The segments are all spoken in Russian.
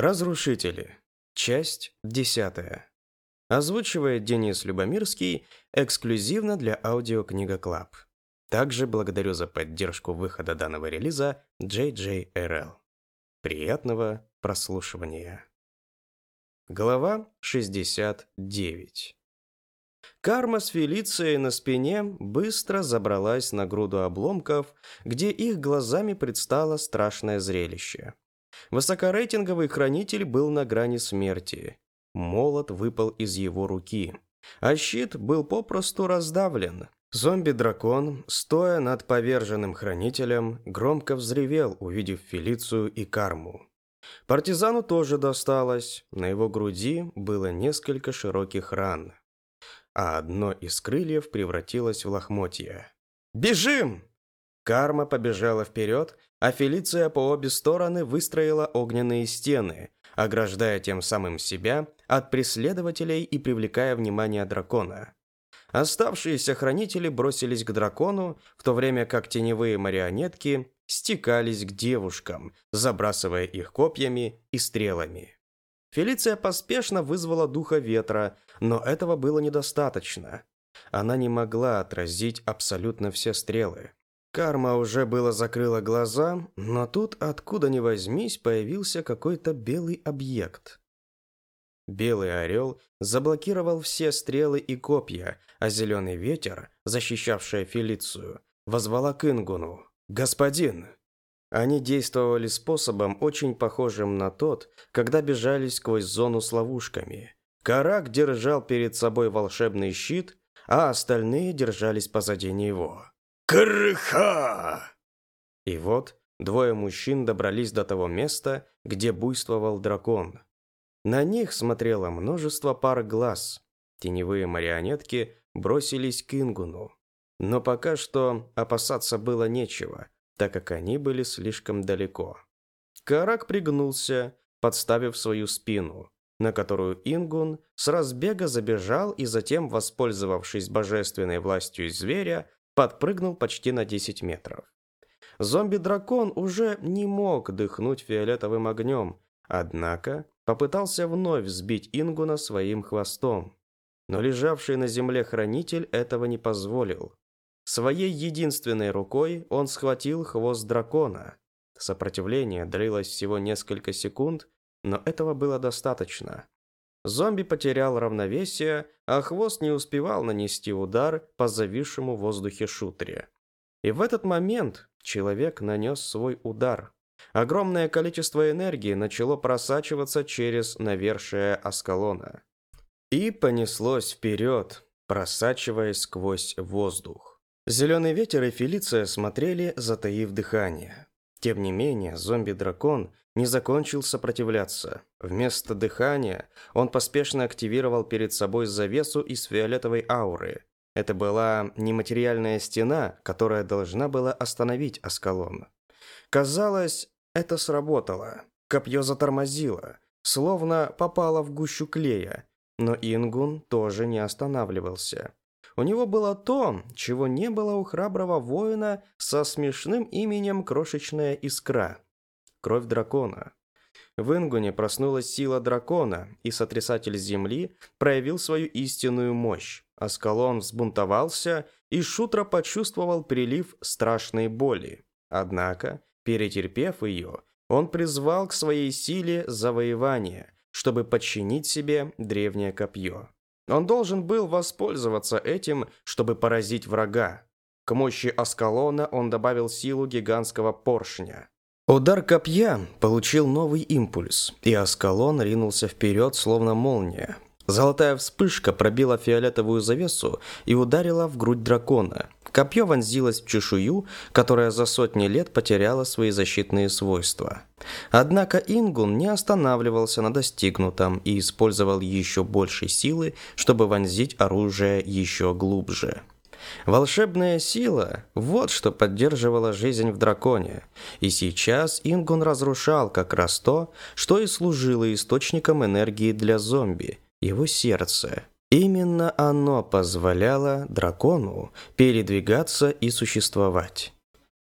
Разрушители. Часть десятая. Озвучивает Денис Любомирский эксклюзивно для аудиокнига Club. Также благодарю за поддержку выхода данного релиза JJRL. Приятного прослушивания. Глава 69. Карма с Фелицией на спине быстро забралась на груду обломков, где их глазами предстало страшное зрелище. Высокорейтинговый хранитель был на грани смерти. Молот выпал из его руки, а щит был попросту раздавлен. Зомби-дракон, стоя над поверженным хранителем, громко взревел, увидев Фелицию и Карму. Партизану тоже досталось, на его груди было несколько широких ран, а одно из крыльев превратилось в лохмотья. «Бежим!» Карма побежала вперед, а Фелиция по обе стороны выстроила огненные стены, ограждая тем самым себя от преследователей и привлекая внимание дракона. Оставшиеся хранители бросились к дракону, в то время как теневые марионетки стекались к девушкам, забрасывая их копьями и стрелами. Фелиция поспешно вызвала духа ветра, но этого было недостаточно. Она не могла отразить абсолютно все стрелы. Карма уже было закрыла глаза, но тут, откуда ни возьмись, появился какой-то белый объект. Белый орел заблокировал все стрелы и копья, а зеленый ветер, защищавший Фелицию, возвала к Ингуну. «Господин!» Они действовали способом, очень похожим на тот, когда бежали сквозь зону с ловушками. Карак держал перед собой волшебный щит, а остальные держались позади него. Крыха! И вот двое мужчин добрались до того места, где буйствовал дракон. На них смотрело множество пар глаз. Теневые марионетки бросились к Ингуну. Но пока что опасаться было нечего, так как они были слишком далеко. Карак пригнулся, подставив свою спину, на которую Ингун с разбега забежал и затем, воспользовавшись божественной властью зверя, подпрыгнул почти на 10 метров. Зомби-дракон уже не мог дыхнуть фиолетовым огнем, однако попытался вновь сбить Ингуна своим хвостом. Но лежавший на земле хранитель этого не позволил. Своей единственной рукой он схватил хвост дракона. Сопротивление длилось всего несколько секунд, но этого было достаточно. Зомби потерял равновесие, а хвост не успевал нанести удар по зависшему в воздухе шутере. И в этот момент человек нанес свой удар. Огромное количество энергии начало просачиваться через навершие Аскалона. И понеслось вперед, просачиваясь сквозь воздух. Зеленый ветер и Фелиция смотрели, затаив дыхание. Тем не менее, зомби-дракон не закончил сопротивляться. Вместо дыхания он поспешно активировал перед собой завесу из фиолетовой ауры. Это была нематериальная стена, которая должна была остановить Аскалон. Казалось, это сработало. Копье затормозило, словно попало в гущу клея. Но Ингун тоже не останавливался. У него было то, чего не было у храброго воина со смешным именем Крошечная Искра. Кровь дракона. В Ингуне проснулась сила дракона, и сотрясатель земли проявил свою истинную мощь. Аскалон взбунтовался, и Шутра почувствовал прилив страшной боли. Однако, перетерпев ее, он призвал к своей силе завоевание, чтобы подчинить себе древнее копье. Он должен был воспользоваться этим, чтобы поразить врага. К мощи Аскалона он добавил силу гигантского поршня. Удар копья получил новый импульс, и Аскалон ринулся вперед, словно молния. Золотая вспышка пробила фиолетовую завесу и ударила в грудь дракона. Копье вонзилось в чешую, которая за сотни лет потеряла свои защитные свойства. Однако Ингун не останавливался на достигнутом и использовал еще больше силы, чтобы вонзить оружие еще глубже. Волшебная сила – вот что поддерживала жизнь в драконе. И сейчас Ингун разрушал как раз то, что и служило источником энергии для зомби – его сердце. Именно оно позволяло дракону передвигаться и существовать.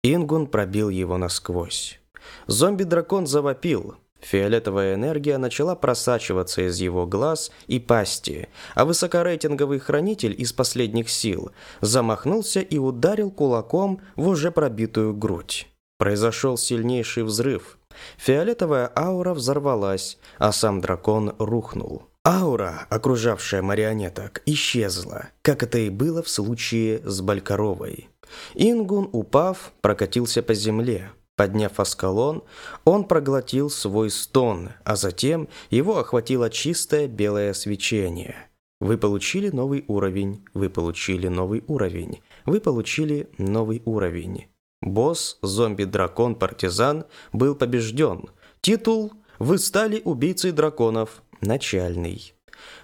Ингун пробил его насквозь. Зомби-дракон завопил. Фиолетовая энергия начала просачиваться из его глаз и пасти, а высокорейтинговый хранитель из последних сил замахнулся и ударил кулаком в уже пробитую грудь. Произошел сильнейший взрыв. Фиолетовая аура взорвалась, а сам дракон рухнул. Аура, окружавшая марионеток, исчезла, как это и было в случае с Балькаровой. Ингун, упав, прокатился по земле, Подняв оскалон, он проглотил свой стон, а затем его охватило чистое белое свечение. Вы получили новый уровень, вы получили новый уровень, вы получили новый уровень. Босс, зомби-дракон-партизан, был побежден. Титул «Вы стали убийцей драконов», начальный.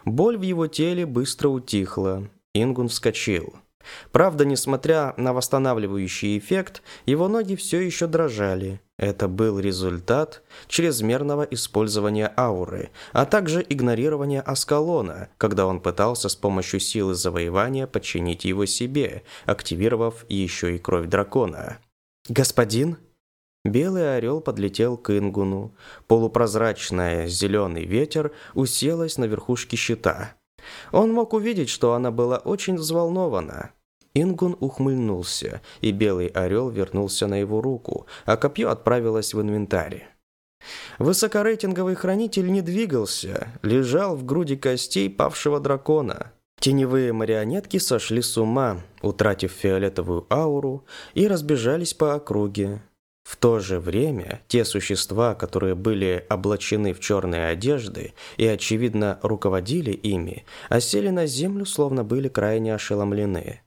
Боль в его теле быстро утихла. Ингун вскочил. Правда, несмотря на восстанавливающий эффект, его ноги все еще дрожали. Это был результат чрезмерного использования ауры, а также игнорирования Аскалона, когда он пытался с помощью силы завоевания подчинить его себе, активировав еще и кровь дракона. «Господин?» Белый орел подлетел к Ингуну. Полупрозрачная зеленый ветер уселась на верхушке щита. Он мог увидеть, что она была очень взволнована. Ингун ухмыльнулся, и белый орел вернулся на его руку, а копье отправилось в инвентарь. Высокорейтинговый хранитель не двигался, лежал в груди костей павшего дракона. Теневые марионетки сошли с ума, утратив фиолетовую ауру, и разбежались по округе. В то же время те существа, которые были облачены в черные одежды и, очевидно, руководили ими, осели на землю, словно были крайне ошеломлены.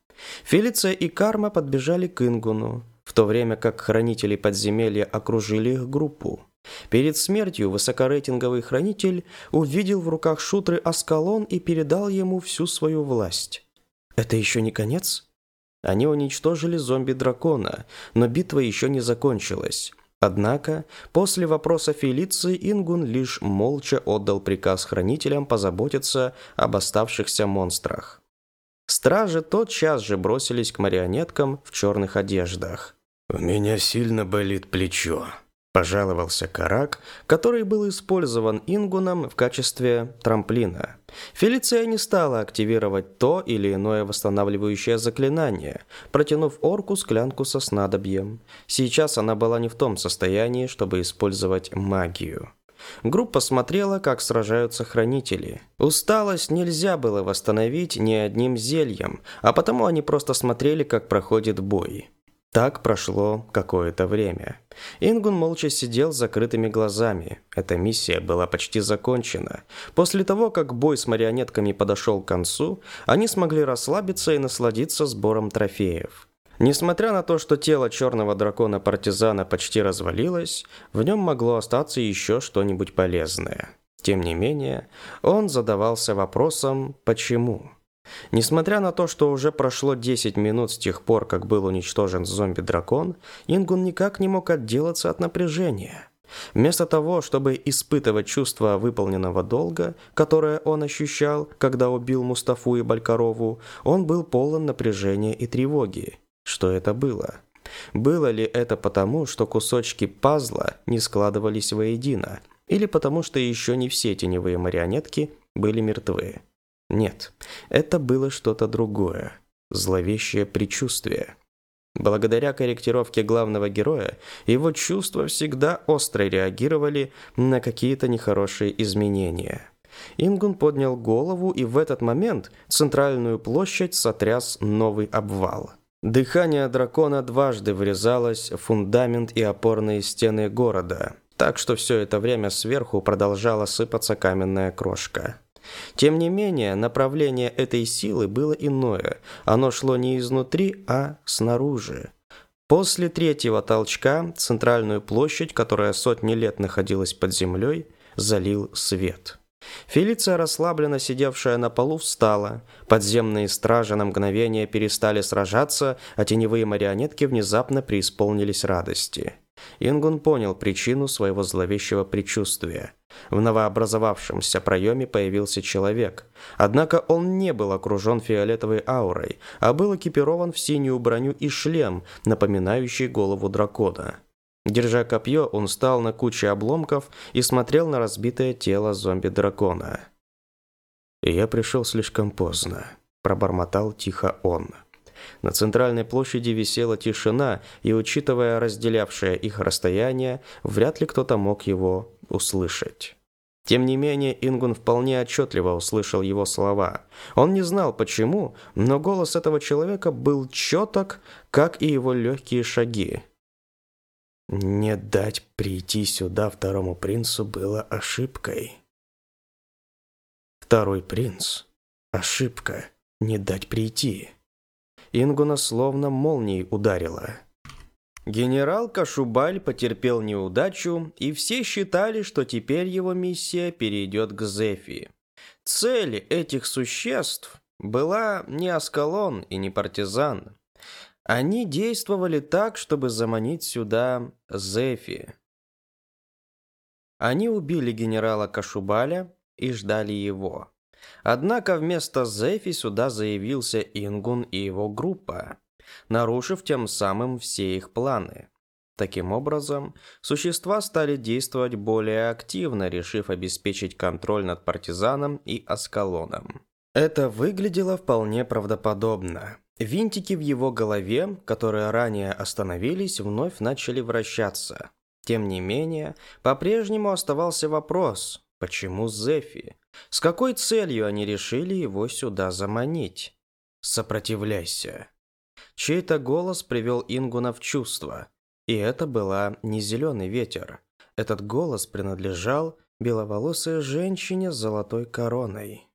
Фелиция и Карма подбежали к Ингуну, в то время как хранители подземелья окружили их группу. Перед смертью высокорейтинговый хранитель увидел в руках шутры Аскалон и передал ему всю свою власть. «Это еще не конец?» Они уничтожили зомби-дракона, но битва еще не закончилась. Однако, после вопроса Фелиции Ингун лишь молча отдал приказ хранителям позаботиться об оставшихся монстрах. Стражи тотчас же бросились к марионеткам в черных одеждах. «У меня сильно болит плечо», Пожаловался Карак, который был использован Ингуном в качестве трамплина. Фелиция не стала активировать то или иное восстанавливающее заклинание, протянув орку склянку со снадобьем. Сейчас она была не в том состоянии, чтобы использовать магию. Группа смотрела, как сражаются хранители. Усталость нельзя было восстановить ни одним зельем, а потому они просто смотрели, как проходит бой. Так прошло какое-то время. Ингун молча сидел с закрытыми глазами. Эта миссия была почти закончена. После того, как бой с марионетками подошел к концу, они смогли расслабиться и насладиться сбором трофеев. Несмотря на то, что тело черного дракона-партизана почти развалилось, в нем могло остаться еще что-нибудь полезное. Тем не менее, он задавался вопросом «почему?». Несмотря на то, что уже прошло 10 минут с тех пор, как был уничтожен зомби-дракон, Ингун никак не мог отделаться от напряжения. Вместо того, чтобы испытывать чувство выполненного долга, которое он ощущал, когда убил Мустафу и Балькарову, он был полон напряжения и тревоги. Что это было? Было ли это потому, что кусочки пазла не складывались воедино, или потому что еще не все теневые марионетки были мертвы? Нет, это было что-то другое. Зловещее предчувствие. Благодаря корректировке главного героя, его чувства всегда остро реагировали на какие-то нехорошие изменения. Ингун поднял голову, и в этот момент центральную площадь сотряс новый обвал. Дыхание дракона дважды врезалось в фундамент и опорные стены города, так что все это время сверху продолжала сыпаться каменная крошка. Тем не менее, направление этой силы было иное. Оно шло не изнутри, а снаружи. После третьего толчка центральную площадь, которая сотни лет находилась под землей, залил свет. Фелиция, расслабленно сидевшая на полу, встала. Подземные стражи на мгновение перестали сражаться, а теневые марионетки внезапно преисполнились радости. Ингун понял причину своего зловещего предчувствия. В новообразовавшемся проеме появился человек. Однако он не был окружен фиолетовой аурой, а был экипирован в синюю броню и шлем, напоминающий голову дракона. Держа копье, он встал на куче обломков и смотрел на разбитое тело зомби-дракона. «Я пришел слишком поздно», – пробормотал тихо он. На центральной площади висела тишина, и, учитывая разделявшее их расстояние, вряд ли кто-то мог его услышать. Тем не менее, Ингун вполне отчетливо услышал его слова. Он не знал почему, но голос этого человека был четок, как и его легкие шаги. Не дать прийти сюда второму принцу было ошибкой. Второй принц. Ошибка. Не дать прийти. Ингуна словно молнией ударила. Генерал Кашубаль потерпел неудачу, и все считали, что теперь его миссия перейдет к Зефи. Цель этих существ была не Аскалон и не партизан. Они действовали так, чтобы заманить сюда Зефи. Они убили генерала Кашубаля и ждали его. Однако вместо Зефи сюда заявился Ингун и его группа, нарушив тем самым все их планы. Таким образом, существа стали действовать более активно, решив обеспечить контроль над партизаном и Аскалоном. Это выглядело вполне правдоподобно. Винтики в его голове, которые ранее остановились, вновь начали вращаться. Тем не менее, по-прежнему оставался вопрос, почему Зефи? С какой целью они решили его сюда заманить? Сопротивляйся. Чей-то голос привел Ингуна в чувство. И это была не зеленый ветер. Этот голос принадлежал беловолосой женщине с золотой короной.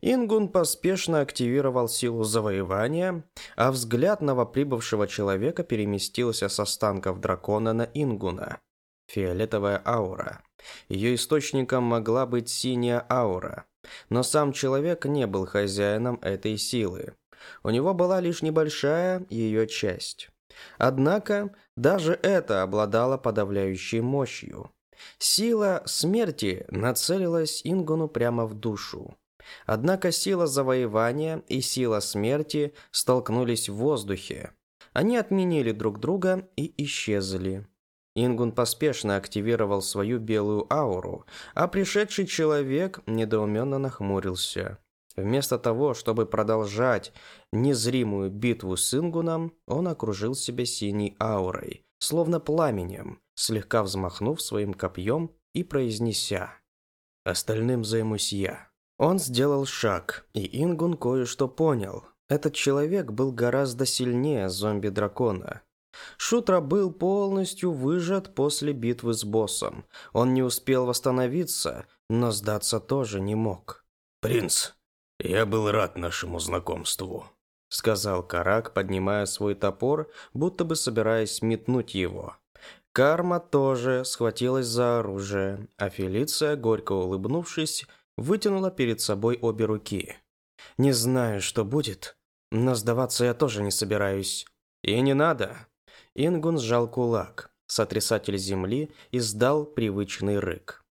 Ингун поспешно активировал силу завоевания, а взгляд новоприбывшего человека переместился с останков дракона на Ингуна. Фиолетовая аура. Ее источником могла быть синяя аура. Но сам человек не был хозяином этой силы. У него была лишь небольшая ее часть. Однако, даже это обладало подавляющей мощью. Сила смерти нацелилась Ингуну прямо в душу. Однако сила завоевания и сила смерти столкнулись в воздухе. Они отменили друг друга и исчезли. Ингун поспешно активировал свою белую ауру, а пришедший человек недоуменно нахмурился. Вместо того, чтобы продолжать незримую битву с Ингуном, он окружил себя синей аурой, словно пламенем, слегка взмахнув своим копьем и произнеся «Остальным займусь я». Он сделал шаг, и Ингун кое-что понял. Этот человек был гораздо сильнее зомби-дракона. Шутра был полностью выжат после битвы с боссом. Он не успел восстановиться, но сдаться тоже не мог. «Принц, я был рад нашему знакомству», — сказал Карак, поднимая свой топор, будто бы собираясь метнуть его. Карма тоже схватилась за оружие, а Фелиция, горько улыбнувшись, вытянула перед собой обе руки. «Не знаю, что будет, но сдаваться я тоже не собираюсь. И не надо». Ингун сжал кулак. Сотрясатель земли издал привычный рык.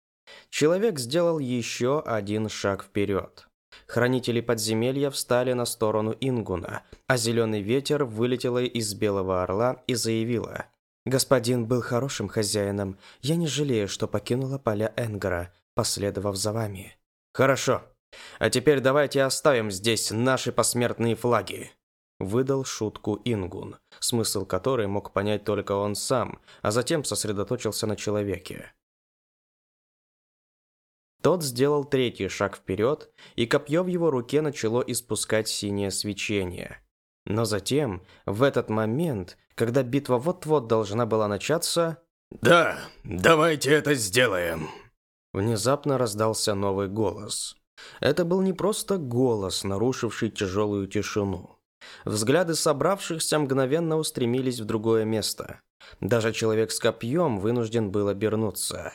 Человек сделал еще один шаг вперед. Хранители подземелья встали на сторону Ингуна, а зеленый ветер вылетела из белого орла и заявила. «Господин был хорошим хозяином. Я не жалею, что покинула поля Энгара, последовав за вами. «Хорошо. А теперь давайте оставим здесь наши посмертные флаги», – выдал шутку Ингун, смысл которой мог понять только он сам, а затем сосредоточился на человеке. Тот сделал третий шаг вперед, и копье в его руке начало испускать синее свечение. Но затем, в этот момент, когда битва вот-вот должна была начаться... «Да, давайте это сделаем», Внезапно раздался новый голос. Это был не просто голос, нарушивший тяжелую тишину. Взгляды собравшихся мгновенно устремились в другое место. Даже человек с копьем вынужден был обернуться.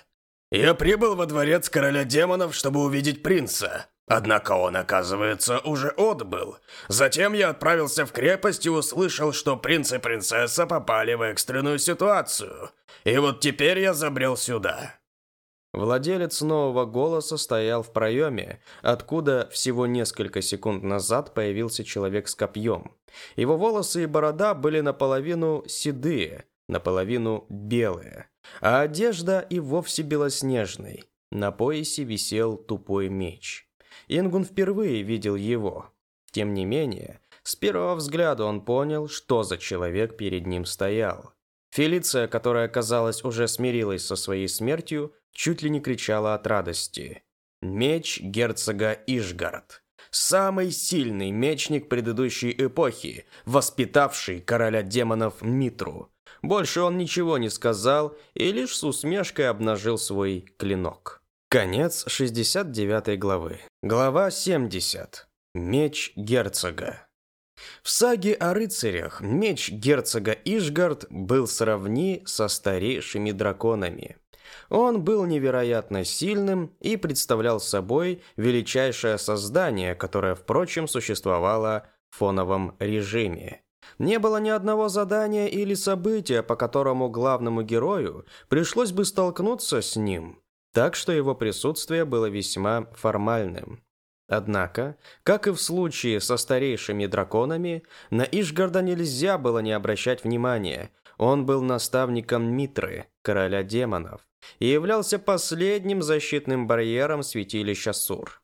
«Я прибыл во дворец короля демонов, чтобы увидеть принца. Однако он, оказывается, уже отбыл. Затем я отправился в крепость и услышал, что принц и принцесса попали в экстренную ситуацию. И вот теперь я забрел сюда. Владелец нового голоса стоял в проеме, откуда всего несколько секунд назад появился человек с копьем. Его волосы и борода были наполовину седые, наполовину белое, а одежда и вовсе белоснежной. На поясе висел тупой меч. Ингун впервые видел его. Тем не менее, с первого взгляда он понял, что за человек перед ним стоял. Фелиция, которая, казалось, уже смирилась со своей смертью, чуть ли не кричала от радости. Меч герцога Ишгард. Самый сильный мечник предыдущей эпохи, воспитавший короля демонов Митру. Больше он ничего не сказал и лишь с усмешкой обнажил свой клинок. Конец 69 главы. Глава 70. Меч герцога. В саге о рыцарях меч герцога Ишгард был сравни со старейшими драконами. Он был невероятно сильным и представлял собой величайшее создание, которое, впрочем, существовало в фоновом режиме. Не было ни одного задания или события, по которому главному герою пришлось бы столкнуться с ним, так что его присутствие было весьма формальным. Однако, как и в случае со старейшими драконами, на Ишгарда нельзя было не обращать внимания. Он был наставником Митры, короля демонов, и являлся последним защитным барьером святилища Сур.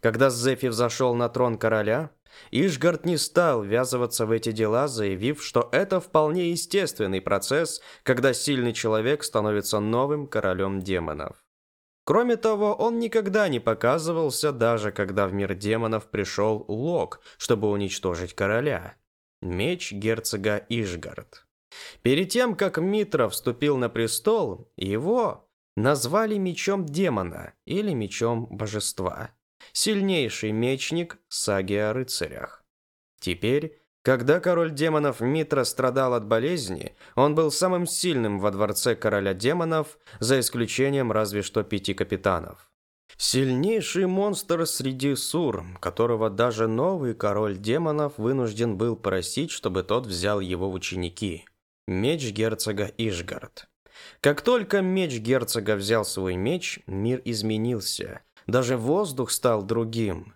Когда Зефи взошел на трон короля, Ишгард не стал ввязываться в эти дела, заявив, что это вполне естественный процесс, когда сильный человек становится новым королем демонов. Кроме того, он никогда не показывался, даже когда в мир демонов пришел Лок, чтобы уничтожить короля. Меч герцога Ишгард. Перед тем, как Митра вступил на престол, его назвали мечом демона или мечом божества. Сильнейший мечник саги о рыцарях. Теперь когда король демонов Митра страдал от болезни, он был самым сильным во дворце короля демонов, за исключением разве что пяти капитанов. Сильнейший монстр среди сур, которого даже новый король демонов вынужден был просить, чтобы тот взял его в ученики. Меч герцога Ишгард. Как только меч герцога взял свой меч, мир изменился. Даже воздух стал другим.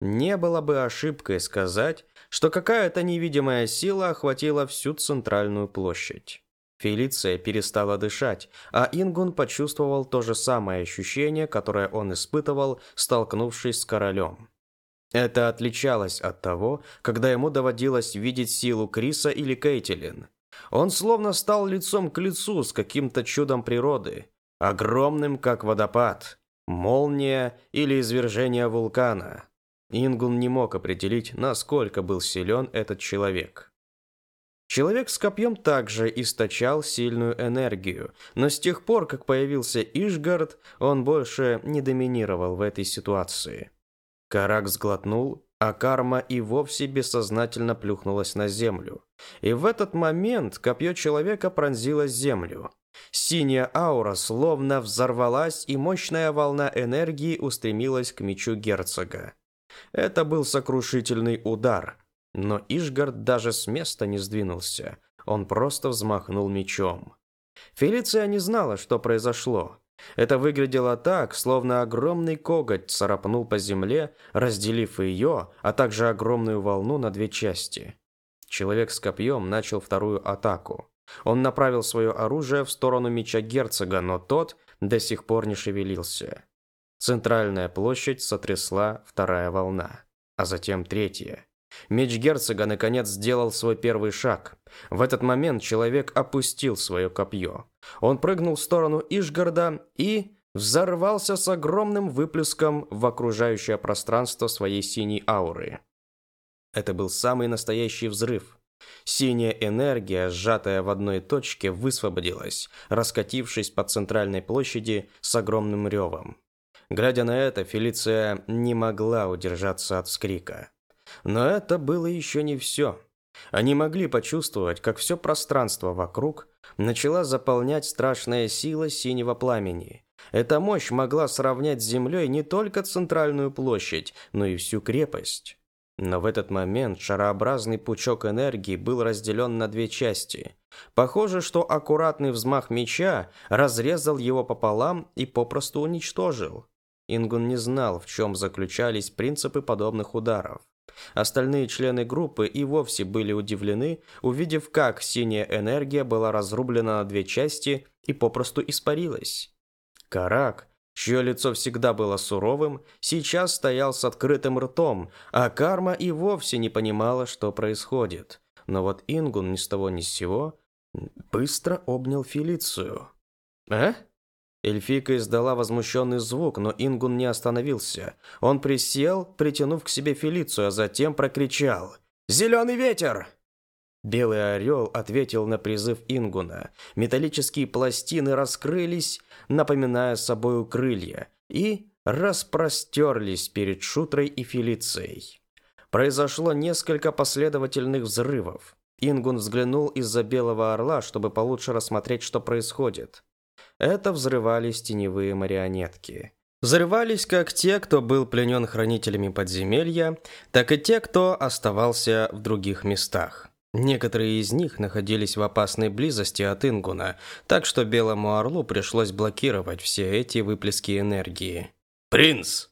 Не было бы ошибкой сказать, что какая-то невидимая сила охватила всю центральную площадь. Фелиция перестала дышать, а Ингун почувствовал то же самое ощущение, которое он испытывал, столкнувшись с королем. Это отличалось от того, когда ему доводилось видеть силу Криса или Кейтилин. Он словно стал лицом к лицу с каким-то чудом природы, огромным как водопад, молния или извержение вулкана. Ингун не мог определить, насколько был силен этот человек. Человек с копьем также источал сильную энергию, но с тех пор, как появился Ишгард, он больше не доминировал в этой ситуации. Карак сглотнул, а карма и вовсе бессознательно плюхнулась на землю. И в этот момент копье человека пронзило землю. Синяя аура словно взорвалась, и мощная волна энергии устремилась к мечу герцога. Это был сокрушительный удар, но Ишгард даже с места не сдвинулся. Он просто взмахнул мечом. Фелиция не знала, что произошло. Это выглядело так, словно огромный коготь царапнул по земле, разделив ее, а также огромную волну на две части. Человек с копьем начал вторую атаку. Он направил свое оружие в сторону меча герцога, но тот до сих пор не шевелился. Центральная площадь сотрясла вторая волна, а затем третья. Меч герцога наконец сделал свой первый шаг. В этот момент человек опустил свое копье. Он прыгнул в сторону Ишгарда и взорвался с огромным выплеском в окружающее пространство своей синей ауры. Это был самый настоящий взрыв. Синяя энергия, сжатая в одной точке, высвободилась, раскатившись по центральной площади с огромным ревом. Глядя на это, Фелиция не могла удержаться от вскрика. Но это было еще не все. Они могли почувствовать, как все пространство вокруг начала заполнять страшная сила синего пламени. Эта мощь могла сравнять с землей не только центральную площадь, но и всю крепость. Но в этот момент шарообразный пучок энергии был разделен на две части. Похоже, что аккуратный взмах меча разрезал его пополам и попросту уничтожил. Ингун не знал, в чем заключались принципы подобных ударов. Остальные члены группы и вовсе были удивлены, увидев, как синяя энергия была разрублена на две части и попросту испарилась. Карак, чье лицо всегда было суровым, сейчас стоял с открытым ртом, а Карма и вовсе не понимала, что происходит. Но вот Ингун ни с того ни с сего быстро обнял Фелицию. «А?» Эльфийка издала возмущенный звук, но Ингун не остановился. Он присел, притянув к себе Фелицию, а затем прокричал «Зеленый ветер!» Белый орел ответил на призыв Ингуна. Металлические пластины раскрылись, напоминая собою крылья, и распростерлись перед Шутрой и Фелицией. Произошло несколько последовательных взрывов. Ингун взглянул из-за белого орла, чтобы получше рассмотреть, что происходит. Это взрывались теневые марионетки. Взрывались как те, кто был пленен хранителями подземелья, так и те, кто оставался в других местах. Некоторые из них находились в опасной близости от Ингуна, так что Белому Орлу пришлось блокировать все эти выплески энергии. «Принц!»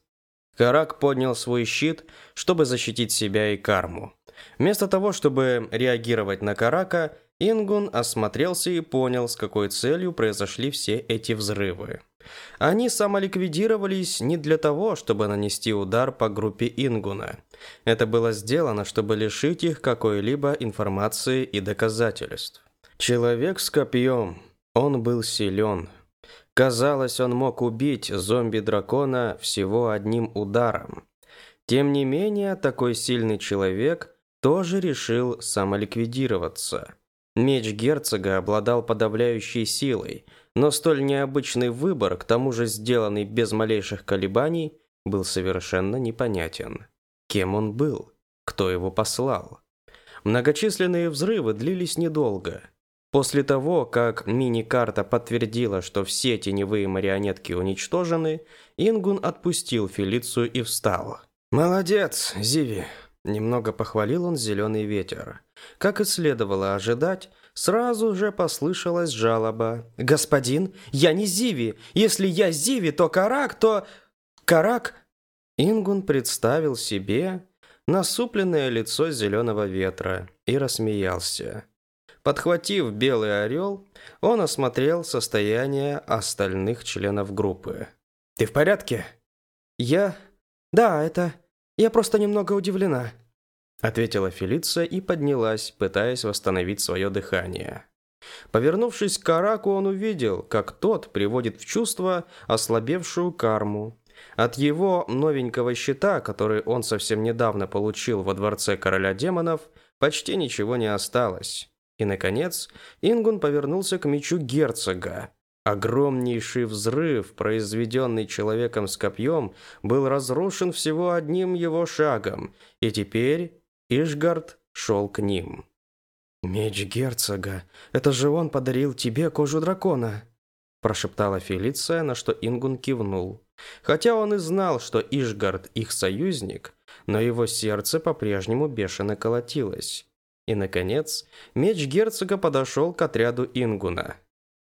Карак поднял свой щит, чтобы защитить себя и карму. Вместо того, чтобы реагировать на Карака, Ингун осмотрелся и понял, с какой целью произошли все эти взрывы. Они самоликвидировались не для того, чтобы нанести удар по группе Ингуна. Это было сделано, чтобы лишить их какой-либо информации и доказательств. Человек с копьем. Он был силен. Казалось, он мог убить зомби-дракона всего одним ударом. Тем не менее, такой сильный человек тоже решил самоликвидироваться. Меч герцога обладал подавляющей силой, но столь необычный выбор, к тому же сделанный без малейших колебаний, был совершенно непонятен. Кем он был? Кто его послал? Многочисленные взрывы длились недолго. После того, как мини-карта подтвердила, что все теневые марионетки уничтожены, Ингун отпустил Фелицию и встал. «Молодец, Зиви!» Немного похвалил он зеленый ветер. Как и следовало ожидать, сразу же послышалась жалоба. «Господин, я не Зиви. Если я Зиви, то Карак, то...» «Карак...» Ингун представил себе насупленное лицо зеленого ветра и рассмеялся. Подхватив белый орел, он осмотрел состояние остальных членов группы. «Ты в порядке?» «Я...» «Да, это... Я просто немного удивлена», — ответила Фелиция и поднялась, пытаясь восстановить свое дыхание. Повернувшись к Караку, он увидел, как тот приводит в чувство ослабевшую карму. От его новенького щита, который он совсем недавно получил во дворце короля демонов, почти ничего не осталось. И, наконец, Ингун повернулся к мечу герцога, Огромнейший взрыв, произведенный человеком с копьем, был разрушен всего одним его шагом, и теперь Ишгард шел к ним. «Меч герцога, это же он подарил тебе кожу дракона!» прошептала Фелиция, на что Ингун кивнул. Хотя он и знал, что Ишгард их союзник, но его сердце по-прежнему бешено колотилось. И, наконец, меч герцога подошел к отряду Ингуна.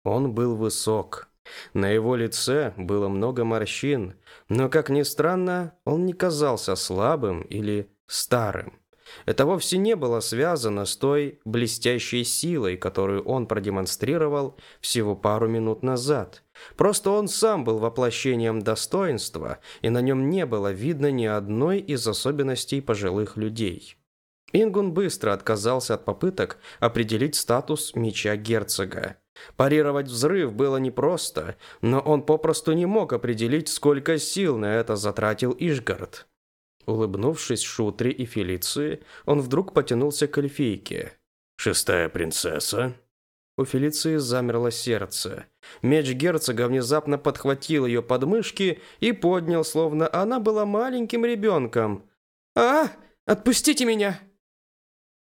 Он был высок. На его лице было много морщин, но, как ни странно, он не казался слабым или старым. Это вовсе не было связано с той блестящей силой, которую он продемонстрировал всего пару минут назад. Просто он сам был воплощением достоинства, и на нем не было видно ни одной из особенностей пожилых людей. Ингун быстро отказался от попыток определить статус меча герцога. Парировать взрыв было непросто, но он попросту не мог определить, сколько сил на это затратил Ишгард. Улыбнувшись Шутре и Фелиции, он вдруг потянулся к эльфийке. «Шестая принцесса?» У Фелиции замерло сердце. Меч герцога внезапно подхватил ее подмышки и поднял, словно она была маленьким ребенком. «А, отпустите меня!»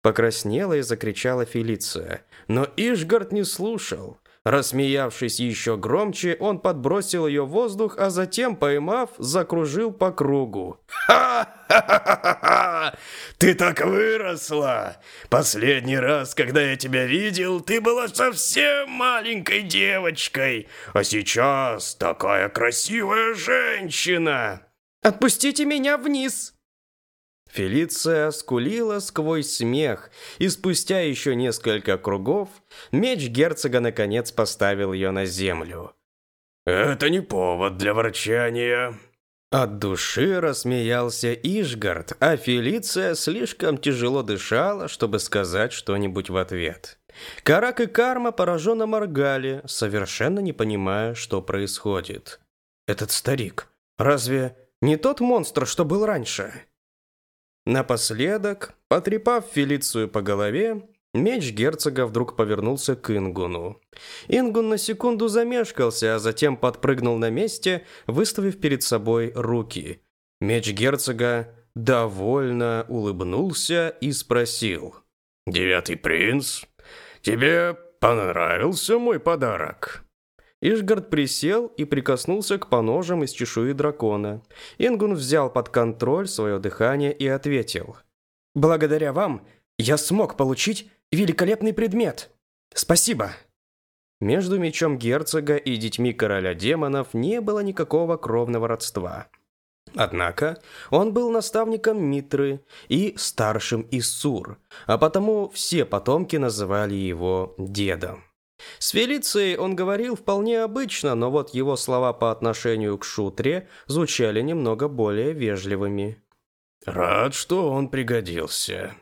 Покраснела и закричала Фелиция. Но Ишгард не слушал. Рассмеявшись еще громче, он подбросил ее в воздух, а затем, поймав, закружил по кругу. «Ха-ха-ха! Ты так выросла! Последний раз, когда я тебя видел, ты была совсем маленькой девочкой, а сейчас такая красивая женщина!» «Отпустите меня вниз!» Фелиция скулила сквозь смех, и спустя еще несколько кругов меч герцога наконец поставил ее на землю. «Это не повод для ворчания», от души рассмеялся Ишгард, а Фелиция слишком тяжело дышала, чтобы сказать что-нибудь в ответ. Карак и Карма пораженно моргали, совершенно не понимая, что происходит. «Этот старик, разве не тот монстр, что был раньше?» Напоследок, потрепав Фелицию по голове, Меч герцога вдруг повернулся к Ингуну. Ингун на секунду замешкался, а затем подпрыгнул на месте, выставив перед собой руки. Меч герцога довольно улыбнулся и спросил. «Девятый принц, тебе понравился мой подарок?» Ишгард присел и прикоснулся к поножам из чешуи дракона. Ингун взял под контроль свое дыхание и ответил. «Благодаря вам я смог получить великолепный предмет. Спасибо. Между мечом герцога и детьми короля демонов не было никакого кровного родства. Однако он был наставником Митры и старшим из Сур, а потому все потомки называли его дедом. С Фелицией он говорил вполне обычно, но вот его слова по отношению к Шутре звучали немного более вежливыми. «Рад, что он пригодился»,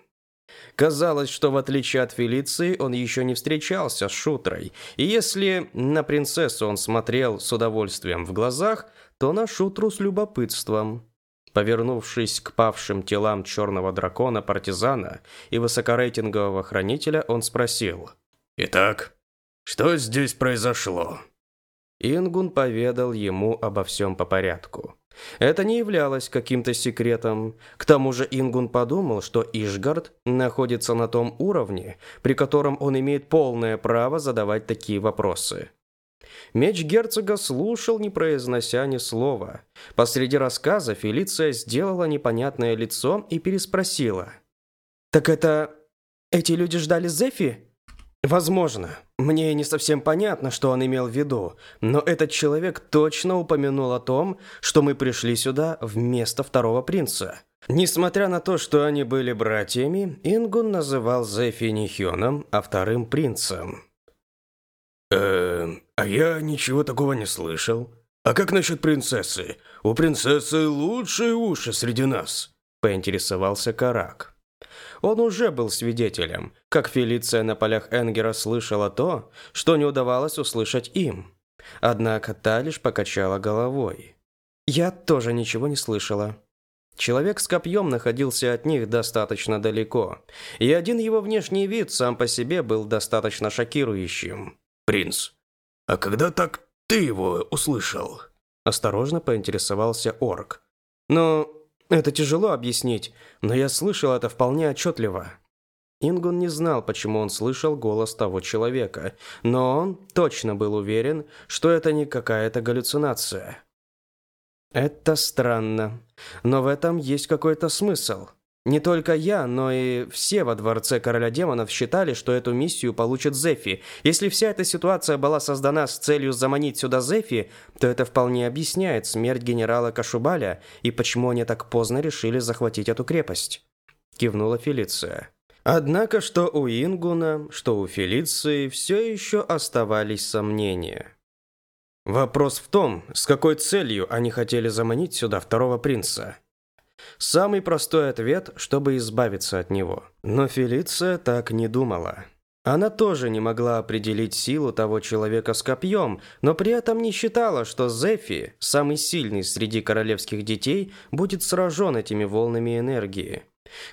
Казалось, что в отличие от Фелиции, он еще не встречался с Шутрой. И если на принцессу он смотрел с удовольствием в глазах, то на Шутру с любопытством. Повернувшись к павшим телам черного дракона-партизана и высокорейтингового хранителя, он спросил. «Итак, что здесь произошло?» Ингун поведал ему обо всем по порядку. Это не являлось каким-то секретом. К тому же Ингун подумал, что Ишгард находится на том уровне, при котором он имеет полное право задавать такие вопросы. Меч герцога слушал, не произнося ни слова. Посреди рассказа Фелиция сделала непонятное лицо и переспросила. «Так это... эти люди ждали Зефи?» Возможно. Мне не совсем понятно, что он имел в виду, но этот человек точно упомянул о том, что мы пришли сюда вместо второго принца. Несмотря на то, что они были братьями, Ингун называл Зефи Хёном, а вторым принцем. Эм, а я ничего такого не слышал. А как насчет принцессы? У принцессы лучшие уши среди нас, поинтересовался Карак. Он уже был свидетелем, как Фелиция на полях Энгера слышала то, что не удавалось услышать им. Однако та лишь покачала головой. «Я тоже ничего не слышала». Человек с копьем находился от них достаточно далеко, и один его внешний вид сам по себе был достаточно шокирующим. «Принц, а когда так ты его услышал?» Осторожно поинтересовался орк. «Но это тяжело объяснить, но я слышал это вполне отчетливо. Ингун не знал, почему он слышал голос того человека, но он точно был уверен, что это не какая-то галлюцинация. Это странно, но в этом есть какой-то смысл. Не только я, но и все во дворце короля демонов считали, что эту миссию получит Зефи. Если вся эта ситуация была создана с целью заманить сюда Зефи, то это вполне объясняет смерть генерала Кашубаля и почему они так поздно решили захватить эту крепость. Кивнула Фелиция. Однако что у Ингуна, что у Фелиции все еще оставались сомнения. Вопрос в том, с какой целью они хотели заманить сюда второго принца. Самый простой ответ, чтобы избавиться от него. Но Фелиция так не думала. Она тоже не могла определить силу того человека с копьем, но при этом не считала, что Зефи, самый сильный среди королевских детей, будет сражен этими волнами энергии.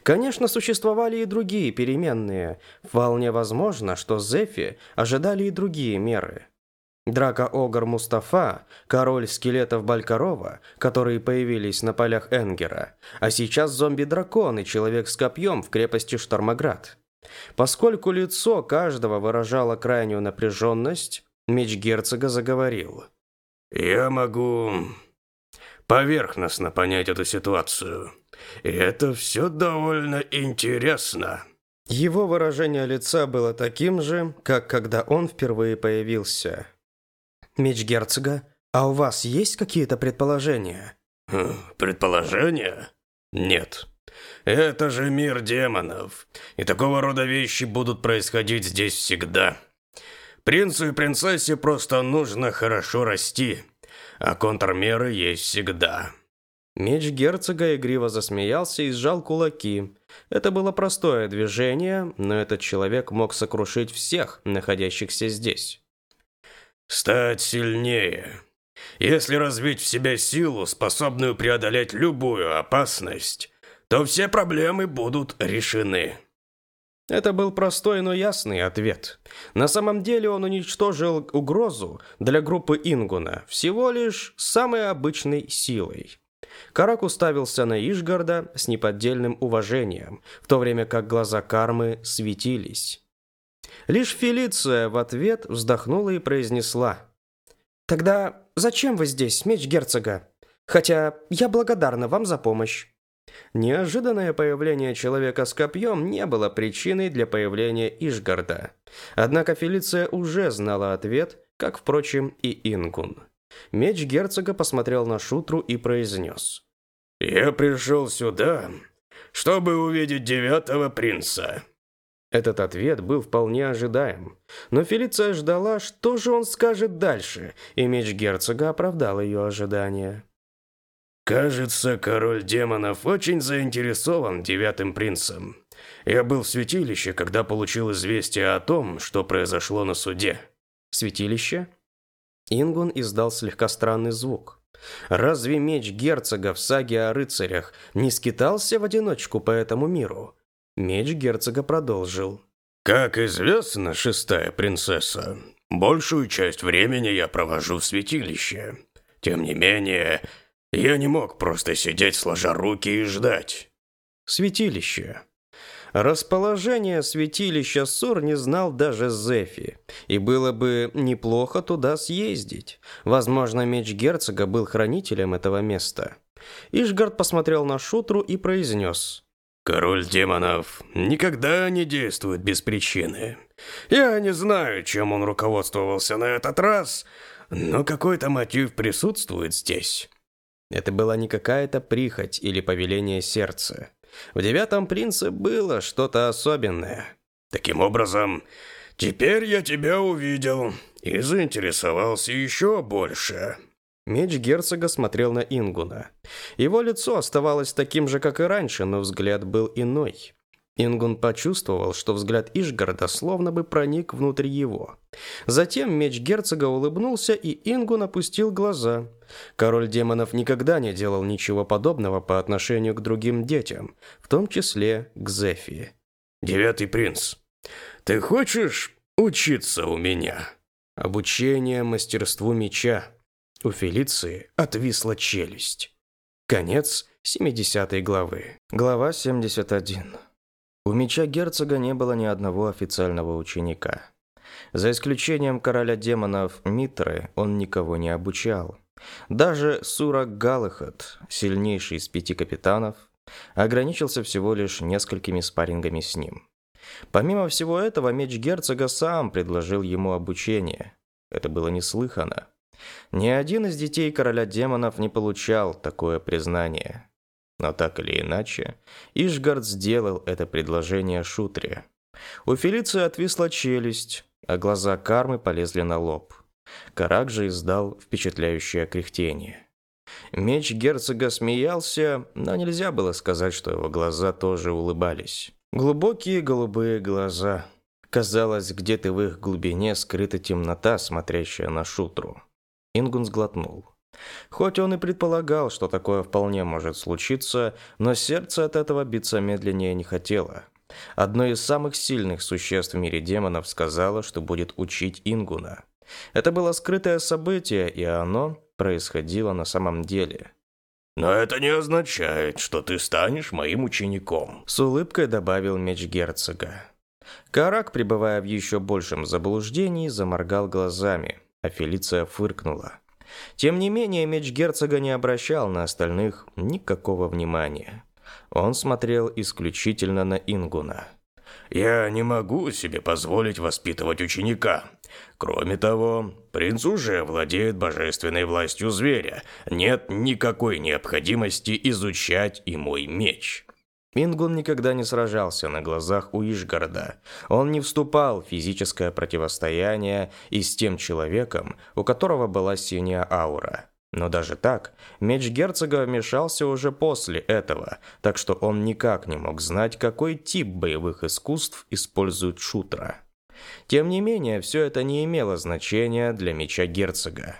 Конечно, существовали и другие переменные. Вполне возможно, что Зефи ожидали и другие меры – Драка-огр Мустафа, король скелетов Балькарова, которые появились на полях Энгера, а сейчас зомби-дракон и человек с копьем в крепости Штормоград. Поскольку лицо каждого выражало крайнюю напряженность, меч герцога заговорил. «Я могу поверхностно понять эту ситуацию. И это все довольно интересно». Его выражение лица было таким же, как когда он впервые появился – меч герцога, а у вас есть какие-то предположения?» хм, «Предположения? Нет. Это же мир демонов, и такого рода вещи будут происходить здесь всегда. Принцу и принцессе просто нужно хорошо расти, а контрмеры есть всегда. Меч герцога игриво засмеялся и сжал кулаки. Это было простое движение, но этот человек мог сокрушить всех, находящихся здесь. «Стать сильнее. Если развить в себе силу, способную преодолеть любую опасность, то все проблемы будут решены». Это был простой, но ясный ответ. На самом деле он уничтожил угрозу для группы Ингуна всего лишь самой обычной силой. Карак уставился на Ишгарда с неподдельным уважением, в то время как глаза Кармы светились. Лишь Фелиция в ответ вздохнула и произнесла. «Тогда зачем вы здесь, меч герцога? Хотя я благодарна вам за помощь». Неожиданное появление человека с копьем не было причиной для появления Ишгарда. Однако Фелиция уже знала ответ, как, впрочем, и Ингун. Меч герцога посмотрел на Шутру и произнес. «Я пришел сюда, чтобы увидеть девятого принца». Этот ответ был вполне ожидаем. Но Фелиция ждала, что же он скажет дальше, и меч герцога оправдал ее ожидания. «Кажется, король демонов очень заинтересован девятым принцем. Я был в святилище, когда получил известие о том, что произошло на суде». «Святилище?» Ингун издал слегка странный звук. Разве меч герцога в саге о рыцарях не скитался в одиночку по этому миру? Меч герцога продолжил. «Как известно, шестая принцесса, большую часть времени я провожу в святилище. Тем не менее, я не мог просто сидеть сложа руки и ждать. Святилище. Расположение святилища Сур не знал даже Зефи, и было бы неплохо туда съездить. Возможно, меч герцога был хранителем этого места. Ишгард посмотрел на Шутру и произнес. «Король демонов никогда не действует без причины. Я не знаю, чем он руководствовался на этот раз, но какой-то мотив присутствует здесь». Это была не какая-то прихоть или повеление сердца. В девятом принце было что-то особенное. Таким образом, теперь я тебя увидел и заинтересовался еще больше. Меч герцога смотрел на Ингуна. Его лицо оставалось таким же, как и раньше, но взгляд был иной. Ингун почувствовал, что взгляд Ишгарда словно бы проник внутрь его. Затем меч герцога улыбнулся, и Ингун опустил глаза. Король демонов никогда не делал ничего подобного по отношению к другим детям, в том числе к Зефи. «Девятый принц, ты хочешь учиться у меня?» Обучение мастерству меча. У Фелиции отвисла челюсть. Конец 70 главы. Глава 71. У меча герцога не было ни одного официального ученика. За исключением короля демонов Митры, он никого не обучал. Даже Сурак Галахат, сильнейший из пяти капитанов, ограничился всего лишь несколькими спаррингами с ним. Помимо всего этого, меч герцога сам предложил ему обучение. Это было неслыханно. Ни один из детей короля демонов не получал такое признание. Но так или иначе, Ишгард сделал это предложение Шутре. У Фелиции отвисла челюсть, а глаза Кармы полезли на лоб. Карак же издал впечатляющее кряхтение. Меч герцога смеялся, но нельзя было сказать, что его глаза тоже улыбались. Глубокие голубые глаза. Казалось, где-то в их глубине скрыта темнота, смотрящая на шутру. Ингун сглотнул. Хоть он и предполагал, что такое вполне может случиться, но сердце от этого биться медленнее не хотело. Одно из самых сильных существ в мире демонов сказала, что будет учить Ингуна. Это было скрытое событие, и оно происходило на самом деле. «Но это не означает, что ты станешь моим учеником», с улыбкой добавил меч герцога. Карак, пребывая в еще большем заблуждении, заморгал глазами, а Фелиция фыркнула. Тем не менее, меч герцога не обращал на остальных никакого внимания. Он смотрел исключительно на Ингуна. «Я не могу себе позволить воспитывать ученика. Кроме того, принц уже владеет божественной властью зверя. Нет никакой необходимости изучать и мой меч». Ингун никогда не сражался на глазах у Ишгорода. Он не вступал в физическое противостояние и с тем человеком, у которого была синяя аура. Но даже так, меч герцога вмешался уже после этого, так что он никак не мог знать, какой тип боевых искусств использует шутра. Тем не менее, все это не имело значения для меча герцога.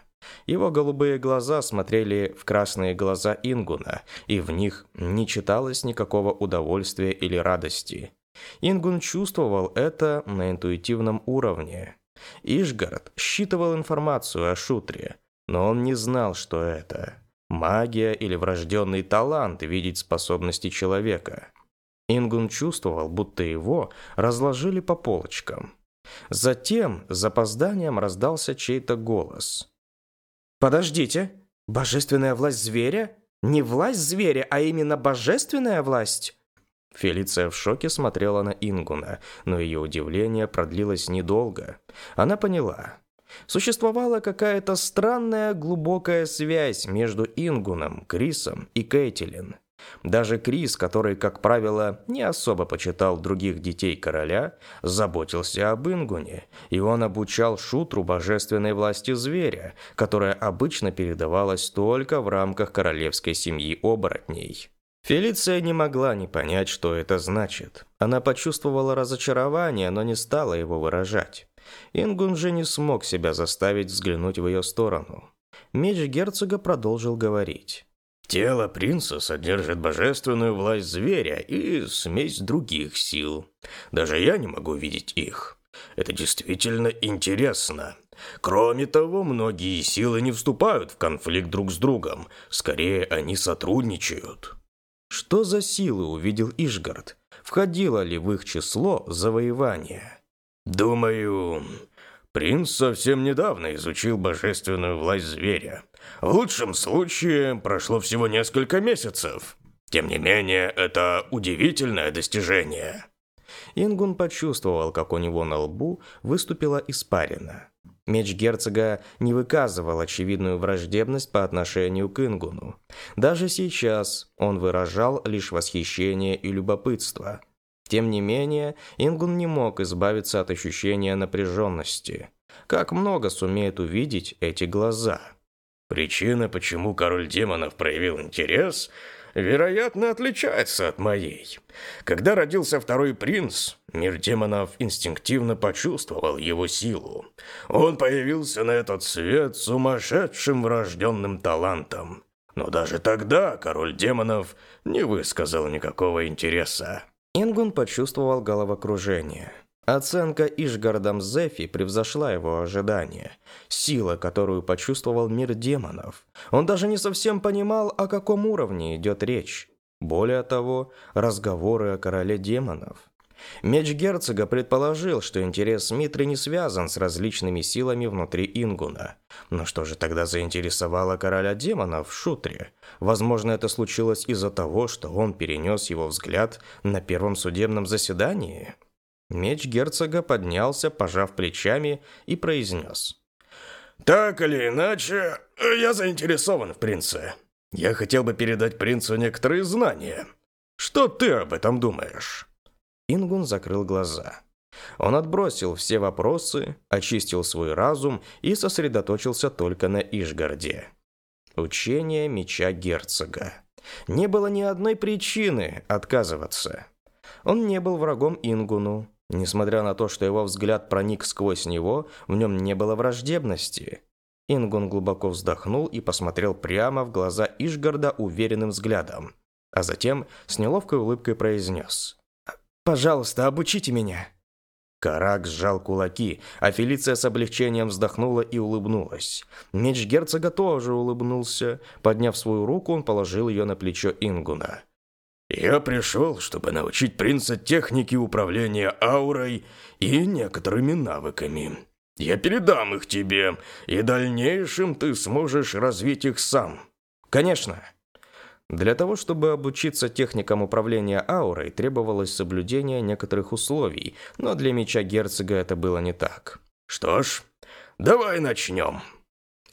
Его голубые глаза смотрели в красные глаза Ингуна, и в них не читалось никакого удовольствия или радости. Ингун чувствовал это на интуитивном уровне. Ишгард считывал информацию о шутре, но он не знал, что это. Магия или врожденный талант видеть способности человека. Ингун чувствовал, будто его разложили по полочкам. Затем с запозданием раздался чей-то голос. «Подождите, божественная власть зверя? Не власть зверя, а именно божественная власть?» Фелиция в шоке смотрела на Ингуна, но ее удивление продлилось недолго. Она поняла. Существовала какая-то странная глубокая связь между Ингуном, Крисом и Кейтилин. Даже Крис, который, как правило, не особо почитал других детей короля, заботился об Ингуне, и он обучал шутру божественной власти зверя, которая обычно передавалась только в рамках королевской семьи оборотней. Фелиция не могла не понять, что это значит. Она почувствовала разочарование, но не стала его выражать. Ингун же не смог себя заставить взглянуть в ее сторону. Меч герцога продолжил говорить. Тело принца содержит божественную власть зверя и смесь других сил. Даже я не могу видеть их. Это действительно интересно. Кроме того, многие силы не вступают в конфликт друг с другом. Скорее, они сотрудничают. Что за силы увидел Ишгард? Входило ли в их число завоевание? Думаю, принц совсем недавно изучил божественную власть зверя. В лучшем случае прошло всего несколько месяцев. Тем не менее, это удивительное достижение. Ингун почувствовал, как у него на лбу выступила испарина. Меч герцога не выказывал очевидную враждебность по отношению к Ингуну. Даже сейчас он выражал лишь восхищение и любопытство. Тем не менее, Ингун не мог избавиться от ощущения напряженности. Как много сумеют увидеть эти глаза – Причина, почему король демонов проявил интерес, вероятно, отличается от моей. Когда родился второй принц, мир демонов инстинктивно почувствовал его силу. Он появился на этот свет сумасшедшим врожденным талантом. Но даже тогда король демонов не высказал никакого интереса. Ингун почувствовал головокружение. Оценка Ишгардом Зефи превзошла его ожидания. Сила, которую почувствовал мир демонов. Он даже не совсем понимал, о каком уровне идет речь. Более того, разговоры о короле демонов. Меч герцога предположил, что интерес Митры не связан с различными силами внутри Ингуна. Но что же тогда заинтересовало короля демонов в шутре? Возможно, это случилось из-за того, что он перенес его взгляд на первом судебном заседании? Меч герцога поднялся, пожав плечами, и произнес. «Так или иначе, я заинтересован в принце. Я хотел бы передать принцу некоторые знания. Что ты об этом думаешь?» Ингун закрыл глаза. Он отбросил все вопросы, очистил свой разум и сосредоточился только на Ишгарде. Учение меча герцога. Не было ни одной причины отказываться. Он не был врагом Ингуну, Несмотря на то, что его взгляд проник сквозь него, в нем не было враждебности. Ингун глубоко вздохнул и посмотрел прямо в глаза Ишгарда уверенным взглядом, а затем с неловкой улыбкой произнес. «Пожалуйста, обучите меня». Карак сжал кулаки, а Фелиция с облегчением вздохнула и улыбнулась. Меч герцога тоже улыбнулся. Подняв свою руку, он положил ее на плечо Ингуна. Я пришел, чтобы научить принца технике управления аурой и некоторыми навыками. Я передам их тебе, и дальнейшем ты сможешь развить их сам. Конечно. Для того, чтобы обучиться техникам управления аурой, требовалось соблюдение некоторых условий, но для меча герцога это было не так. Что ж, давай начнем.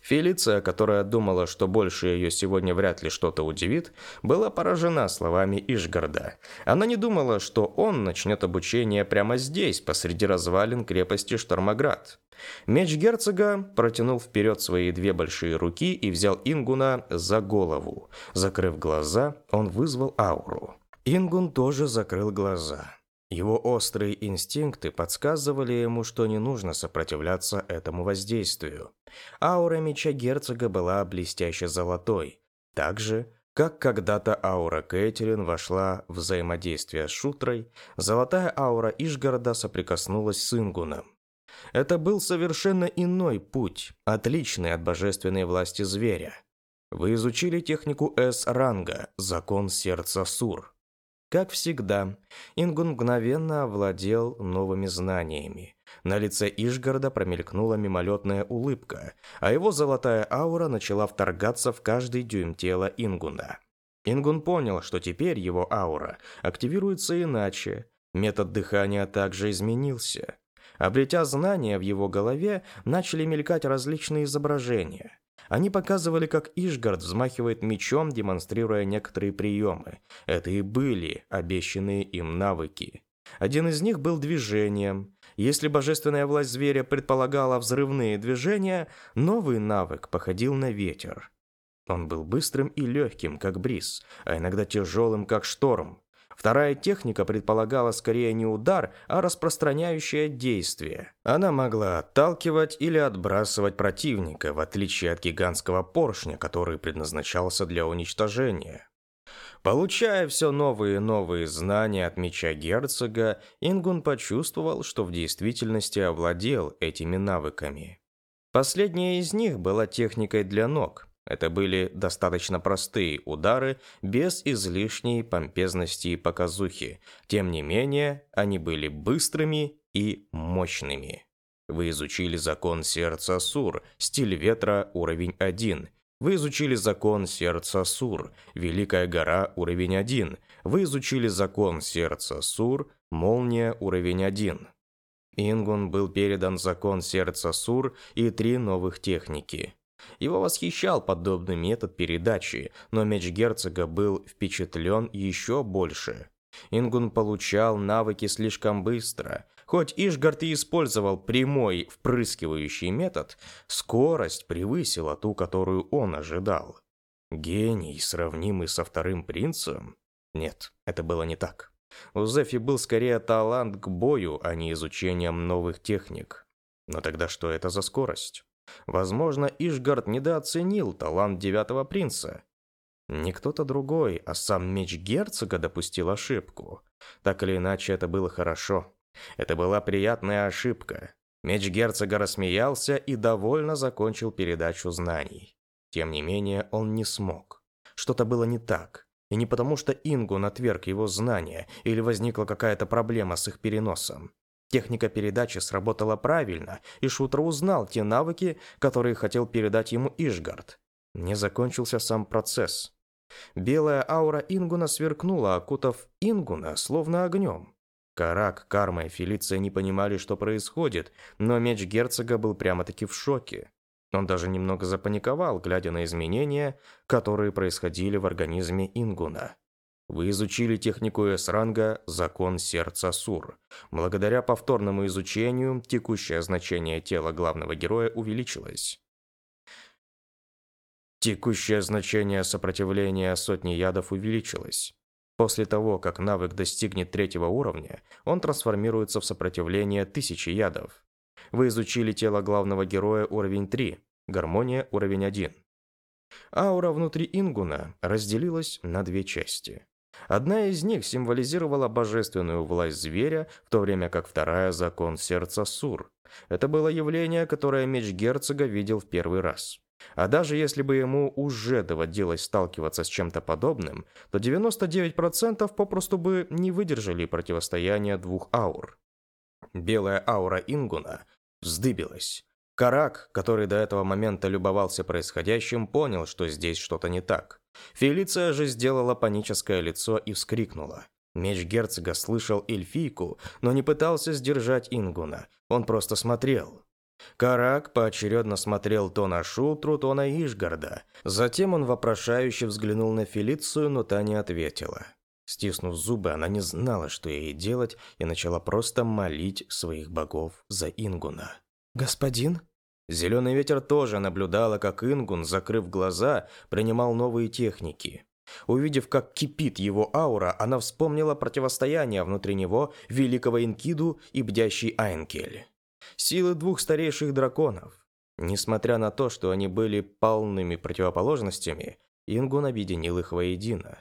Фелиция, которая думала, что больше ее сегодня вряд ли что-то удивит, была поражена словами Ишгарда. Она не думала, что он начнет обучение прямо здесь, посреди развалин крепости Штормоград. Меч герцога протянул вперед свои две большие руки и взял Ингуна за голову. Закрыв глаза, он вызвал ауру. Ингун тоже закрыл глаза. Его острые инстинкты подсказывали ему, что не нужно сопротивляться этому воздействию. Аура меча герцога была блестяще золотой, так же, как когда-то аура Кэтлин вошла в взаимодействие с Шутрой, золотая аура Ишгорода соприкоснулась с Ингуном. Это был совершенно иной путь, отличный от божественной власти зверя. Вы изучили технику С-ранга, закон сердца Сур. Как всегда, Ингун мгновенно овладел новыми знаниями. На лице Ишгарда промелькнула мимолетная улыбка, а его золотая аура начала вторгаться в каждый дюйм тела Ингуна. Ингун понял, что теперь его аура активируется иначе. Метод дыхания также изменился. Обретя знания в его голове, начали мелькать различные изображения. Они показывали, как Ишгард взмахивает мечом, демонстрируя некоторые приемы. Это и были обещанные им навыки. Один из них был движением. Если божественная власть зверя предполагала взрывные движения, новый навык походил на ветер. Он был быстрым и легким, как бриз, а иногда тяжелым, как шторм. Вторая техника предполагала скорее не удар, а распространяющее действие. Она могла отталкивать или отбрасывать противника, в отличие от гигантского поршня, который предназначался для уничтожения. Получая все новые и новые знания от меча герцога, Ингун почувствовал, что в действительности овладел этими навыками. Последняя из них была техникой для ног, это были достаточно простые удары, без излишней помпезности и показухи. Тем не менее, они были быстрыми и мощными. Вы изучили закон сердца Сур, стиль ветра уровень 1. Вы изучили закон сердца Сур, Великая гора уровень 1. Вы изучили закон сердца Сур, молния уровень 1. Ингун был передан закон сердца Сур и три новых техники. Его восхищал подобный метод передачи, но меч герцога был впечатлен еще больше. Ингун получал навыки слишком быстро. Хоть Ишгард и использовал прямой впрыскивающий метод, скорость превысила ту, которую он ожидал. Гений, сравнимый со вторым принцем? Нет, это было не так. У Зефи был скорее талант к бою, а не изучением новых техник. Но тогда что это за скорость? Возможно, Ишгард недооценил талант Девятого Принца. Не кто-то другой, а сам меч герцога допустил ошибку. Так или иначе, это было хорошо. Это была приятная ошибка. Меч герцога рассмеялся и довольно закончил передачу знаний. Тем не менее, он не смог. Что-то было не так. И не потому, что Ингун отверг его знания, или возникла какая-то проблема с их переносом. Техника передачи сработала правильно, и Шутер узнал те навыки, которые хотел передать ему Ишгард. Не закончился сам процесс. Белая аура Ингуна сверкнула, окутав Ингуна словно огнем. Карак, Карма и Фелиция не понимали, что происходит, но меч герцога был прямо-таки в шоке. Он даже немного запаниковал, глядя на изменения, которые происходили в организме Ингуна. Вы изучили технику С-ранга «Закон сердца Сур». Благодаря повторному изучению, текущее значение тела главного героя увеличилось. Текущее значение сопротивления сотни ядов увеличилось. После того, как навык достигнет третьего уровня, он трансформируется в сопротивление тысячи ядов. Вы изучили тело главного героя уровень 3, гармония уровень 1. Аура внутри Ингуна разделилась на две части. Одна из них символизировала божественную власть зверя, в то время как вторая – закон сердца Сур. Это было явление, которое меч герцога видел в первый раз. А даже если бы ему уже доводилось сталкиваться с чем-то подобным, то 99% попросту бы не выдержали противостояния двух аур. Белая аура Ингуна вздыбилась. Карак, который до этого момента любовался происходящим, понял, что здесь что-то не так. Фелиция же сделала паническое лицо и вскрикнула. Меч герцога слышал эльфийку, но не пытался сдержать Ингуна. Он просто смотрел. Карак поочередно смотрел то на Шутру, то на Ишгарда. Затем он вопрошающе взглянул на Фелицию, но та не ответила. Стиснув зубы, она не знала, что ей делать, и начала просто молить своих богов за Ингуна. «Господин?» Зеленый ветер тоже наблюдала, как Ингун, закрыв глаза, принимал новые техники. Увидев, как кипит его аура, она вспомнила противостояние внутри него великого Инкиду и бдящий Айнкель. Силы двух старейших драконов. Несмотря на то, что они были полными противоположностями, Ингун объединил их воедино.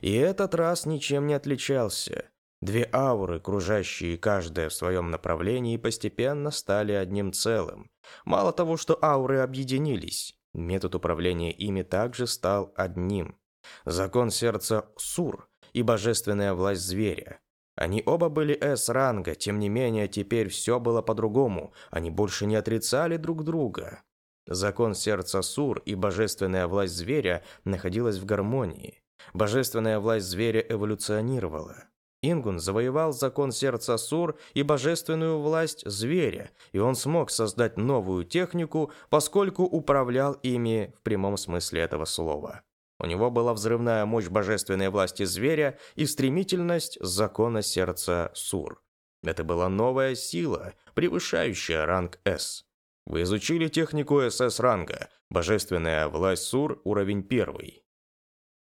И этот раз ничем не отличался. Две ауры, кружащие каждая в своем направлении, постепенно стали одним целым. Мало того, что ауры объединились, метод управления ими также стал одним. Закон сердца Сур и божественная власть зверя. Они оба были С-ранга, тем не менее, теперь все было по-другому, они больше не отрицали друг друга. Закон сердца Сур и божественная власть зверя находилась в гармонии. Божественная власть зверя эволюционировала. Ингун завоевал закон сердца Сур и божественную власть зверя, и он смог создать новую технику, поскольку управлял ими в прямом смысле этого слова. У него была взрывная мощь божественной власти зверя и стремительность закона сердца Сур. Это была новая сила, превышающая ранг С. Вы изучили технику СС ранга, божественная власть Сур, уровень первый.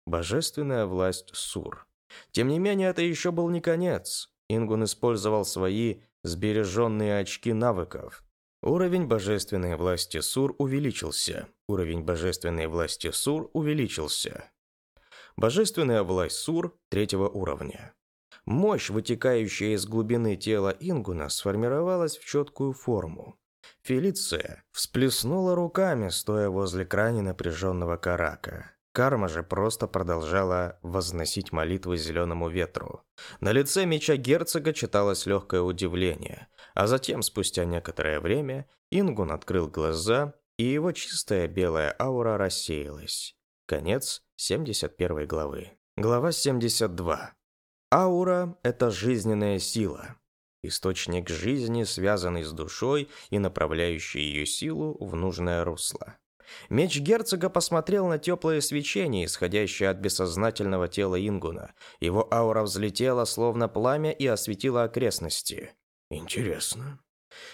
Божественная власть Сур. Тем не менее, это еще был не конец. Ингун использовал свои сбереженные очки навыков. Уровень божественной власти Сур увеличился. Уровень божественной власти Сур увеличился. Божественная власть Сур третьего уровня. Мощь, вытекающая из глубины тела Ингуна, сформировалась в четкую форму. Фелиция всплеснула руками, стоя возле крайне напряженного карака. Карма же просто продолжала возносить молитвы зеленому ветру. На лице меча герцога читалось легкое удивление, а затем, спустя некоторое время, Ингун открыл глаза, и его чистая белая аура рассеялась. Конец 71 главы. Глава 72. Аура – это жизненная сила. Источник жизни, связанный с душой и направляющий ее силу в нужное русло. Меч герцога посмотрел на теплое свечение, исходящее от бессознательного тела Ингуна. Его аура взлетела, словно пламя, и осветила окрестности. Интересно.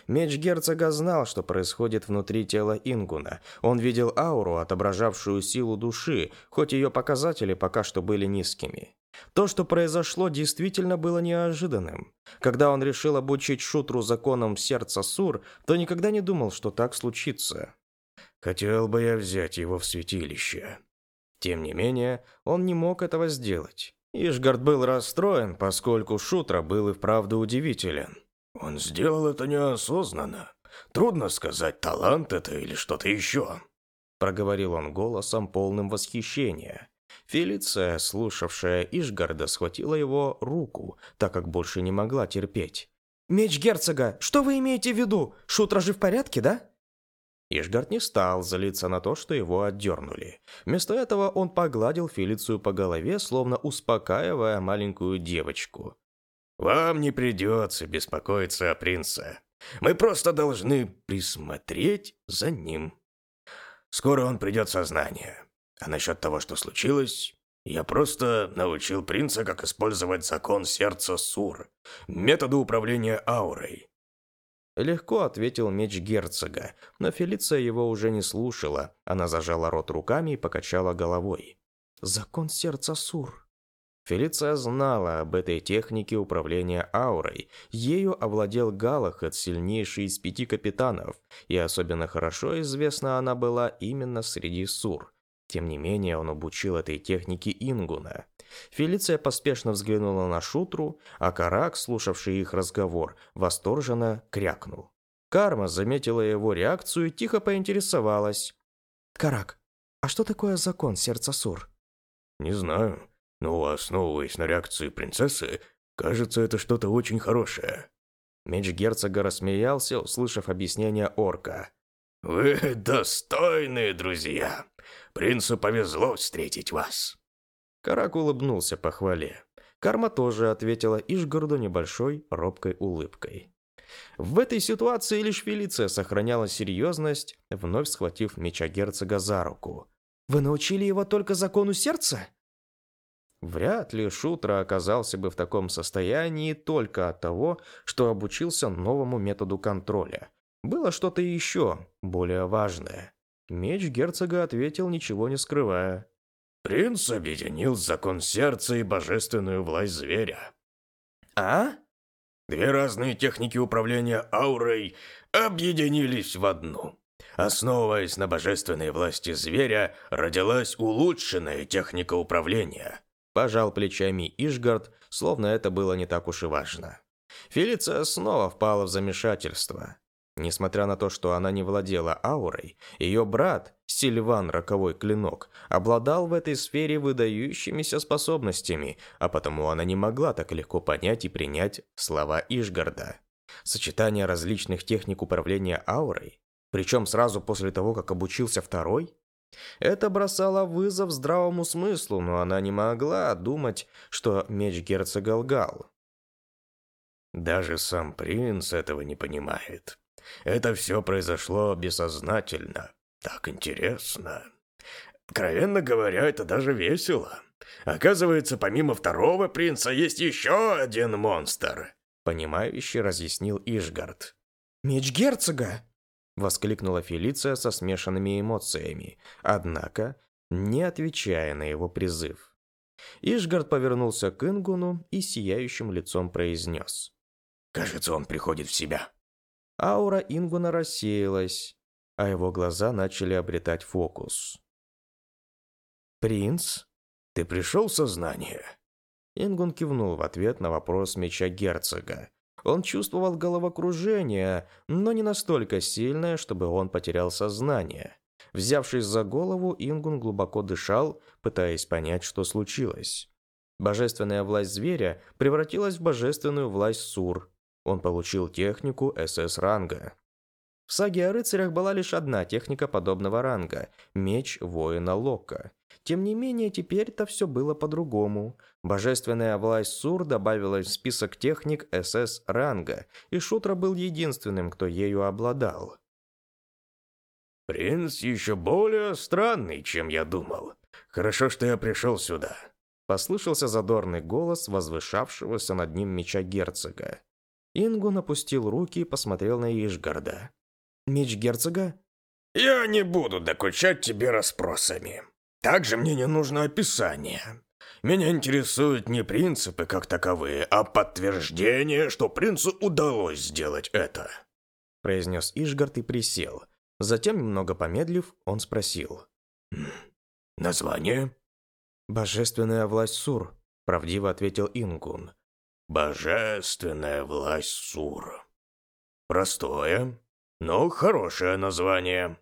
Меч герцога знал, что происходит внутри тела Ингуна. Он видел ауру, отображавшую силу души, хоть ее показатели пока что были низкими. То, что произошло, действительно было неожиданным. Когда он решил обучить Шутру законам сердца Сур, то никогда не думал, что так случится. Хотел бы я взять его в святилище. Тем не менее, он не мог этого сделать. Ишгард был расстроен, поскольку Шутра был и вправду удивителен. Он сделал это неосознанно. Трудно сказать, талант это или что-то еще. Проговорил он голосом, полным восхищения. Фелиция, слушавшая Ишгарда, схватила его руку, так как больше не могла терпеть. «Меч герцога, что вы имеете в виду? Шутра же в порядке, да?» Ишгард не стал злиться на то, что его отдернули. Вместо этого он погладил Фелицию по голове, словно успокаивая маленькую девочку. «Вам не придется беспокоиться о принце. Мы просто должны присмотреть за ним. Скоро он придет в сознание. А насчет того, что случилось, я просто научил принца, как использовать закон сердца Сур, методу управления аурой. Легко ответил меч герцога, но Фелиция его уже не слушала. Она зажала рот руками и покачала головой. «Закон сердца Сур». Фелиция знала об этой технике управления аурой. Ею овладел Галахет, сильнейший из пяти капитанов, и особенно хорошо известна она была именно среди Сур. Тем не менее, он обучил этой технике Ингуна. Фелиция поспешно взглянула на Шутру, а Карак, слушавший их разговор, восторженно крякнул. Карма заметила его реакцию и тихо поинтересовалась. «Карак, а что такое закон сердца Сур?» «Не знаю, но, основываясь на реакции принцессы, кажется, это что-то очень хорошее». Меч герцога рассмеялся, услышав объяснение орка. «Вы достойные друзья. Принцу повезло встретить вас». Карак улыбнулся похвале. Карма тоже ответила Ишгороду небольшой робкой улыбкой. В этой ситуации лишь Фелиция сохраняла серьезность, вновь схватив меча герцога за руку. «Вы научили его только закону сердца?» Вряд ли Шутра оказался бы в таком состоянии только от того, что обучился новому методу контроля. Было что-то еще, более важное. Меч герцога ответил, ничего не скрывая. «Принц объединил закон сердца и божественную власть зверя». «А?» Две разные техники управления аурой объединились в одну. Основываясь на божественной власти зверя, родилась улучшенная техника управления. Пожал плечами Ишгард, словно это было не так уж и важно. Фелиция снова впала в замешательство. Несмотря на то, что она не владела аурой, ее брат, Сильван Роковой Клинок, обладал в этой сфере выдающимися способностями, а потому она не могла так легко понять и принять слова Ишгарда. Сочетание различных техник управления аурой, причем сразу после того, как обучился второй, это бросало вызов здравому смыслу, но она не могла думать, что меч герцога лгал. Даже сам принц этого не понимает. Это все произошло бессознательно. Так интересно. Откровенно говоря, это даже весело. Оказывается, помимо второго принца есть еще один монстр. Понимающе разъяснил Ишгард. «Меч герцога!» Воскликнула Фелиция со смешанными эмоциями, однако не отвечая на его призыв. Ишгард повернулся к Ингуну и сияющим лицом произнес. «Кажется, он приходит в себя». Аура Ингуна рассеялась, а его глаза начали обретать фокус. «Принц, ты пришел в сознание?» Ингун кивнул в ответ на вопрос меча герцога. Он чувствовал головокружение, но не настолько сильное, чтобы он потерял сознание. Взявшись за голову, Ингун глубоко дышал, пытаясь понять, что случилось. Божественная власть зверя превратилась в божественную власть Сур, он получил технику СС-ранга. В саге о рыцарях была лишь одна техника подобного ранга – меч воина Лока. Тем не менее, теперь-то все было по-другому. Божественная власть Сур добавилась в список техник СС-ранга, и Шутра был единственным, кто ею обладал. «Принц еще более странный, чем я думал. Хорошо, что я пришел сюда», – послышался задорный голос возвышавшегося над ним меча герцога. Ингу напустил руки и посмотрел на Ишгарда. «Меч герцога?» «Я не буду докучать тебе расспросами. Также мне не нужно описание. Меня интересуют не принципы как таковые, а подтверждение, что принцу удалось сделать это», произнес Ишгард и присел. Затем, немного помедлив, он спросил. «Название?» «Божественная власть Сур», правдиво ответил Ингун. Божественная власть Сур. Простое, но хорошее название.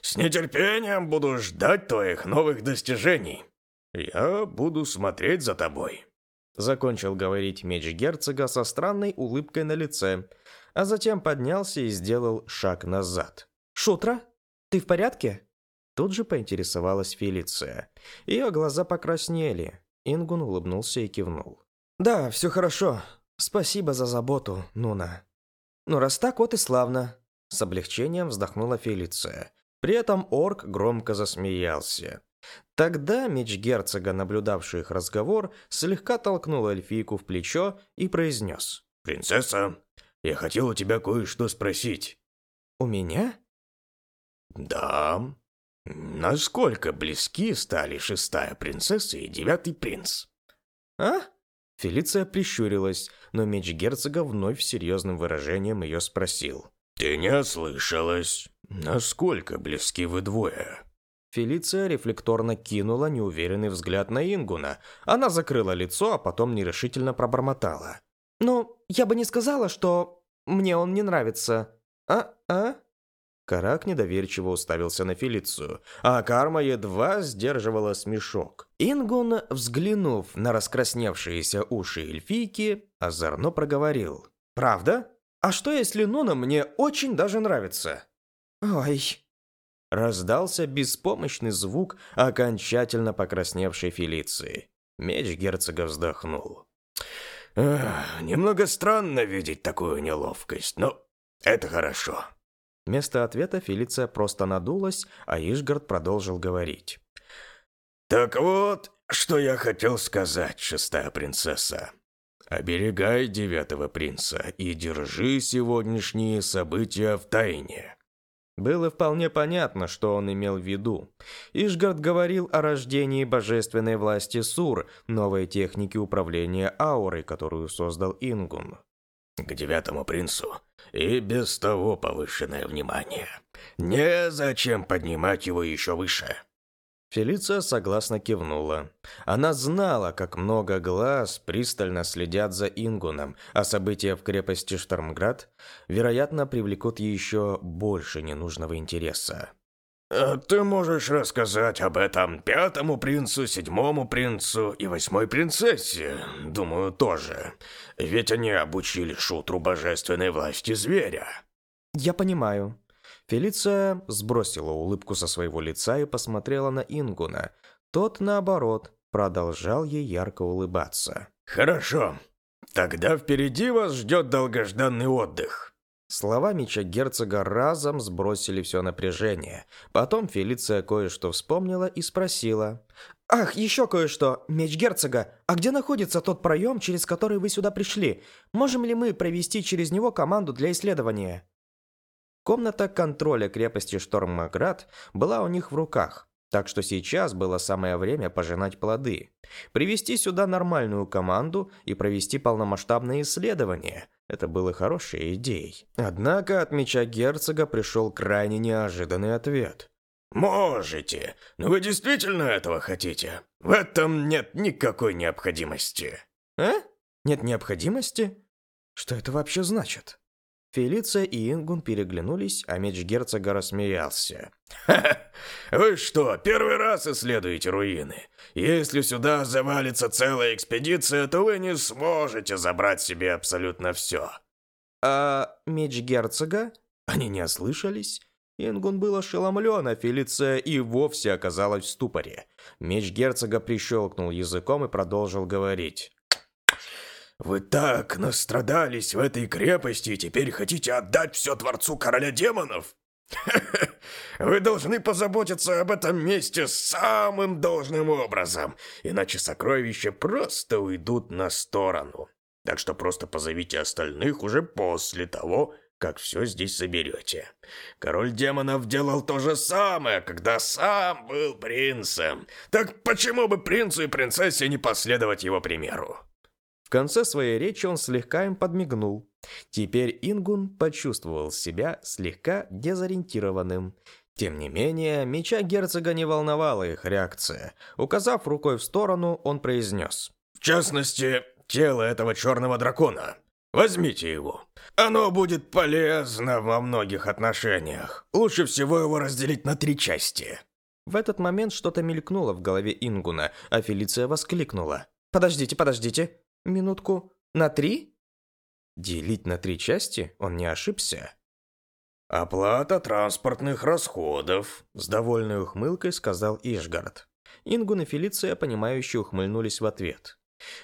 С нетерпением буду ждать твоих новых достижений. Я буду смотреть за тобой. Закончил говорить меч герцога со странной улыбкой на лице, а затем поднялся и сделал шаг назад. «Шутра, ты в порядке?» Тут же поинтересовалась Фелиция. Ее глаза покраснели. Ингун улыбнулся и кивнул. «Да, все хорошо. Спасибо за заботу, Нуна». «Ну, раз так, вот и славно», — с облегчением вздохнула Фелиция. При этом орк громко засмеялся. Тогда меч герцога, наблюдавший их разговор, слегка толкнул эльфийку в плечо и произнес. «Принцесса, я хотел у тебя кое-что спросить». «У меня?» «Да. Насколько близки стали шестая принцесса и девятый принц?» «А?» Фелиция прищурилась, но меч герцога вновь серьезным выражением ее спросил. «Ты не ослышалась? Насколько близки вы двое?» Фелиция рефлекторно кинула неуверенный взгляд на Ингуна. Она закрыла лицо, а потом нерешительно пробормотала. «Ну, я бы не сказала, что мне он не нравится. А-а?» Карак недоверчиво уставился на Фелицию, а Карма едва сдерживала смешок. Ингун, взглянув на раскрасневшиеся уши эльфийки, озорно проговорил. «Правда? А что, если Нуна мне очень даже нравится?» «Ой...» Раздался беспомощный звук окончательно покрасневшей Фелиции. Меч герцога вздохнул. Немного странно видеть такую неловкость, но это хорошо. Вместо ответа Фелиция просто надулась, а Ишгард продолжил говорить. «Так вот, что я хотел сказать, шестая принцесса. Оберегай девятого принца и держи сегодняшние события в тайне». Было вполне понятно, что он имел в виду. Ишгард говорил о рождении божественной власти Сур, новой техники управления аурой, которую создал Ингун. К девятому принцу и без того повышенное внимание. Незачем поднимать его еще выше. Фелиция согласно кивнула. Она знала, как много глаз пристально следят за Ингуном, а события в крепости Штормград, вероятно, привлекут еще больше ненужного интереса. А «Ты можешь рассказать об этом пятому принцу, седьмому принцу и восьмой принцессе, думаю, тоже. Ведь они обучили шутру божественной власти зверя». «Я понимаю», Фелиция сбросила улыбку со своего лица и посмотрела на Ингуна. Тот, наоборот, продолжал ей ярко улыбаться. «Хорошо. Тогда впереди вас ждет долгожданный отдых». Слова меча герцога разом сбросили все напряжение. Потом Фелиция кое-что вспомнила и спросила. «Ах, еще кое-что. Меч герцога. А где находится тот проем, через который вы сюда пришли? Можем ли мы провести через него команду для исследования?» Комната контроля крепости Штормоград была у них в руках, так что сейчас было самое время пожинать плоды. Привести сюда нормальную команду и провести полномасштабное исследование – это было хорошей идеей. Однако от меча герцога пришел крайне неожиданный ответ. «Можете, но вы действительно этого хотите? В этом нет никакой необходимости». «А? Нет необходимости? Что это вообще значит?» Фелиция и Ингун переглянулись, а меч герцога рассмеялся. «Ха-ха! Вы что, первый раз исследуете руины? Если сюда завалится целая экспедиция, то вы не сможете забрать себе абсолютно все». «А меч герцога?» Они не ослышались? Ингун был ошеломлен, а Фелиция и вовсе оказалась в ступоре. Меч герцога прищелкнул языком и продолжил говорить. Вы так настрадались в этой крепости и теперь хотите отдать все дворцу короля демонов? Вы должны позаботиться об этом месте самым должным образом, иначе сокровища просто уйдут на сторону. Так что просто позовите остальных уже после того, как все здесь соберете. Король демонов делал то же самое, когда сам был принцем. Так почему бы принцу и принцессе не последовать его примеру? В конце своей речи он слегка им подмигнул. Теперь Ингун почувствовал себя слегка дезориентированным. Тем не менее, меча герцога не волновала их реакция. Указав рукой в сторону, он произнес. «В частности, тело этого черного дракона. Возьмите его. Оно будет полезно во многих отношениях. Лучше всего его разделить на три части». В этот момент что-то мелькнуло в голове Ингуна, а Фелиция воскликнула. «Подождите, подождите. Минутку. На три? Делить на три части? Он не ошибся. «Оплата транспортных расходов», — с довольной ухмылкой сказал Ишгард. Ингун и Фелиция, понимающе ухмыльнулись в ответ.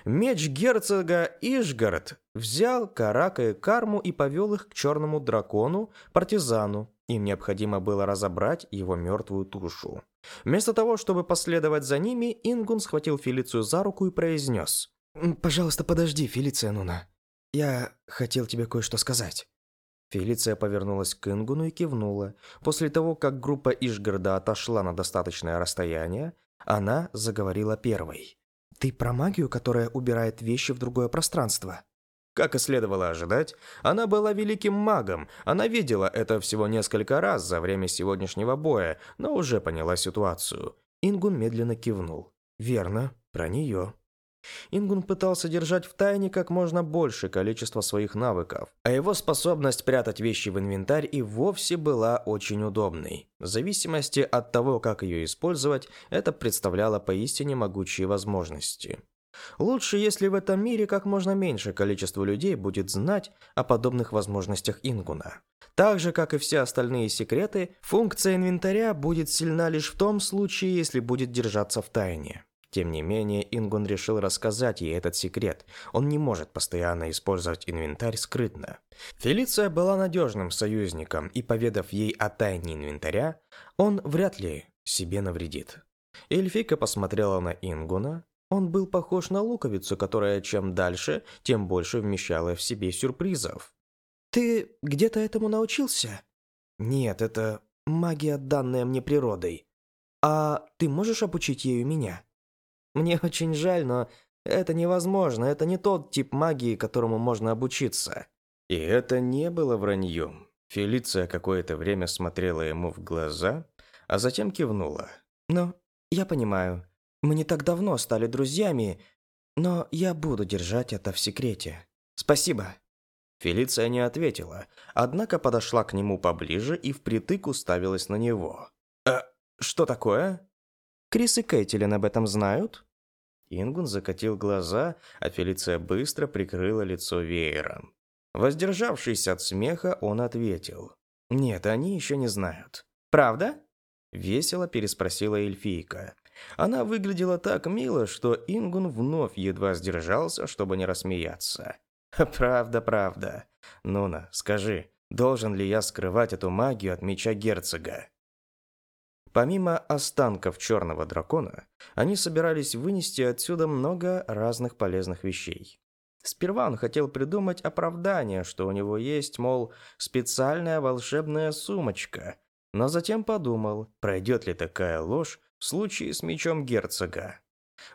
Меч герцога Ишгард взял Карака и Карму и повел их к черному дракону, партизану. Им необходимо было разобрать его мертвую тушу. Вместо того, чтобы последовать за ними, Ингун схватил Фелицию за руку и произнес. «Пожалуйста, подожди, Фелиция Нуна. Я хотел тебе кое-что сказать». Фелиция повернулась к Ингуну и кивнула. После того, как группа Ишгарда отошла на достаточное расстояние, она заговорила первой. «Ты про магию, которая убирает вещи в другое пространство?» Как и следовало ожидать, она была великим магом. Она видела это всего несколько раз за время сегодняшнего боя, но уже поняла ситуацию. Ингун медленно кивнул. «Верно, про нее». Ингун пытался держать в тайне как можно больше количество своих навыков, а его способность прятать вещи в инвентарь и вовсе была очень удобной. В зависимости от того, как ее использовать, это представляло поистине могучие возможности. Лучше, если в этом мире как можно меньше количество людей будет знать о подобных возможностях Ингуна. Так же, как и все остальные секреты, функция инвентаря будет сильна лишь в том случае, если будет держаться в тайне. Тем не менее, Ингун решил рассказать ей этот секрет. Он не может постоянно использовать инвентарь скрытно. Фелиция была надежным союзником, и поведав ей о тайне инвентаря, он вряд ли себе навредит. Эльфийка посмотрела на Ингуна. Он был похож на луковицу, которая чем дальше, тем больше вмещала в себе сюрпризов. «Ты где-то этому научился?» «Нет, это магия, данная мне природой. А ты можешь обучить ею меня?» «Мне очень жаль, но это невозможно. Это не тот тип магии, которому можно обучиться». И это не было враньем. Фелиция какое-то время смотрела ему в глаза, а затем кивнула. «Ну, я понимаю. Мы не так давно стали друзьями, но я буду держать это в секрете. Спасибо». Фелиция не ответила, однако подошла к нему поближе и впритык уставилась на него. «Э, что такое? Крис и Кейтилин об этом знают?» Ингун закатил глаза, а Фелиция быстро прикрыла лицо веером. Воздержавшись от смеха, он ответил. «Нет, они еще не знают». «Правда?» Весело переспросила эльфийка. Она выглядела так мило, что Ингун вновь едва сдержался, чтобы не рассмеяться. «Правда, правда. Нуна, скажи, должен ли я скрывать эту магию от меча герцога?» Помимо останков черного дракона, они собирались вынести отсюда много разных полезных вещей. Сперва он хотел придумать оправдание, что у него есть, мол, специальная волшебная сумочка, но затем подумал, пройдет ли такая ложь в случае с мечом герцога.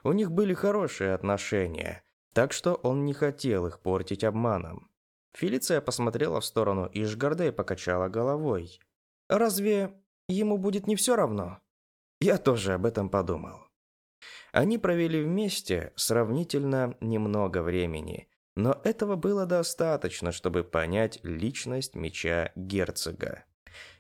У них были хорошие отношения, так что он не хотел их портить обманом. Фелиция посмотрела в сторону Ишгарда и покачала головой. «Разве ему будет не все равно?» Я тоже об этом подумал. Они провели вместе сравнительно немного времени, но этого было достаточно, чтобы понять личность меча герцога.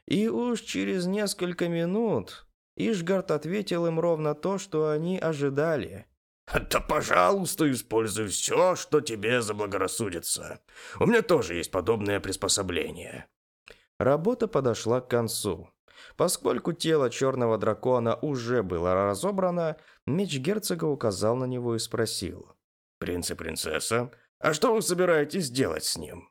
И уж через несколько минут Ишгард ответил им ровно то, что они ожидали – «Да, пожалуйста, используй все, что тебе заблагорассудится. У меня тоже есть подобное приспособление». Работа подошла к концу. Поскольку тело черного дракона уже было разобрано, меч герцога указал на него и спросил. «Принц и принцесса, а что вы собираетесь делать с ним?»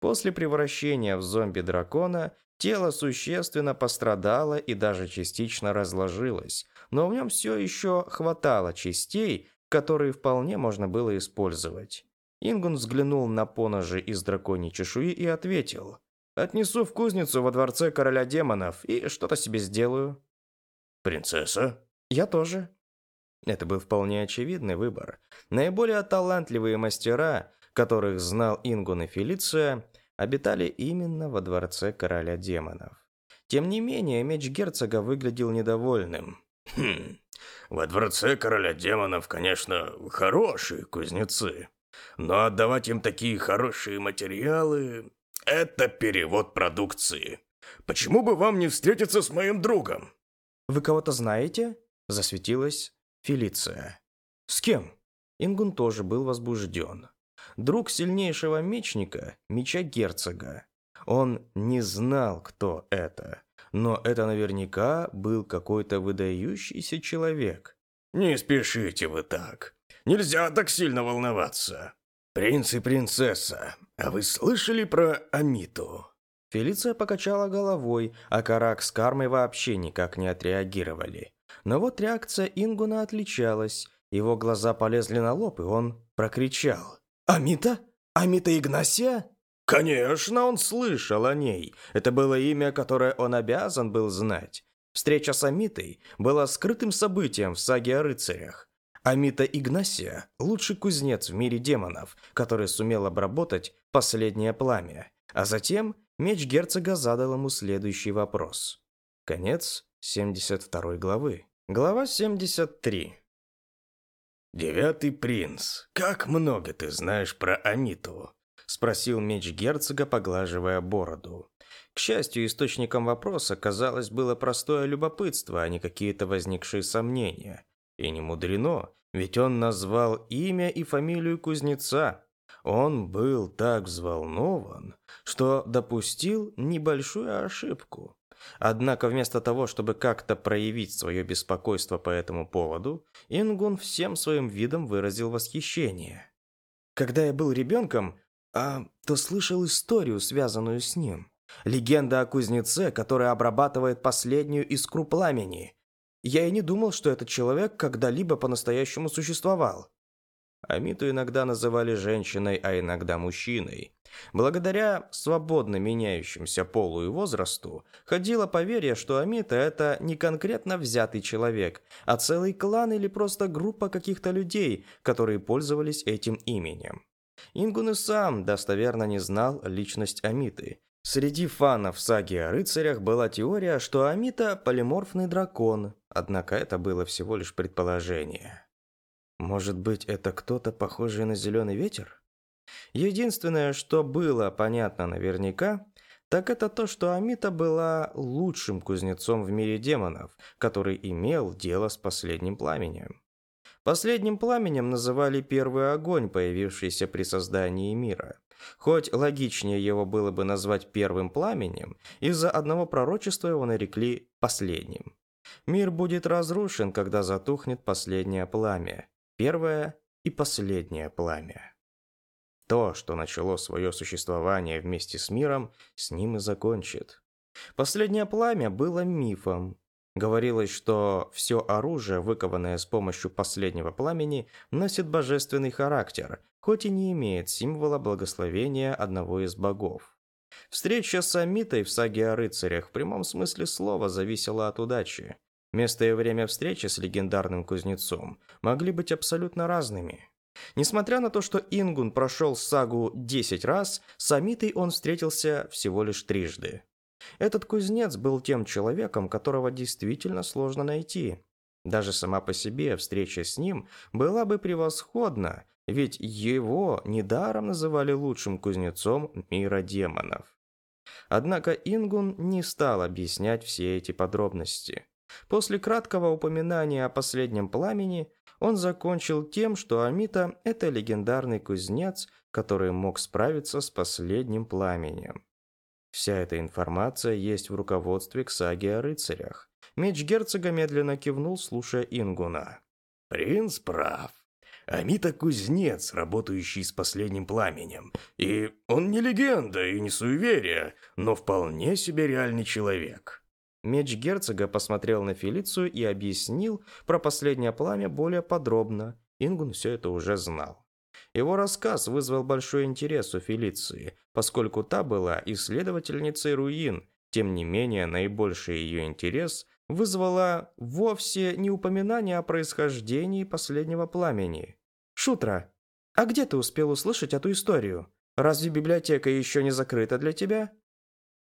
После превращения в зомби-дракона тело существенно пострадало и даже частично разложилось, но в нем все еще хватало частей, которые вполне можно было использовать. Ингун взглянул на поножи из драконьей чешуи и ответил. «Отнесу в кузницу во дворце короля демонов и что-то себе сделаю». «Принцесса?» «Я тоже». Это был вполне очевидный выбор. Наиболее талантливые мастера, которых знал Ингун и Фелиция, обитали именно во дворце короля демонов. Тем не менее, меч герцога выглядел недовольным. Хм, во дворце короля демонов, конечно, хорошие кузнецы. Но отдавать им такие хорошие материалы – это перевод продукции. Почему бы вам не встретиться с моим другом? Вы кого-то знаете? Засветилась Фелиция. С кем? Ингун тоже был возбужден. Друг сильнейшего мечника, меча герцога. Он не знал, кто это но это наверняка был какой-то выдающийся человек. «Не спешите вы так. Нельзя так сильно волноваться. Принц и принцесса, а вы слышали про Амиту?» Фелиция покачала головой, а Карак с Кармой вообще никак не отреагировали. Но вот реакция Ингуна отличалась. Его глаза полезли на лоб, и он прокричал. «Амита? Амита Игнасия?» Конечно, он слышал о ней. Это было имя, которое он обязан был знать. Встреча с Амитой была скрытым событием в саге о рыцарях. Амита Игнасия – лучший кузнец в мире демонов, который сумел обработать последнее пламя. А затем меч герцога задал ему следующий вопрос. Конец 72 главы. Глава 73. «Девятый принц, как много ты знаешь про Амиту?» спросил меч герцога, поглаживая бороду. К счастью, источником вопроса, казалось, было простое любопытство, а не какие-то возникшие сомнения. И не мудрено, ведь он назвал имя и фамилию кузнеца. Он был так взволнован, что допустил небольшую ошибку. Однако вместо того, чтобы как-то проявить свое беспокойство по этому поводу, Ингун всем своим видом выразил восхищение. Когда я был ребенком, а, то слышал историю, связанную с ним. Легенда о кузнеце, который обрабатывает последнюю искру пламени. Я и не думал, что этот человек когда-либо по-настоящему существовал. Амиту иногда называли женщиной, а иногда мужчиной. Благодаря свободно меняющимся полу и возрасту, ходило поверье, что Амита – это не конкретно взятый человек, а целый клан или просто группа каких-то людей, которые пользовались этим именем. Ингун и сам достоверно не знал личность Амиты. Среди фанов саги о рыцарях была теория, что Амита – полиморфный дракон, однако это было всего лишь предположение. Может быть, это кто-то похожий на зеленый ветер? Единственное, что было понятно наверняка, так это то, что Амита была лучшим кузнецом в мире демонов, который имел дело с последним пламенем. Последним пламенем называли первый огонь, появившийся при создании мира. Хоть логичнее его было бы назвать первым пламенем, из-за одного пророчества его нарекли последним. Мир будет разрушен, когда затухнет последнее пламя первое и последнее пламя. То, что начало свое существование вместе с миром, с ним и закончит. Последнее пламя было мифом. Говорилось, что все оружие, выкованное с помощью последнего пламени, носит божественный характер, хоть и не имеет символа благословения одного из богов. Встреча с Амитой в саге о рыцарях в прямом смысле слова зависела от удачи. Место и время встречи с легендарным кузнецом могли быть абсолютно разными. Несмотря на то, что Ингун прошел сагу 10 раз, с Амитой он встретился всего лишь трижды. Этот кузнец был тем человеком, которого действительно сложно найти. Даже сама по себе встреча с ним была бы превосходна, ведь его недаром называли лучшим кузнецом мира демонов. Однако Ингун не стал объяснять все эти подробности. После краткого упоминания о последнем пламени, он закончил тем, что Амита – это легендарный кузнец, который мог справиться с последним пламенем. Вся эта информация есть в руководстве к саге о рыцарях. Меч герцога медленно кивнул, слушая Ингуна. «Принц прав. Амита – кузнец, работающий с последним пламенем. И он не легенда и не суеверие, но вполне себе реальный человек». Меч герцога посмотрел на Фелицию и объяснил про последнее пламя более подробно. Ингун все это уже знал. Его рассказ вызвал большой интерес у Фелиции, поскольку та была исследовательницей руин. Тем не менее, наибольший ее интерес вызвало вовсе не упоминание о происхождении последнего пламени. «Шутра, а где ты успел услышать эту историю? Разве библиотека еще не закрыта для тебя?»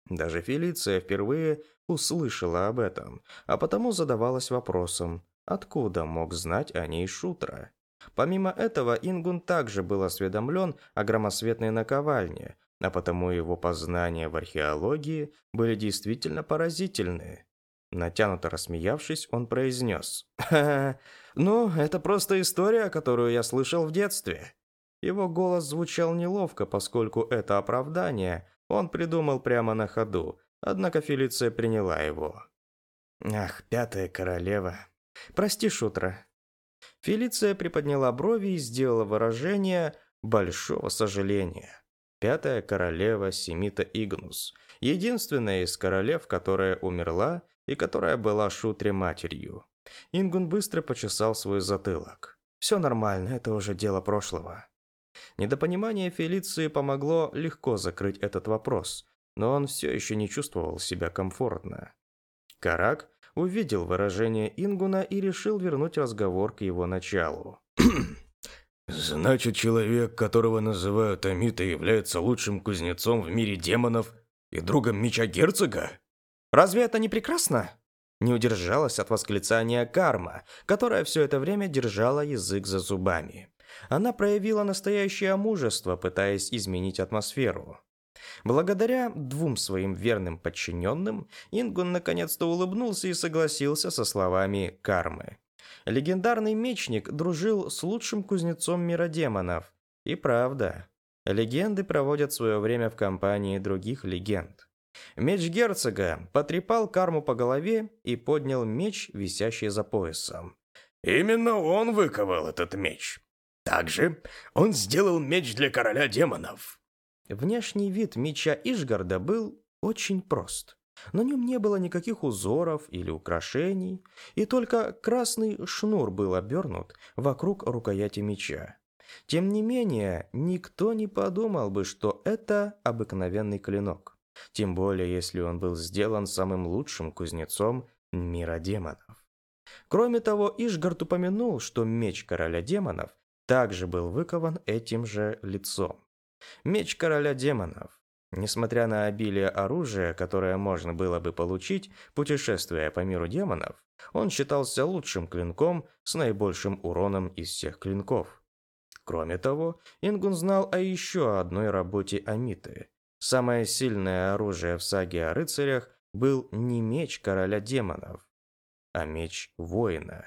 Даже Фелиция впервые услышала об этом, а потому задавалась вопросом, откуда мог знать о ней Шутра. Помимо этого, Ингун также был осведомлен о громосветной наковальне, а потому его познания в археологии были действительно поразительны. Натянуто рассмеявшись, он произнес. «Ха-ха, ну, это просто история, которую я слышал в детстве». Его голос звучал неловко, поскольку это оправдание он придумал прямо на ходу, однако Фелиция приняла его. «Ах, пятая королева. Прости, Шутра». Фелиция приподняла брови и сделала выражение большого сожаления. Пятая королева Семита Игнус. Единственная из королев, которая умерла и которая была Шутре матерью. Ингун быстро почесал свой затылок. «Все нормально, это уже дело прошлого». Недопонимание Фелиции помогло легко закрыть этот вопрос, но он все еще не чувствовал себя комфортно. Карак увидел выражение Ингуна и решил вернуть разговор к его началу. «Значит, человек, которого называют Амита, является лучшим кузнецом в мире демонов и другом меча герцога?» «Разве это не прекрасно?» Не удержалась от восклицания Карма, которая все это время держала язык за зубами она проявила настоящее мужество, пытаясь изменить атмосферу. Благодаря двум своим верным подчиненным, Ингун наконец-то улыбнулся и согласился со словами кармы. Легендарный мечник дружил с лучшим кузнецом мира демонов. И правда, легенды проводят свое время в компании других легенд. Меч герцога потрепал карму по голове и поднял меч, висящий за поясом. Именно он выковал этот меч. Также он сделал меч для короля демонов. Внешний вид меча Ишгарда был очень прост. На нем не было никаких узоров или украшений, и только красный шнур был обернут вокруг рукояти меча. Тем не менее, никто не подумал бы, что это обыкновенный клинок. Тем более, если он был сделан самым лучшим кузнецом мира демонов. Кроме того, Ишгард упомянул, что меч короля демонов также был выкован этим же лицом. Меч короля демонов. Несмотря на обилие оружия, которое можно было бы получить, путешествуя по миру демонов, он считался лучшим клинком с наибольшим уроном из всех клинков. Кроме того, Ингун знал о еще одной работе Амиты. Самое сильное оружие в саге о рыцарях был не меч короля демонов, а меч воина.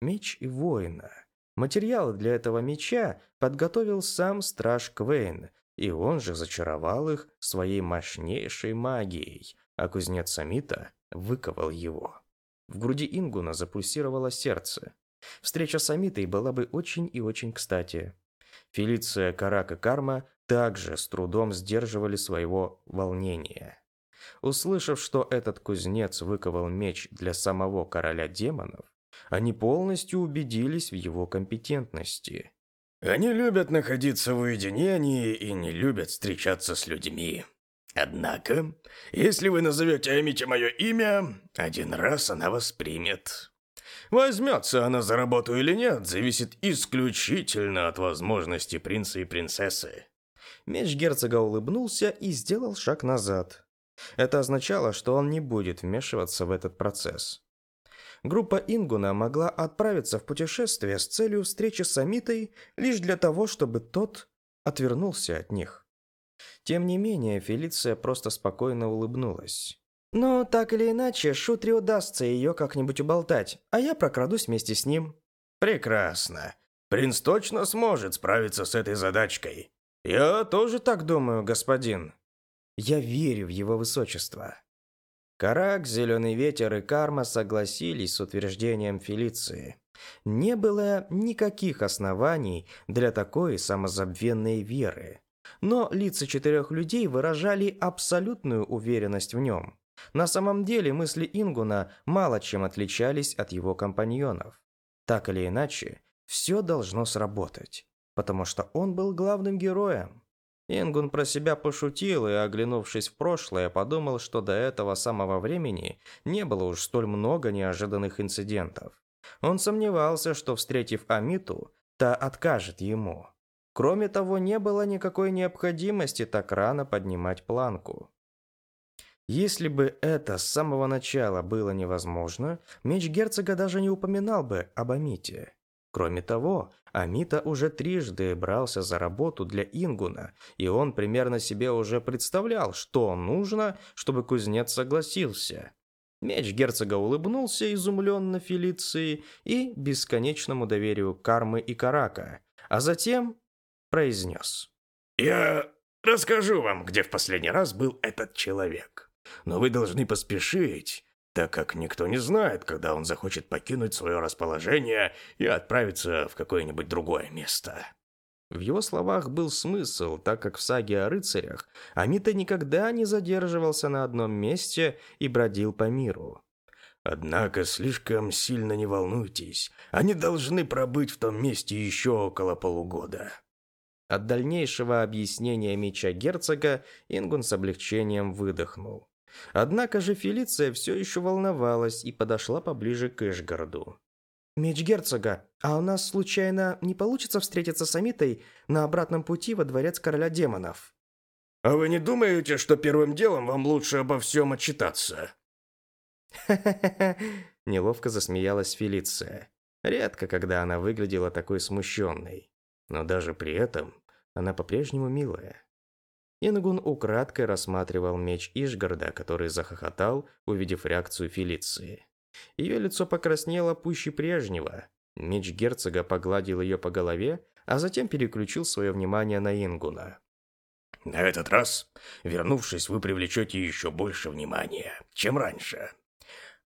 Меч воина. Материалы для этого меча подготовил сам страж Квейн, и он же зачаровал их своей мощнейшей магией, а кузнец Самита выковал его. В груди Ингуна запульсировало сердце. Встреча с Амитой была бы очень и очень кстати. Фелиция, Карак и Карма также с трудом сдерживали своего волнения. Услышав, что этот кузнец выковал меч для самого короля демонов, они полностью убедились в его компетентности. Они любят находиться в уединении и не любят встречаться с людьми. Однако, если вы назовете Амите мое имя, один раз она вас примет. Возьмется она за работу или нет, зависит исключительно от возможности принца и принцессы. Меч герцога улыбнулся и сделал шаг назад. Это означало, что он не будет вмешиваться в этот процесс. Группа Ингуна могла отправиться в путешествие с целью встречи с Амитой лишь для того, чтобы тот отвернулся от них. Тем не менее, Фелиция просто спокойно улыбнулась. «Но так или иначе, Шутре удастся ее как-нибудь уболтать, а я прокрадусь вместе с ним». «Прекрасно. Принц точно сможет справиться с этой задачкой». «Я тоже так думаю, господин», я верю в его высочество. Карак, Зеленый ветер и Карма согласились с утверждением Фелиции. Не было никаких оснований для такой самозабвенной веры. Но лица четырех людей выражали абсолютную уверенность в нем. На самом деле мысли Ингуна мало чем отличались от его компаньонов. Так или иначе, все должно сработать, потому что он был главным героем. Ингун про себя пошутил и, оглянувшись в прошлое, подумал, что до этого самого времени не было уж столь много неожиданных инцидентов. Он сомневался, что, встретив Амиту, та откажет ему. Кроме того, не было никакой необходимости так рано поднимать планку. Если бы это с самого начала было невозможно, меч герцога даже не упоминал бы об Амите. Кроме того, Амита уже трижды брался за работу для Ингуна, и он примерно себе уже представлял, что нужно, чтобы кузнец согласился. Меч герцога улыбнулся изумленно Фелиции и бесконечному доверию Кармы и Карака, а затем произнес. «Я расскажу вам, где в последний раз был этот человек. Но вы должны поспешить, так как никто не знает, когда он захочет покинуть свое расположение и отправиться в какое-нибудь другое место. В его словах был смысл, так как в саге о рыцарях Амита никогда не задерживался на одном месте и бродил по миру. Однако слишком сильно не волнуйтесь, они должны пробыть в том месте еще около полугода. От дальнейшего объяснения меча герцога Ингун с облегчением выдохнул. Однако же Фелиция все еще волновалась и подошла поближе к Эшгороду. «Меч герцога, а у нас случайно не получится встретиться с Амитой на обратном пути во дворец короля демонов?» «А вы не думаете, что первым делом вам лучше обо всем отчитаться?» «Ха-ха-ха!» Неловко засмеялась Фелиция. Редко, когда она выглядела такой смущенной. Но даже при этом она по-прежнему милая. Ингун украдкой рассматривал меч Ишгарда, который захохотал, увидев реакцию Фелиции. Ее лицо покраснело пуще прежнего. Меч герцога погладил ее по голове, а затем переключил свое внимание на Ингуна. На этот раз, вернувшись, вы привлечете еще больше внимания, чем раньше.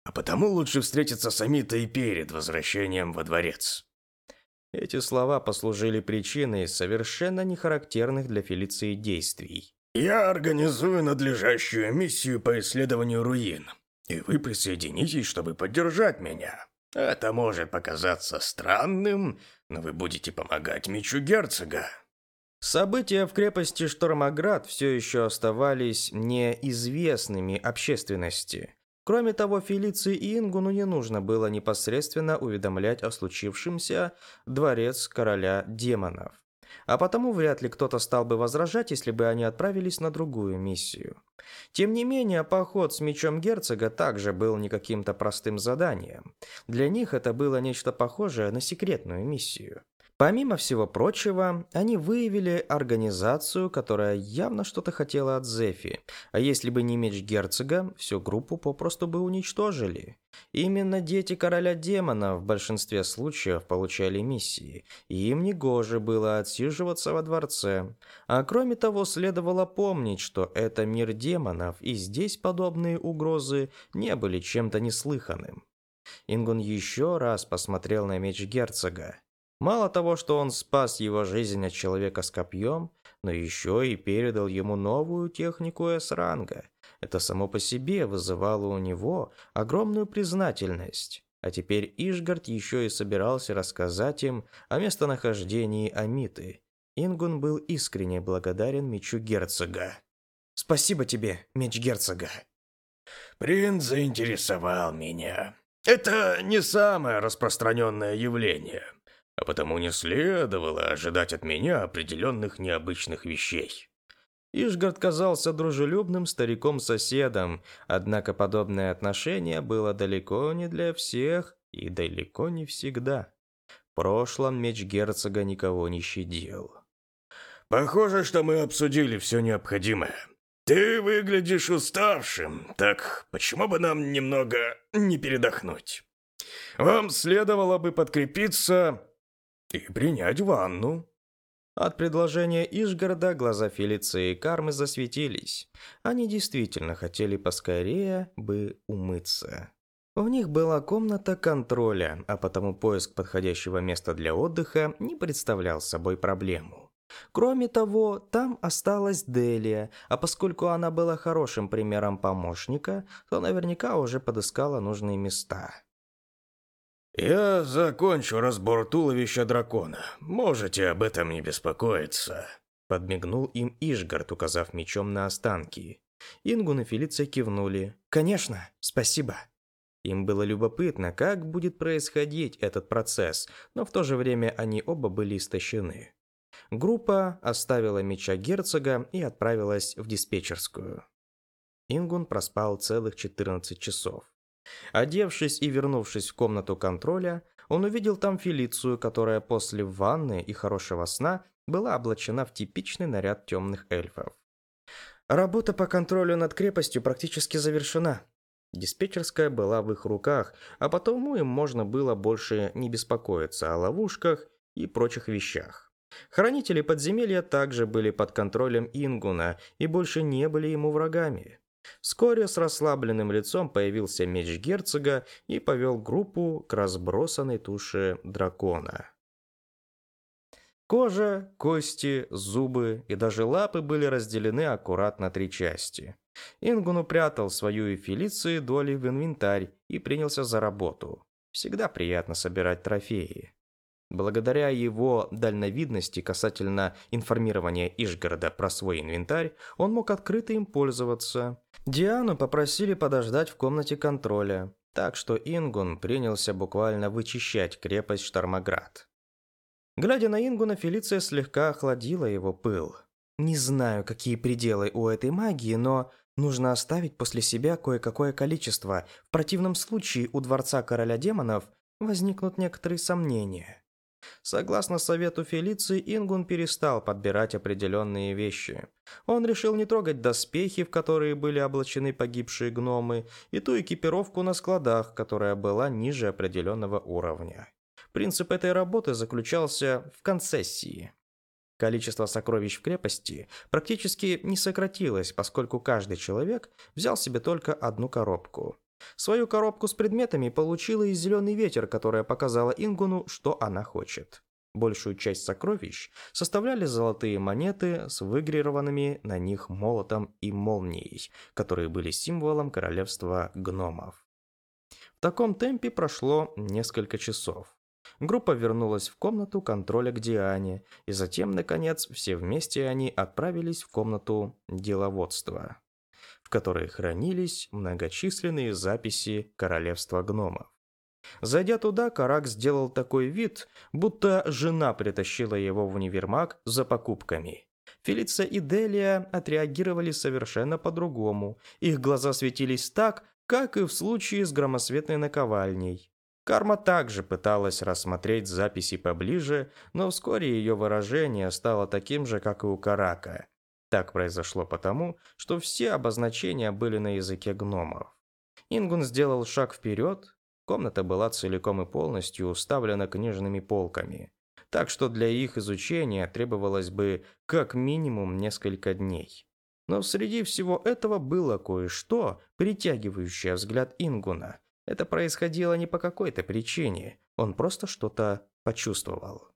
А потому лучше встретиться с Амитой перед возвращением во дворец. Эти слова послужили причиной совершенно нехарактерных для Фелиции действий. «Я организую надлежащую миссию по исследованию руин, и вы присоединитесь, чтобы поддержать меня. Это может показаться странным, но вы будете помогать мечу герцога». События в крепости Штормоград все еще оставались неизвестными общественности. Кроме того, Фелиции и Ингуну не нужно было непосредственно уведомлять о случившемся дворец короля демонов. А потому вряд ли кто-то стал бы возражать, если бы они отправились на другую миссию. Тем не менее, поход с мечом герцога также был не каким-то простым заданием. Для них это было нечто похожее на секретную миссию. Помимо всего прочего, они выявили организацию, которая явно что-то хотела от Зефи, а если бы не меч герцога, всю группу попросту бы уничтожили. Именно дети короля демона в большинстве случаев получали миссии, и им не гоже было отсиживаться во дворце. А кроме того, следовало помнить, что это мир демонов, и здесь подобные угрозы не были чем-то неслыханным. Ингун еще раз посмотрел на меч герцога. Мало того, что он спас его жизнь от человека с копьем, но еще и передал ему новую технику С-ранга. Это само по себе вызывало у него огромную признательность. А теперь Ишгард еще и собирался рассказать им о местонахождении Амиты. Ингун был искренне благодарен мечу герцога. «Спасибо тебе, меч герцога!» «Принц заинтересовал меня. Это не самое распространенное явление а потому не следовало ожидать от меня определенных необычных вещей. Ишгард казался дружелюбным стариком-соседом, однако подобное отношение было далеко не для всех и далеко не всегда. В прошлом меч герцога никого не щадил. «Похоже, что мы обсудили все необходимое. Ты выглядишь уставшим, так почему бы нам немного не передохнуть? Вам следовало бы подкрепиться и принять ванну». От предложения Ишгорода глаза Фелиции и Кармы засветились. Они действительно хотели поскорее бы умыться. У них была комната контроля, а потому поиск подходящего места для отдыха не представлял собой проблему. Кроме того, там осталась Делия, а поскольку она была хорошим примером помощника, то наверняка уже подыскала нужные места. «Я закончу разбор туловища дракона. Можете об этом не беспокоиться», — подмигнул им Ишгард, указав мечом на останки. Ингун и Фелиция кивнули. «Конечно, спасибо». Им было любопытно, как будет происходить этот процесс, но в то же время они оба были истощены. Группа оставила меча герцога и отправилась в диспетчерскую. Ингун проспал целых 14 часов. Одевшись и вернувшись в комнату контроля, он увидел там Фелицию, которая после ванны и хорошего сна была облачена в типичный наряд темных эльфов. Работа по контролю над крепостью практически завершена. Диспетчерская была в их руках, а потому им можно было больше не беспокоиться о ловушках и прочих вещах. Хранители подземелья также были под контролем Ингуна и больше не были ему врагами. Вскоре с расслабленным лицом появился меч герцога и повел группу к разбросанной туше дракона. Кожа, кости, зубы и даже лапы были разделены аккуратно на три части. Ингун упрятал свою и Фелиции доли в инвентарь и принялся за работу. Всегда приятно собирать трофеи. Благодаря его дальновидности касательно информирования Ишгорода про свой инвентарь, он мог открыто им пользоваться. Диану попросили подождать в комнате контроля, так что Ингун принялся буквально вычищать крепость Штормоград. Глядя на Ингуна, Фелиция слегка охладила его пыл. «Не знаю, какие пределы у этой магии, но нужно оставить после себя кое-какое количество. В противном случае у Дворца Короля Демонов возникнут некоторые сомнения». Согласно совету Фелиции, Ингун перестал подбирать определенные вещи. Он решил не трогать доспехи, в которые были облачены погибшие гномы, и ту экипировку на складах, которая была ниже определенного уровня. Принцип этой работы заключался в концессии. Количество сокровищ в крепости практически не сократилось, поскольку каждый человек взял себе только одну коробку. Свою коробку с предметами получила и зеленый ветер, которая показала Ингуну, что она хочет. Большую часть сокровищ составляли золотые монеты с выгравированными на них молотом и молнией, которые были символом королевства гномов. В таком темпе прошло несколько часов. Группа вернулась в комнату контроля к Диане, и затем, наконец, все вместе они отправились в комнату деловодства, в которой хранились многочисленные записи королевства гномов. Зайдя туда, Карак сделал такой вид, будто жена притащила его в универмаг за покупками. Фелиция и Делия отреагировали совершенно по-другому. Их глаза светились так, как и в случае с громосветной наковальней. Карма также пыталась рассмотреть записи поближе, но вскоре ее выражение стало таким же, как и у Карака. Так произошло потому, что все обозначения были на языке гномов. Ингун сделал шаг вперед, Комната была целиком и полностью уставлена книжными полками, так что для их изучения требовалось бы как минимум несколько дней. Но среди всего этого было кое-что, притягивающее взгляд Ингуна. Это происходило не по какой-то причине, он просто что-то почувствовал.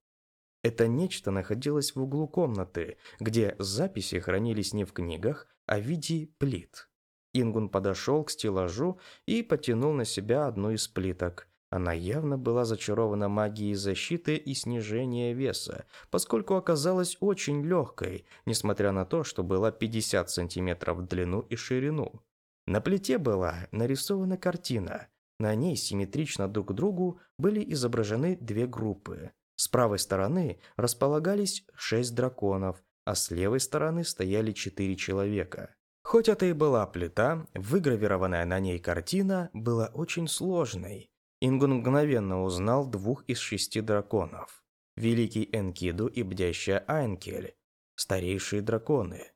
Это нечто находилось в углу комнаты, где записи хранились не в книгах, а в виде плит. Ингун подошел к стеллажу и потянул на себя одну из плиток. Она явно была зачарована магией защиты и снижения веса, поскольку оказалась очень легкой, несмотря на то, что была 50 сантиметров в длину и ширину. На плите была нарисована картина. На ней симметрично друг к другу были изображены две группы. С правой стороны располагались шесть драконов, а с левой стороны стояли четыре человека. Хоть это и была плита, выгравированная на ней картина была очень сложной. Ингун мгновенно узнал двух из шести драконов. Великий Энкиду и Бдящая Айнкель, старейшие драконы.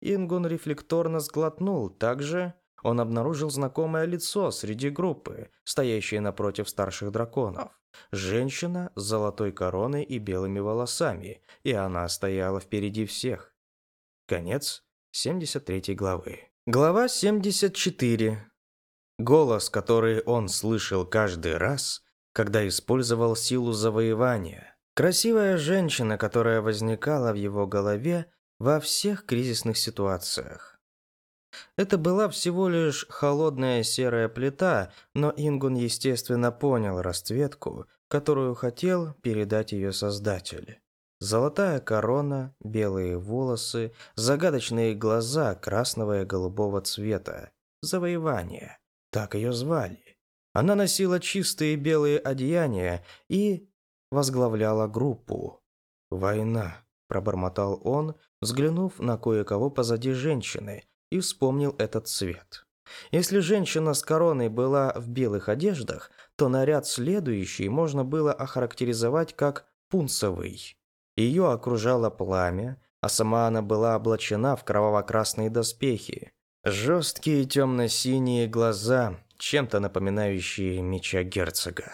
Ингун рефлекторно сглотнул, также он обнаружил знакомое лицо среди группы, стоящей напротив старших драконов. Женщина с золотой короной и белыми волосами, и она стояла впереди всех. Конец 73 главы. Глава 74. Голос, который он слышал каждый раз, когда использовал силу завоевания. Красивая женщина, которая возникала в его голове во всех кризисных ситуациях. Это была всего лишь холодная серая плита, но Ингун, естественно, понял расцветку, которую хотел передать ее создатель. Золотая корона, белые волосы, загадочные глаза красного и голубого цвета. Завоевание. Так ее звали. Она носила чистые белые одеяния и возглавляла группу. «Война», – пробормотал он, взглянув на кое-кого позади женщины, и вспомнил этот цвет. Если женщина с короной была в белых одеждах, то наряд следующий можно было охарактеризовать как пунцовый. Ее окружало пламя, а сама она была облачена в кроваво-красные доспехи. Жесткие темно-синие глаза, чем-то напоминающие меча герцога.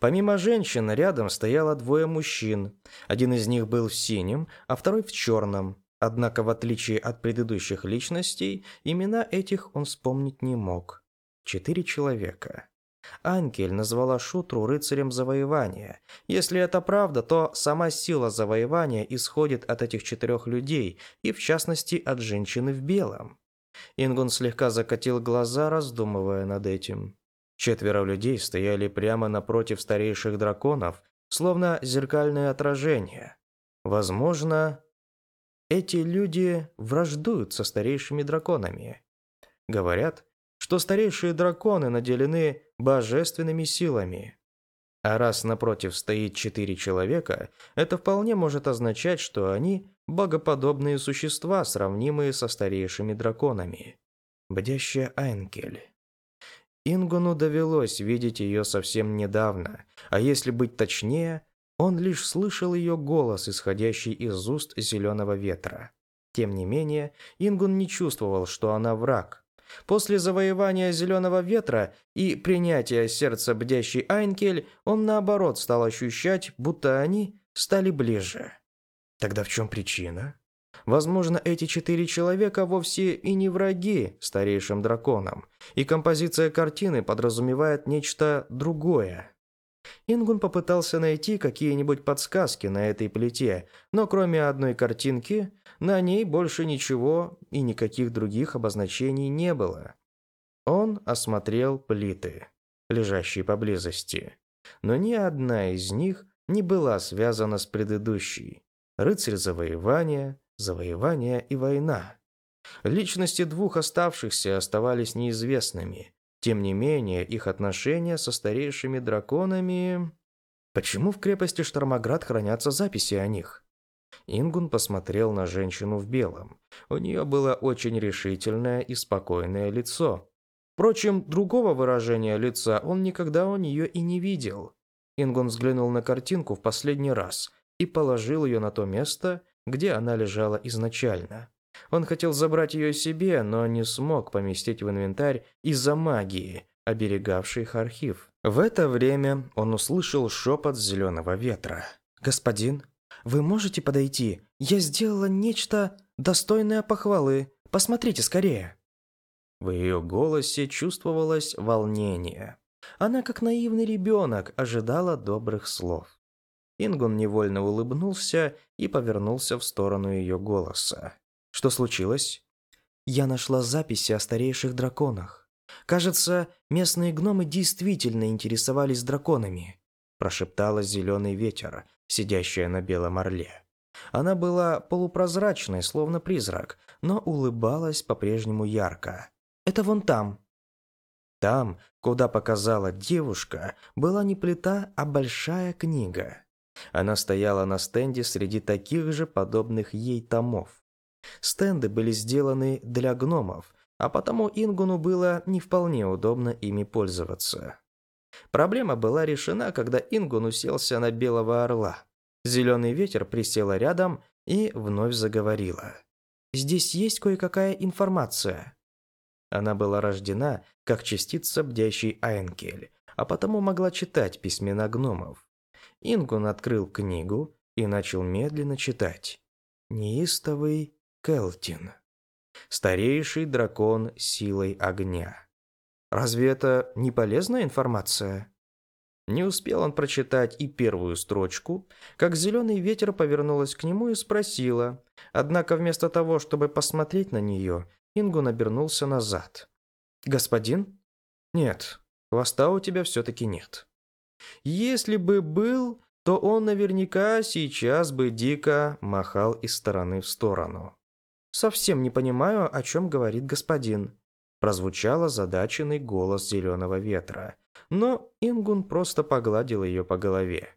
Помимо женщин, рядом стояло двое мужчин. Один из них был в синем, а второй в черном. Однако, в отличие от предыдущих личностей, имена этих он вспомнить не мог. Четыре человека. Анкель назвала Шутру рыцарем завоевания. Если это правда, то сама сила завоевания исходит от этих четырех людей, и в частности от женщины в белом. Ингун слегка закатил глаза, раздумывая над этим. Четверо людей стояли прямо напротив старейших драконов, словно зеркальное отражение. Возможно, эти люди враждуют со старейшими драконами. Говорят, что старейшие драконы наделены божественными силами. А раз напротив стоит четыре человека, это вполне может означать, что они богоподобные существа, сравнимые со старейшими драконами. Бдящая Айнкель. Ингуну довелось видеть ее совсем недавно, а если быть точнее, он лишь слышал ее голос, исходящий из уст зеленого ветра. Тем не менее, Ингун не чувствовал, что она враг. После завоевания Зеленого Ветра и принятия сердца бдящей Айнкель, он наоборот стал ощущать, будто они стали ближе. Тогда в чем причина? Возможно, эти четыре человека вовсе и не враги старейшим драконам, и композиция картины подразумевает нечто другое. Ингун попытался найти какие-нибудь подсказки на этой плите, но кроме одной картинки, на ней больше ничего и никаких других обозначений не было. Он осмотрел плиты, лежащие поблизости, но ни одна из них не была связана с предыдущей. Рыцарь завоевания, завоевание и война. Личности двух оставшихся оставались неизвестными. Тем не менее, их отношения со старейшими драконами... Почему в крепости Штормоград хранятся записи о них? Ингун посмотрел на женщину в белом. У нее было очень решительное и спокойное лицо. Впрочем, другого выражения лица он никогда у нее и не видел. Ингун взглянул на картинку в последний раз и положил ее на то место, где она лежала изначально. Он хотел забрать ее себе, но не смог поместить в инвентарь из-за магии, оберегавшей их архив. В это время он услышал шепот зеленого ветра. «Господин, вы можете подойти? Я сделала нечто достойное похвалы. Посмотрите скорее». В ее голосе чувствовалось волнение. Она, как наивный ребенок, ожидала добрых слов. Ингун невольно улыбнулся и повернулся в сторону ее голоса. «Что случилось?» «Я нашла записи о старейших драконах. Кажется, местные гномы действительно интересовались драконами», прошептала зеленый ветер, сидящая на белом орле. Она была полупрозрачной, словно призрак, но улыбалась по-прежнему ярко. «Это вон там». Там, куда показала девушка, была не плита, а большая книга. Она стояла на стенде среди таких же подобных ей томов. Стенды были сделаны для гномов, а потому Ингуну было не вполне удобно ими пользоваться. Проблема была решена, когда Ингун уселся на белого орла. Зеленый ветер присела рядом и вновь заговорила. «Здесь есть кое-какая информация». Она была рождена как частица бдящей Айнкель, а потому могла читать письмена гномов. Ингун открыл книгу и начал медленно читать. Неистовый Келтин. Старейший дракон силой огня. Разве это не полезная информация? Не успел он прочитать и первую строчку, как зеленый ветер повернулась к нему и спросила. Однако вместо того, чтобы посмотреть на нее, Ингун обернулся назад. «Господин?» «Нет, хвоста у тебя все-таки нет». Если бы был, то он наверняка сейчас бы дико махал из стороны в сторону. «Совсем не понимаю, о чем говорит господин», прозвучал озадаченный голос зеленого ветра, но Ингун просто погладил ее по голове.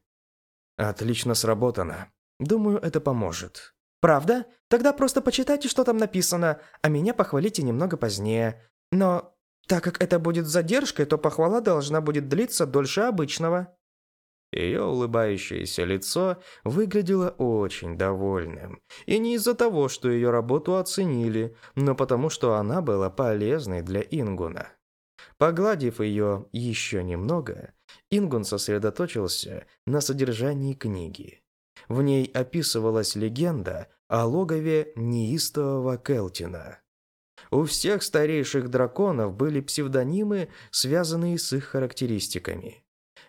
«Отлично сработано. Думаю, это поможет». «Правда? Тогда просто почитайте, что там написано, а меня похвалите немного позднее. Но так как это будет задержкой, то похвала должна будет длиться дольше обычного». Ее улыбающееся лицо выглядело очень довольным. И не из-за того, что ее работу оценили, но потому, что она была полезной для Ингуна. Погладив ее еще немного, Ингун сосредоточился на содержании книги. В ней описывалась легенда о логове неистового Келтина. У всех старейших драконов были псевдонимы, связанные с их характеристиками.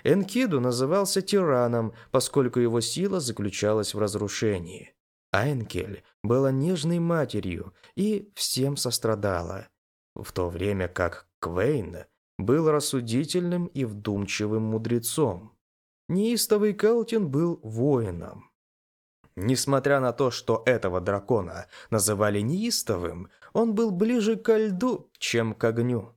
Энкиду назывался тираном, поскольку его сила заключалась в разрушении. Айнкель была нежной матерью и всем сострадала, в то время как Квейн был рассудительным и вдумчивым мудрецом. Неистовый Келтин был воином. Несмотря на то, что этого дракона называли неистовым, он был ближе к льду, чем к огню.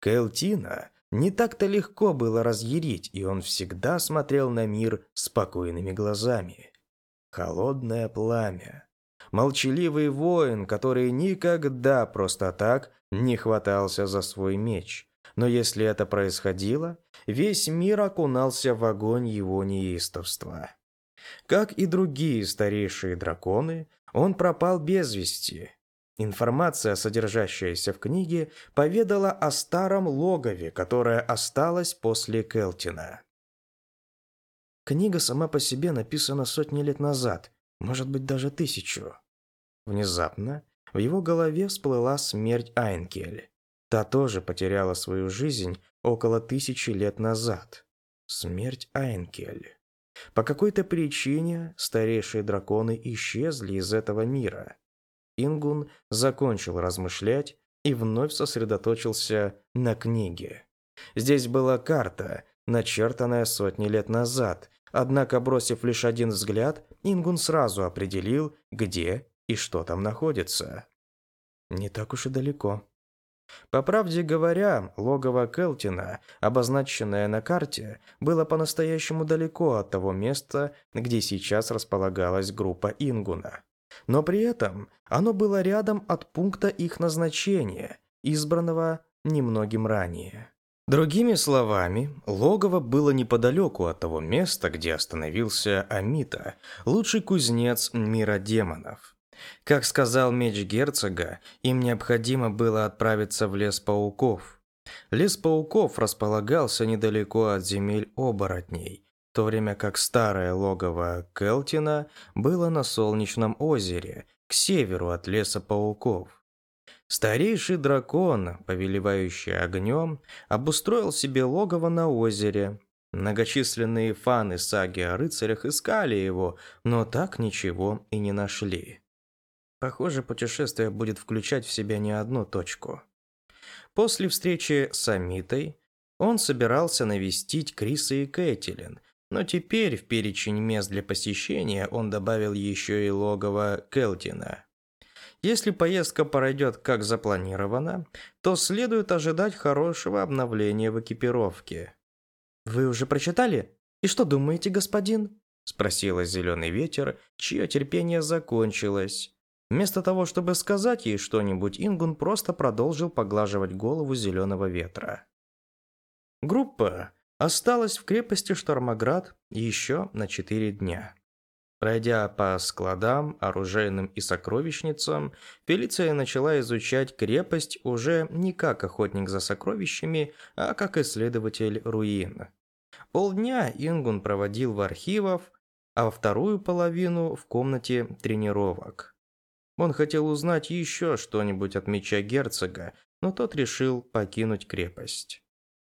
Келтина не так-то легко было разъярить, и он всегда смотрел на мир спокойными глазами. Холодное пламя. Молчаливый воин, который никогда просто так не хватался за свой меч. Но если это происходило, весь мир окунался в огонь его неистовства. Как и другие старейшие драконы, он пропал без вести. Информация, содержащаяся в книге, поведала о старом логове, которое осталось после Келтина. Книга сама по себе написана сотни лет назад. может быть даже тысячу. Внезапно в его голове всплыла смерть Айнкель. Та тоже потеряла свою жизнь около тысячи лет назад. Смерть Айнкель. По какой-то причине старейшие драконы исчезли из этого мира. Ингун закончил размышлять и вновь сосредоточился на книге. Здесь была карта, начертанная сотни лет назад, однако, бросив лишь один взгляд, Ингун сразу определил, где и что там находится. Не так уж и далеко. По правде говоря, логово Келтина, обозначенное на карте, было по-настоящему далеко от того места, где сейчас располагалась группа Ингуна. Но при этом оно было рядом от пункта их назначения, избранного немногим ранее. Другими словами, логово было неподалеку от того места, где остановился Амита, лучший кузнец мира демонов. Как сказал меч герцога, им необходимо было отправиться в лес пауков. Лес пауков располагался недалеко от земель оборотней, то время как старое логово Келтина было на Солнечном озере, к северу от леса пауков. Старейший дракон, повелевающий огнем, обустроил себе логово на озере. Многочисленные фаны саги о рыцарях искали его, но так ничего и не нашли. Похоже, путешествие будет включать в себя не одну точку. После встречи с Амитой он собирался навестить Криса и Кэтилин, но теперь в перечень мест для посещения он добавил еще и логово Келтина. Если поездка пройдет как запланировано, то следует ожидать хорошего обновления в экипировке. «Вы уже прочитали? И что думаете, господин?» – спросила Зеленый Ветер, чье терпение закончилось. Вместо того, чтобы сказать ей что-нибудь, Ингун просто продолжил поглаживать голову зеленого ветра. Группа осталась в крепости Штормоград еще на четыре дня. Пройдя по складам, оружейным и сокровищницам, Фелиция начала изучать крепость уже не как охотник за сокровищами, а как исследователь руин. Полдня Ингун проводил в архивах, а вторую половину в комнате тренировок. Он хотел узнать еще что-нибудь от меча герцога, но тот решил покинуть крепость.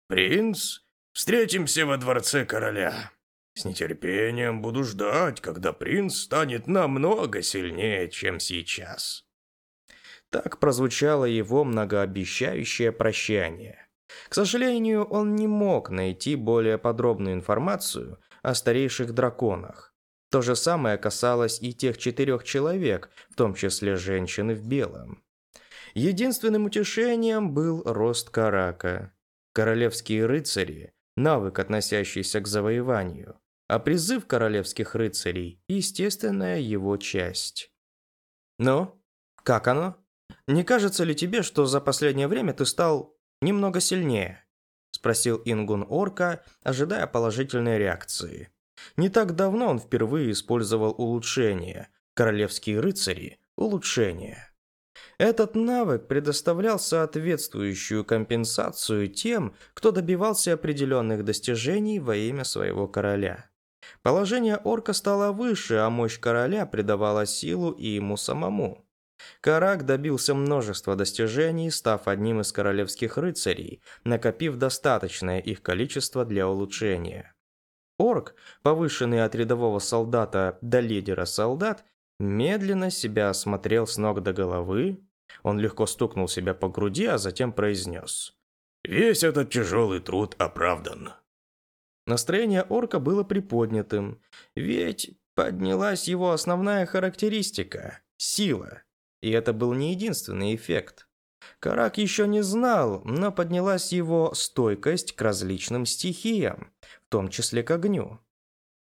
«Принц, встретимся во дворце короля. С нетерпением буду ждать, когда принц станет намного сильнее, чем сейчас». Так прозвучало его многообещающее прощание. К сожалению, он не мог найти более подробную информацию о старейших драконах. То же самое касалось и тех четырех человек, в том числе женщины в белом. Единственным утешением был рост Карака. Королевские рыцари – навык, относящийся к завоеванию, а призыв королевских рыцарей – естественная его часть. «Ну, как оно? Не кажется ли тебе, что за последнее время ты стал немного сильнее?» – спросил Ингун Орка, ожидая положительной реакции. Не так давно он впервые использовал улучшение. Королевские рыцари – улучшение. Этот навык предоставлял соответствующую компенсацию тем, кто добивался определенных достижений во имя своего короля. Положение орка стало выше, а мощь короля придавала силу и ему самому. Карак добился множества достижений, став одним из королевских рыцарей, накопив достаточное их количество для улучшения. Орк, повышенный от рядового солдата до лидера солдат, медленно себя осмотрел с ног до головы. Он легко стукнул себя по груди, а затем произнес. «Весь этот тяжелый труд оправдан». Настроение орка было приподнятым, ведь поднялась его основная характеристика – сила. И это был не единственный эффект. Карак еще не знал, но поднялась его стойкость к различным стихиям, в том числе к огню.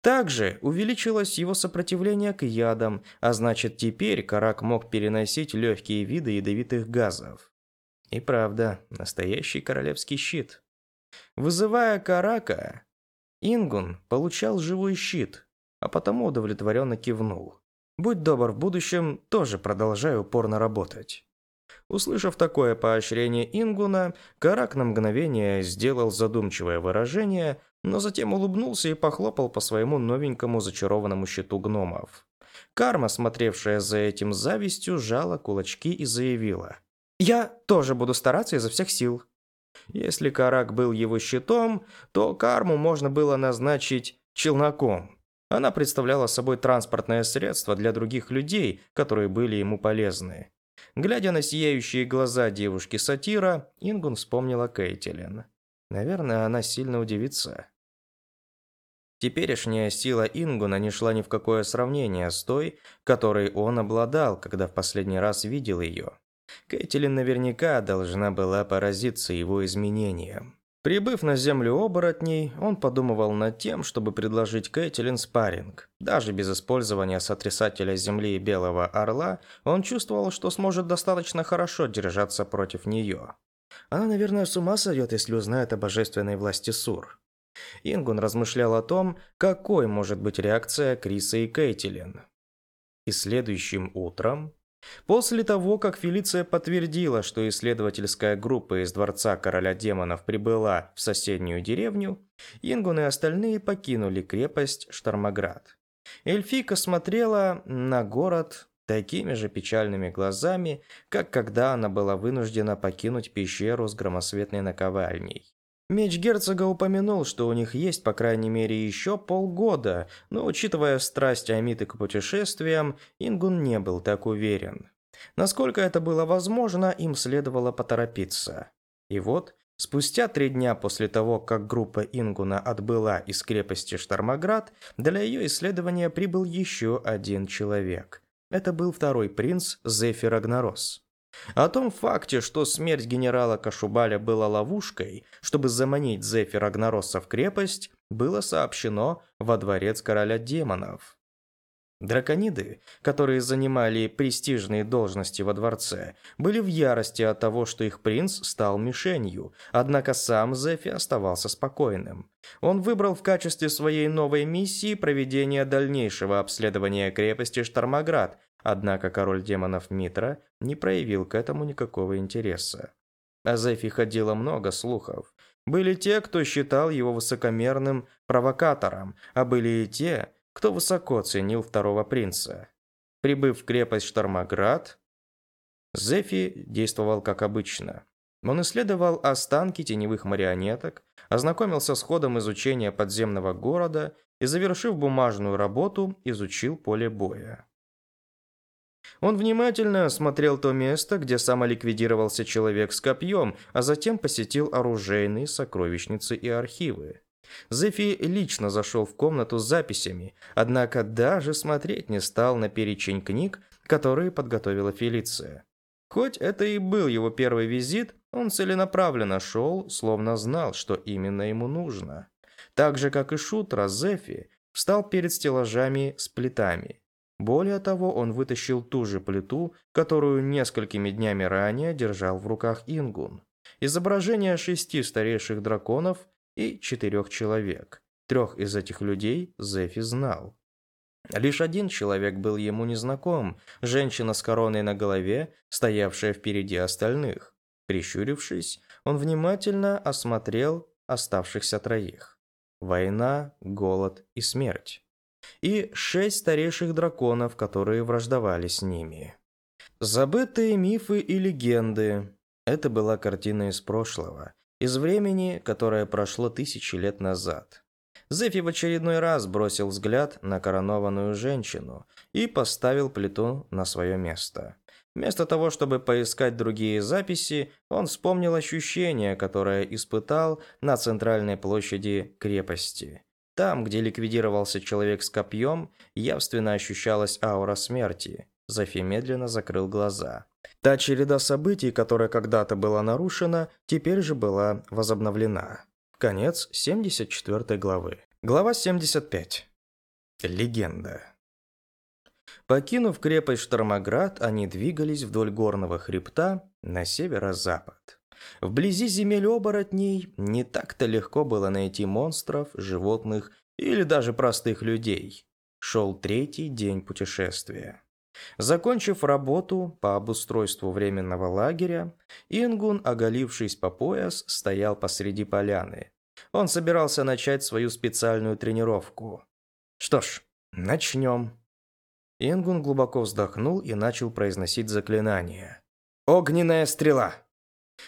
Также увеличилось его сопротивление к ядам, а значит теперь Карак мог переносить легкие виды ядовитых газов. И правда, настоящий королевский щит. Вызывая Карака, Ингун получал живой щит, а потому удовлетворенно кивнул. Будь добр, в будущем тоже продолжай упорно работать. Услышав такое поощрение Ингуна, Карак на мгновение сделал задумчивое выражение, но затем улыбнулся и похлопал по своему новенькому зачарованному щиту гномов. Карма, смотревшая за этим завистью, сжала кулачки и заявила. «Я тоже буду стараться изо всех сил». Если Карак был его щитом, то карму можно было назначить челноком. Она представляла собой транспортное средство для других людей, которые были ему полезны. Глядя на сияющие глаза девушки-сатира, Ингун вспомнила Кейтилен. Наверное, она сильно удивится. Теперешняя сила Ингуна не шла ни в какое сравнение с той, которой он обладал, когда в последний раз видел ее. Кейтилин наверняка должна была поразиться его изменениям. Прибыв на землю оборотней, он подумывал над тем, чтобы предложить Кейтилин спарринг. Даже без использования сотрясателя земли и белого орла, он чувствовал, что сможет достаточно хорошо держаться против нее. Она, наверное, с ума сойдет, если узнает о божественной власти Сур. Ингун размышлял о том, какой может быть реакция Криса и Кейтилин. И следующим утром, после того, как Фелиция подтвердила, что исследовательская группа из Дворца Короля Демонов прибыла в соседнюю деревню, Ингун и остальные покинули крепость Штормоград. Эльфика смотрела на город такими же печальными глазами, как когда она была вынуждена покинуть пещеру с громосветной наковальней. Меч герцога упомянул, что у них есть, по крайней мере, еще полгода, но, учитывая страсть Амиты к путешествиям, Ингун не был так уверен. Насколько это было возможно, им следовало поторопиться. И вот, спустя три дня после того, как группа Ингуна отбыла из крепости Штормоград, для ее исследования прибыл еще один человек. Это был второй принц Зефир Агнарос. О том факте, что смерть генерала Кашубаля была ловушкой, чтобы заманить Зефира Агнароса в крепость, было сообщено во дворец короля демонов. Дракониды, которые занимали престижные должности во дворце, были в ярости от того, что их принц стал мишенью, однако сам Зефи оставался спокойным. Он выбрал в качестве своей новой миссии проведение дальнейшего обследования крепости Штормоград, Однако король демонов Митра не проявил к этому никакого интереса. О Зефи ходило много слухов. Были те, кто считал его высокомерным провокатором, а были и те, кто высоко ценил второго принца. Прибыв в крепость Штормоград, Зефи действовал как обычно. Он исследовал останки теневых марионеток, ознакомился с ходом изучения подземного города и, завершив бумажную работу, изучил поле боя. Он внимательно осмотрел то место, где самоликвидировался человек с копьем, а затем посетил оружейные сокровищницы и архивы. Зефи лично зашел в комнату с записями, однако даже смотреть не стал на перечень книг, которые подготовила Фелиция. Хоть это и был его первый визит, он целенаправленно шел, словно знал, что именно ему нужно. Так же, как и Шутра, Зефи встал перед стеллажами с плитами. Более того, он вытащил ту же плиту, которую несколькими днями ранее держал в руках Ингун. Изображение шести старейших драконов и четырех человек. Трех из этих людей Зефи знал. Лишь один человек был ему незнаком, женщина с короной на голове, стоявшая впереди остальных. Прищурившись, он внимательно осмотрел оставшихся троих. Война, голод и смерть и шесть старейших драконов, которые враждовали с ними. Забытые мифы и легенды. Это была картина из прошлого, из времени, которое прошло тысячи лет назад. Зефи в очередной раз бросил взгляд на коронованную женщину и поставил плиту на свое место. Вместо того, чтобы поискать другие записи, он вспомнил ощущение, которое испытал на центральной площади крепости. Там, где ликвидировался человек с копьем, явственно ощущалась аура смерти. Зафи медленно закрыл глаза. Та череда событий, которая когда-то была нарушена, теперь же была возобновлена. Конец 74 главы. Глава 75. Легенда. Покинув крепость Штормоград, они двигались вдоль горного хребта на северо-запад. Вблизи земель оборотней не так-то легко было найти монстров, животных или даже простых людей. Шел третий день путешествия. Закончив работу по обустройству временного лагеря, Ингун, оголившись по пояс, стоял посреди поляны. Он собирался начать свою специальную тренировку. Что ж, начнем. Ингун глубоко вздохнул и начал произносить заклинание. «Огненная стрела!»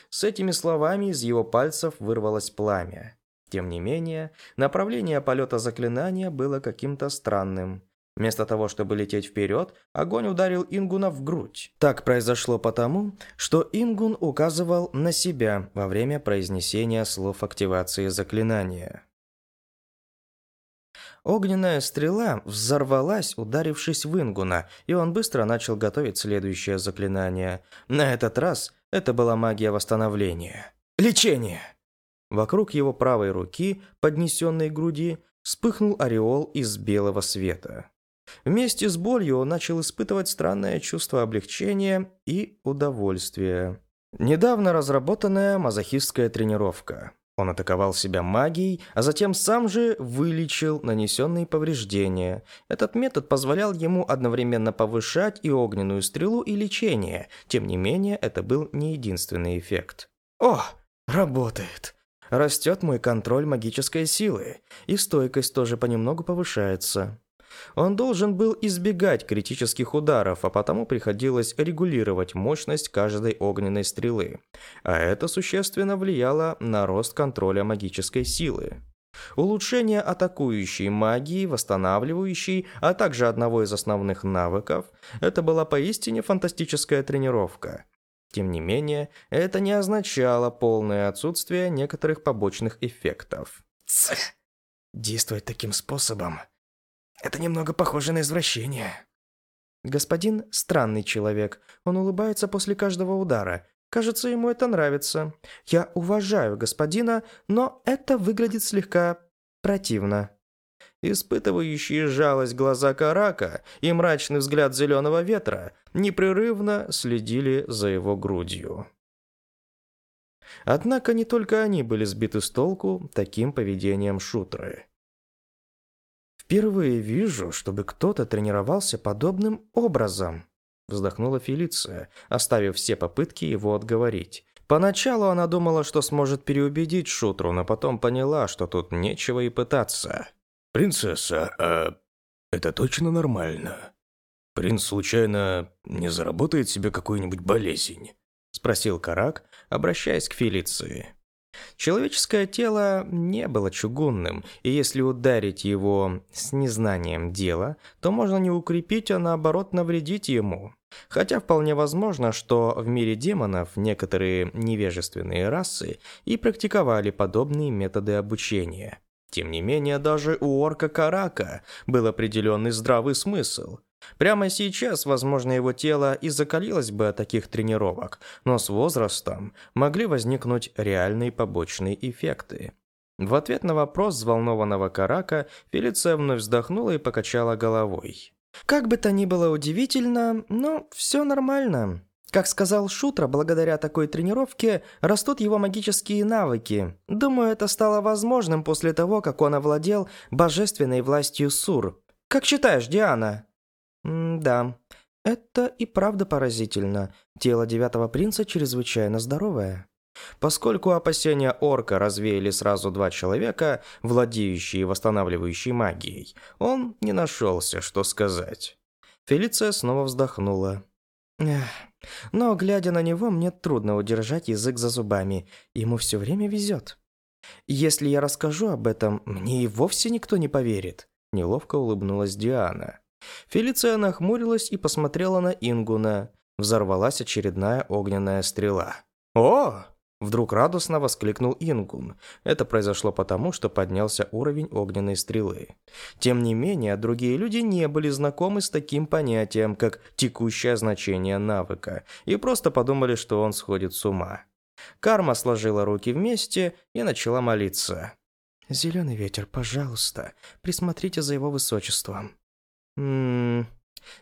С этими словами из его пальцев вырвалось пламя. Тем не менее, направление полета заклинания было каким-то странным. Вместо того, чтобы лететь вперед, огонь ударил Ингуна в грудь. Так произошло потому, что Ингун указывал на себя во время произнесения слов активации заклинания. Огненная стрела взорвалась, ударившись в Ингуна, и он быстро начал готовить следующее заклинание. На этот раз это была магия восстановления. Лечение! Вокруг его правой руки, поднесенной к груди, вспыхнул ореол из белого света. Вместе с болью он начал испытывать странное чувство облегчения и удовольствия. Недавно разработанная мазохистская тренировка. Он атаковал себя магией, а затем сам же вылечил нанесенные повреждения. Этот метод позволял ему одновременно повышать и огненную стрелу, и лечение. Тем не менее, это был не единственный эффект. «О, работает!» Растет мой контроль магической силы, и стойкость тоже понемногу повышается. Он должен был избегать критических ударов, а потому приходилось регулировать мощность каждой огненной стрелы. А это существенно влияло на рост контроля магической силы. Улучшение атакующей магии, восстанавливающей, а также одного из основных навыков – это была поистине фантастическая тренировка. Тем не менее, это не означало полное отсутствие некоторых побочных эффектов. Ц. Действовать таким способом это немного похоже на извращение. Господин – странный человек. Он улыбается после каждого удара. Кажется, ему это нравится. Я уважаю господина, но это выглядит слегка противно. Испытывающие жалость глаза Карака и мрачный взгляд зеленого ветра непрерывно следили за его грудью. Однако не только они были сбиты с толку таким поведением шутры. «Впервые вижу, чтобы кто-то тренировался подобным образом», вздохнула Фелиция, оставив все попытки его отговорить. Поначалу она думала, что сможет переубедить Шутру, но потом поняла, что тут нечего и пытаться. «Принцесса, а это точно нормально? Принц случайно не заработает себе какую-нибудь болезнь?» Спросил Карак, обращаясь к Фелиции. Человеческое тело не было чугунным, и если ударить его с незнанием дела, то можно не укрепить, а наоборот навредить ему. Хотя вполне возможно, что в мире демонов некоторые невежественные расы и практиковали подобные методы обучения. Тем не менее, даже у орка Карака был определенный здравый смысл – Прямо сейчас, возможно, его тело и закалилось бы от таких тренировок, но с возрастом могли возникнуть реальные побочные эффекты. В ответ на вопрос взволнованного Карака Фелиция вновь вздохнула и покачала головой. «Как бы то ни было удивительно, но все нормально. Как сказал Шутра, благодаря такой тренировке растут его магические навыки. Думаю, это стало возможным после того, как он овладел божественной властью Сур. Как считаешь, Диана?» «Да, это и правда поразительно. Тело девятого принца чрезвычайно здоровое». Поскольку опасения орка развеяли сразу два человека, владеющие и восстанавливающие магией, он не нашелся, что сказать. Фелиция снова вздохнула. Эх, но, глядя на него, мне трудно удержать язык за зубами. Ему все время везет. Если я расскажу об этом, мне и вовсе никто не поверит. Неловко улыбнулась Диана. Фелиция нахмурилась и посмотрела на Ингуна. Взорвалась очередная огненная стрела. «О!» – вдруг радостно воскликнул Ингун. Это произошло потому, что поднялся уровень огненной стрелы. Тем не менее, другие люди не были знакомы с таким понятием, как текущее значение навыка, и просто подумали, что он сходит с ума. Карма сложила руки вместе и начала молиться. «Зеленый ветер, пожалуйста, присмотрите за его высочеством». Ммм...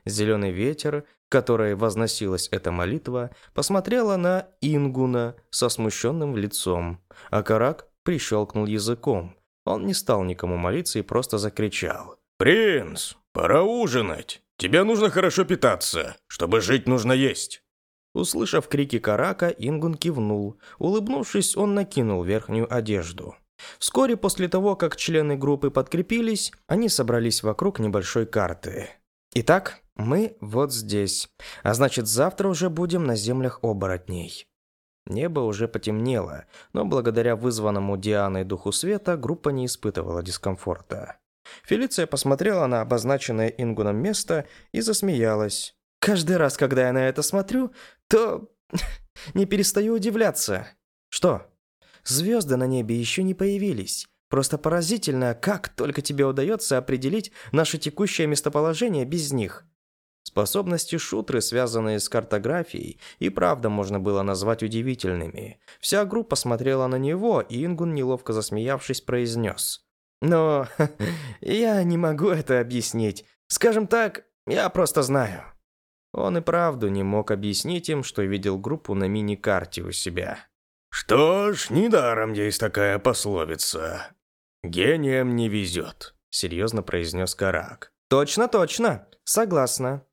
Зеленый ветер, которой возносилась эта молитва, посмотрела на Ингуна со смущенным лицом, а Карак прищелкнул языком. Он не стал никому молиться и просто закричал. «Принц, пора ужинать! Тебе нужно хорошо питаться. Чтобы жить, нужно есть!» Услышав крики Карака, Ингун кивнул. Улыбнувшись, он накинул верхнюю одежду. Вскоре после того, как члены группы подкрепились, они собрались вокруг небольшой карты. Итак, мы вот здесь. А значит, завтра уже будем на землях оборотней. Небо уже потемнело, но благодаря вызванному Дианой духу света группа не испытывала дискомфорта. Фелиция посмотрела на обозначенное Ингуном место и засмеялась. «Каждый раз, когда я на это смотрю, то не перестаю удивляться. Что? Звезды на небе еще не появились. Просто поразительно, как только тебе удается определить наше текущее местоположение без них. Способности шутры, связанные с картографией, и правда можно было назвать удивительными. Вся группа смотрела на него, и Ингун, неловко засмеявшись, произнес. «Но я не могу это объяснить. Скажем так, я просто знаю». Он и правду не мог объяснить им, что видел группу на мини-карте у себя. «Что ж, недаром есть такая пословица. Гением не везет», — серьезно произнес Карак. «Точно, точно. Согласна».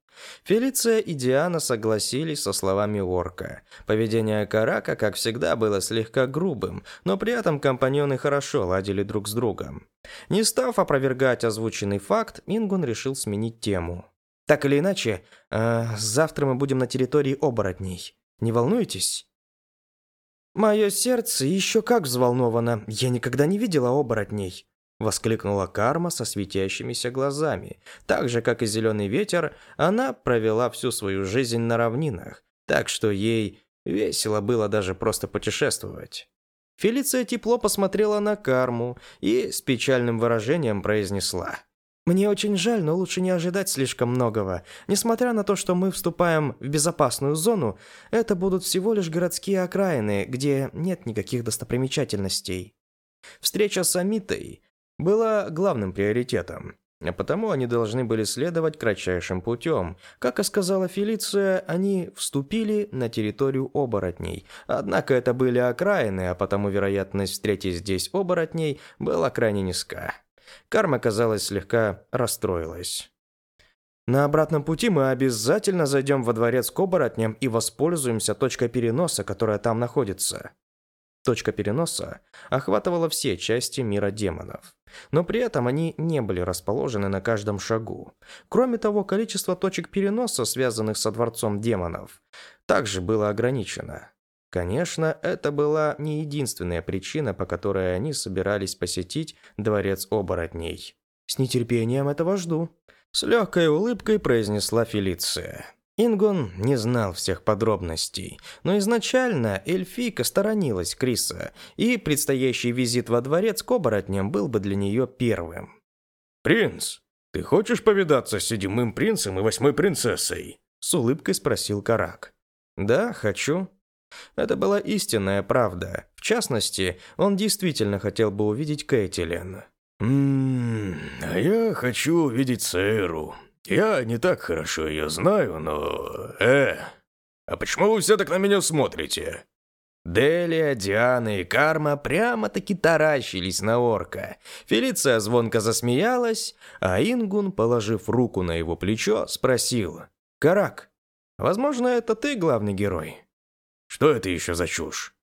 Фелиция и Диана согласились со словами Орка. Поведение Карака, как всегда, было слегка грубым, но при этом компаньоны хорошо ладили друг с другом. Не став опровергать озвученный факт, Ингун решил сменить тему. «Так или иначе, э, завтра мы будем на территории оборотней. Не волнуетесь?» «Мое сердце еще как взволновано. Я никогда не видела оборотней. Воскликнула Карма со светящимися глазами. Так же, как и зеленый ветер, она провела всю свою жизнь на равнинах, так что ей весело было даже просто путешествовать. Фелиция тепло посмотрела на Карму и с печальным выражением произнесла. «Мне очень жаль, но лучше не ожидать слишком многого. Несмотря на то, что мы вступаем в безопасную зону, это будут всего лишь городские окраины, где нет никаких достопримечательностей. Встреча с Амитой была главным приоритетом, а потому они должны были следовать кратчайшим путем. Как и сказала Фелиция, они вступили на территорию оборотней. Однако это были окраины, а потому вероятность встретить здесь оборотней была крайне низка. Карма, казалось, слегка расстроилась. На обратном пути мы обязательно зайдем во дворец к оборотням и воспользуемся точкой переноса, которая там находится. Точка переноса охватывала все части мира демонов, но при этом они не были расположены на каждом шагу. Кроме того, количество точек переноса, связанных со дворцом демонов, также было ограничено. Конечно, это была не единственная причина, по которой они собирались посетить дворец оборотней. «С нетерпением этого жду», — с легкой улыбкой произнесла Фелиция. Ингон не знал всех подробностей, но изначально эльфийка сторонилась Криса, и предстоящий визит во дворец к оборотням был бы для нее первым. «Принц, ты хочешь повидаться с седьмым принцем и восьмой принцессой?» С улыбкой спросил Карак. «Да, хочу». Это была истинная правда. В частности, он действительно хотел бы увидеть Кэтлин. «Ммм, а я хочу увидеть Сейру», я не так хорошо ее знаю, но... Э, а почему вы все так на меня смотрите?» Делия, Диана и Карма прямо-таки таращились на орка. Фелиция звонко засмеялась, а Ингун, положив руку на его плечо, спросил. «Карак, возможно, это ты главный герой?» «Что это еще за чушь?»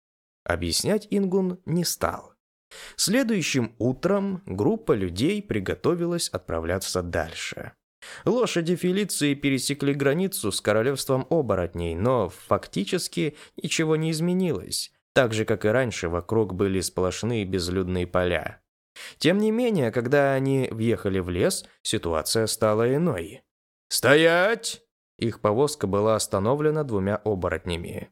Объяснять Ингун не стал. Следующим утром группа людей приготовилась отправляться дальше. Лошади Фелиции пересекли границу с королевством оборотней, но фактически ничего не изменилось. Так же, как и раньше, вокруг были сплошные безлюдные поля. Тем не менее, когда они въехали в лес, ситуация стала иной. «Стоять!» Их повозка была остановлена двумя оборотнями.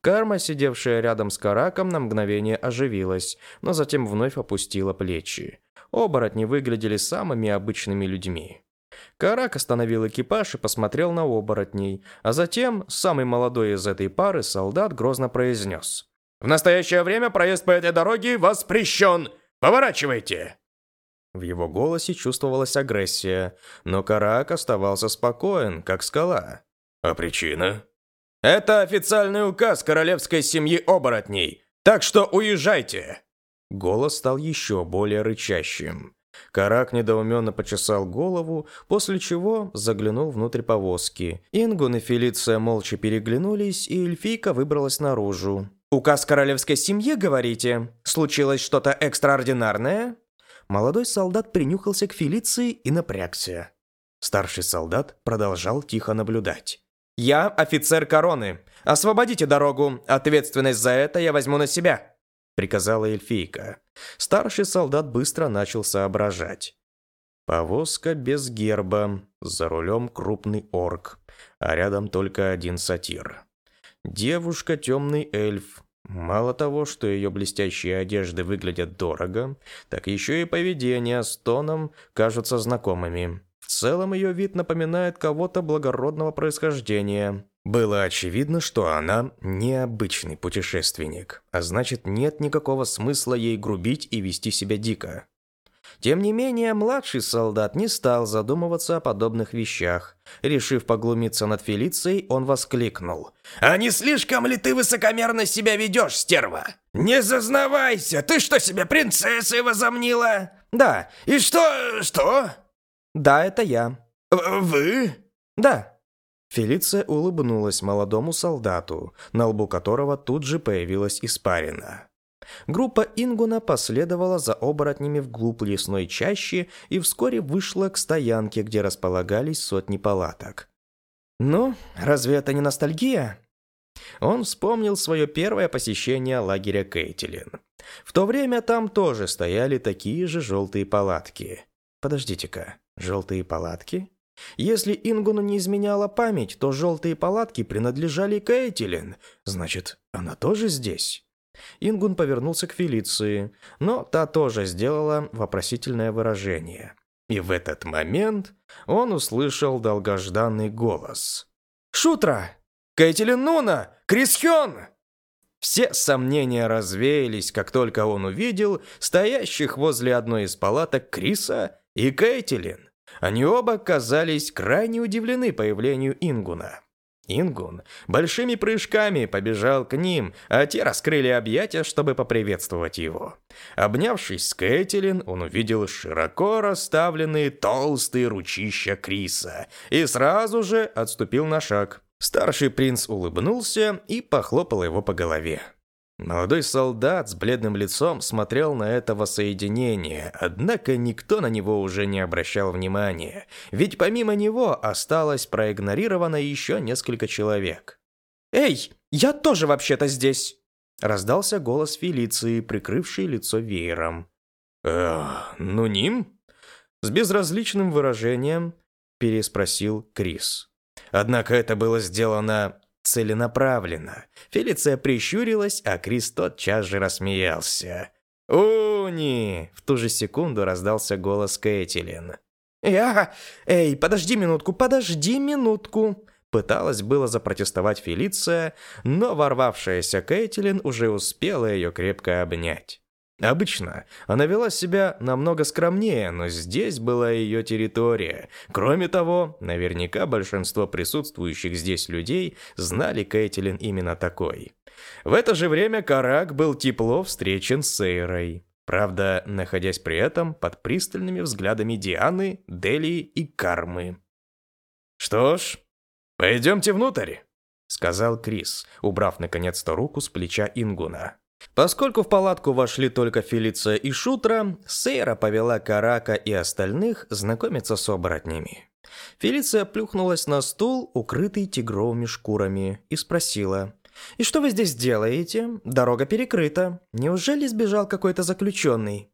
Карма, сидевшая рядом с Караком, на мгновение оживилась, но затем вновь опустила плечи. Оборотни выглядели самыми обычными людьми. Карак остановил экипаж и посмотрел на оборотней, а затем самый молодой из этой пары солдат грозно произнес. «В настоящее время проезд по этой дороге воспрещен! Поворачивайте!» В его голосе чувствовалась агрессия, но Карак оставался спокоен, как скала. «А причина?» «Это официальный указ королевской семьи оборотней, так что уезжайте!» Голос стал еще более рычащим. Карак недоуменно почесал голову, после чего заглянул внутрь повозки. Ингун и Фелиция молча переглянулись, и эльфийка выбралась наружу. «Указ королевской семьи, говорите? Случилось что-то экстраординарное?» Молодой солдат принюхался к Фелиции и напрягся. Старший солдат продолжал тихо наблюдать. «Я офицер короны. Освободите дорогу. Ответственность за это я возьму на себя», — приказала эльфийка. Старший солдат быстро начал соображать. Повозка без герба, за рулем крупный орк, а рядом только один сатир. Девушка темный эльф. Мало того, что ее блестящие одежды выглядят дорого, так еще и поведение с тоном кажутся знакомыми. В целом ее вид напоминает кого-то благородного происхождения. Было очевидно, что она необычный путешественник, а значит нет никакого смысла ей грубить и вести себя дико. Тем не менее, младший солдат не стал задумываться о подобных вещах. Решив поглумиться над Фелицией, он воскликнул. «А не слишком ли ты высокомерно себя ведешь, стерва? Не зазнавайся! Ты что, себе принцессой возомнила?» «Да». «И что... что?» «Да, это я». «Вы?» «Да». Фелиция улыбнулась молодому солдату, на лбу которого тут же появилась испарина. Группа Ингуна последовала за оборотнями вглубь лесной чащи и вскоре вышла к стоянке, где располагались сотни палаток. «Ну, разве это не ностальгия?» Он вспомнил свое первое посещение лагеря Кейтилин. В то время там тоже стояли такие же желтые палатки. Подождите-ка, желтые палатки? Если Ингуну не изменяла память, то желтые палатки принадлежали Кейтилин. Значит, она тоже здесь? Ингун повернулся к Фелиции, но та тоже сделала вопросительное выражение. И в этот момент он услышал долгожданный голос. «Шутра! Кейтилин Нуна! Крис Хён!» Все сомнения развеялись, как только он увидел стоящих возле одной из палаток Криса и Кейтилин. Они оба казались крайне удивлены появлению Ингуна. Ингун большими прыжками побежал к ним, а те раскрыли объятия, чтобы поприветствовать его. Обнявшись с Кэтлин, он увидел широко расставленные толстые ручища Криса и сразу же отступил на шаг. Старший принц улыбнулся и похлопал его по голове. Молодой солдат с бледным лицом смотрел на это воссоединение, однако никто на него уже не обращал внимания, ведь помимо него осталось проигнорировано еще несколько человек. «Эй, я тоже вообще-то здесь!» Раздался голос Фелиции, прикрывший лицо веером. «Эх, ну ним?» С безразличным выражением переспросил Крис. Однако это было сделано целенаправленно. Фелиция прищурилась, а Крис тотчас же рассмеялся. «Уни!» — в ту же секунду раздался голос Кэтлин. «Я... Эй, подожди минутку, подожди минутку!» Пыталась было запротестовать Фелиция, но ворвавшаяся Кейтлин уже успела ее крепко обнять. Обычно она вела себя намного скромнее, но здесь была ее территория. Кроме того, наверняка большинство присутствующих здесь людей знали Кейтилин именно такой. В это же время Карак был тепло встречен с Сейрой. Правда, находясь при этом под пристальными взглядами Дианы, Делии и Кармы. «Что ж, пойдемте внутрь», — сказал Крис, убрав наконец-то руку с плеча Ингуна. Поскольку в палатку вошли только Фелиция и Шутра, Сейра повела Карака и остальных знакомиться с оборотнями. Фелиция плюхнулась на стул, укрытый тигровыми шкурами, и спросила, «И что вы здесь делаете? Дорога перекрыта. Неужели сбежал какой-то заключенный?»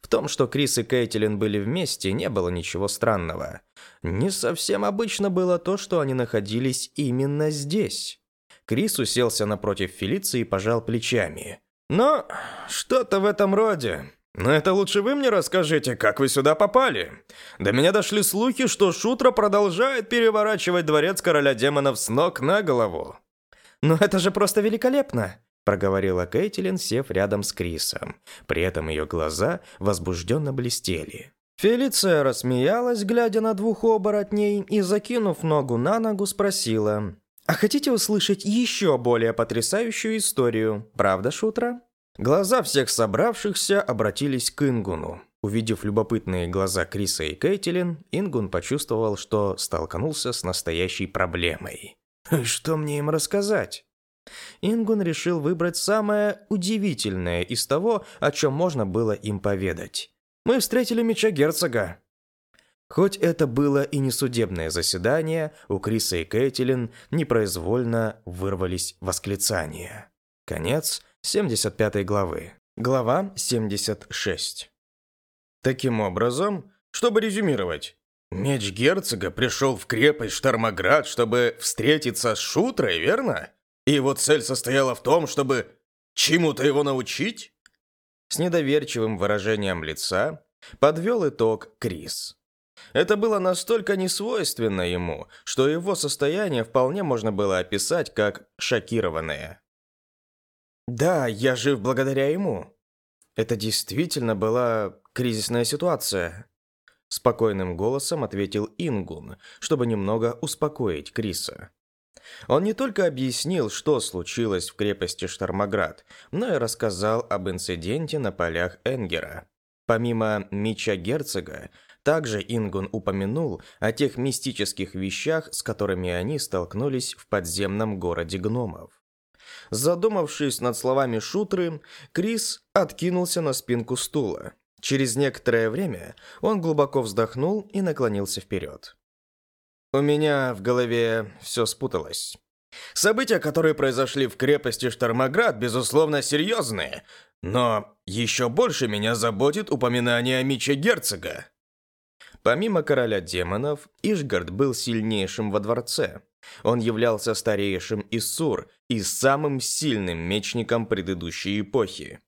В том, что Крис и Кейтилин были вместе, не было ничего странного. Не совсем обычно было то, что они находились именно здесь. Крис уселся напротив Фелиции и пожал плечами. «Ну, что-то в этом роде. Но это лучше вы мне расскажите, как вы сюда попали. До меня дошли слухи, что Шутра продолжает переворачивать дворец короля демонов с ног на голову». «Но это же просто великолепно!» проговорила Кейтилин, сев рядом с Крисом. При этом ее глаза возбужденно блестели. Фелиция рассмеялась, глядя на двух оборотней, и, закинув ногу на ногу, спросила. А хотите услышать еще более потрясающую историю, правда, Шутра? Глаза всех собравшихся обратились к Ингуну. Увидев любопытные глаза Криса и Кейтилин, Ингун почувствовал, что столкнулся с настоящей проблемой. Что мне им рассказать? Ингун решил выбрать самое удивительное из того, о чем можно было им поведать. «Мы встретили меча герцога». Хоть это было и не судебное заседание, у Криса и Кэтлин непроизвольно вырвались восклицания. Конец 75 главы. Глава 76. Таким образом, чтобы резюмировать, меч герцога пришел в крепость Штормоград, чтобы встретиться с Шутрой, верно? И его цель состояла в том, чтобы чему-то его научить? С недоверчивым выражением лица подвел итог Крис. Это было настолько несвойственно ему, что его состояние вполне можно было описать как шокированное. «Да, я жив благодаря ему. Это действительно была кризисная ситуация», — спокойным голосом ответил Ингун, чтобы немного успокоить Криса. Он не только объяснил, что случилось в крепости Штормоград, но и рассказал об инциденте на полях Энгера. Помимо меча герцога, также Ингун упомянул о тех мистических вещах, с которыми они столкнулись в подземном городе гномов. Задумавшись над словами Шутры, Крис откинулся на спинку стула. Через некоторое время он глубоко вздохнул и наклонился вперед. У меня в голове все спуталось. События, которые произошли в крепости Штормоград, безусловно, серьезные, но еще больше меня заботит упоминание о Миче Герцога. Помимо короля демонов, Ишгард был сильнейшим во дворце. Он являлся старейшим из Сур и самым сильным мечником предыдущей эпохи.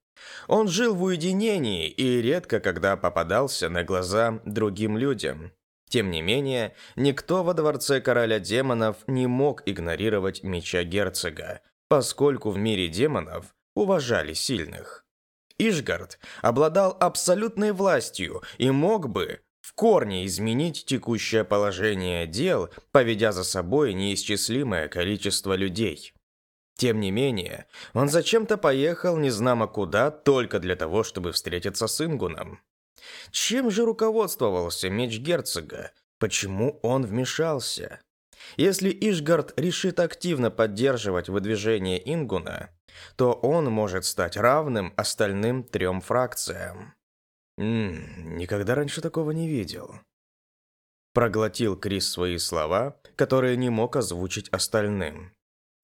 Он жил в уединении и редко когда попадался на глаза другим людям. Тем не менее, никто во дворце короля демонов не мог игнорировать меча герцога, поскольку в мире демонов уважали сильных. Ишгард обладал абсолютной властью и мог бы в корне изменить текущее положение дел, поведя за собой неисчислимое количество людей. Тем не менее, он зачем-то поехал незнамо куда только для того, чтобы встретиться с Ингуном. Чем же руководствовался меч герцога? Почему он вмешался? Если Ишгард решит активно поддерживать выдвижение Ингуна, то он может стать равным остальным трем фракциям. Ммм, никогда раньше такого не видел. Проглотил Крис свои слова, которые не мог озвучить остальным.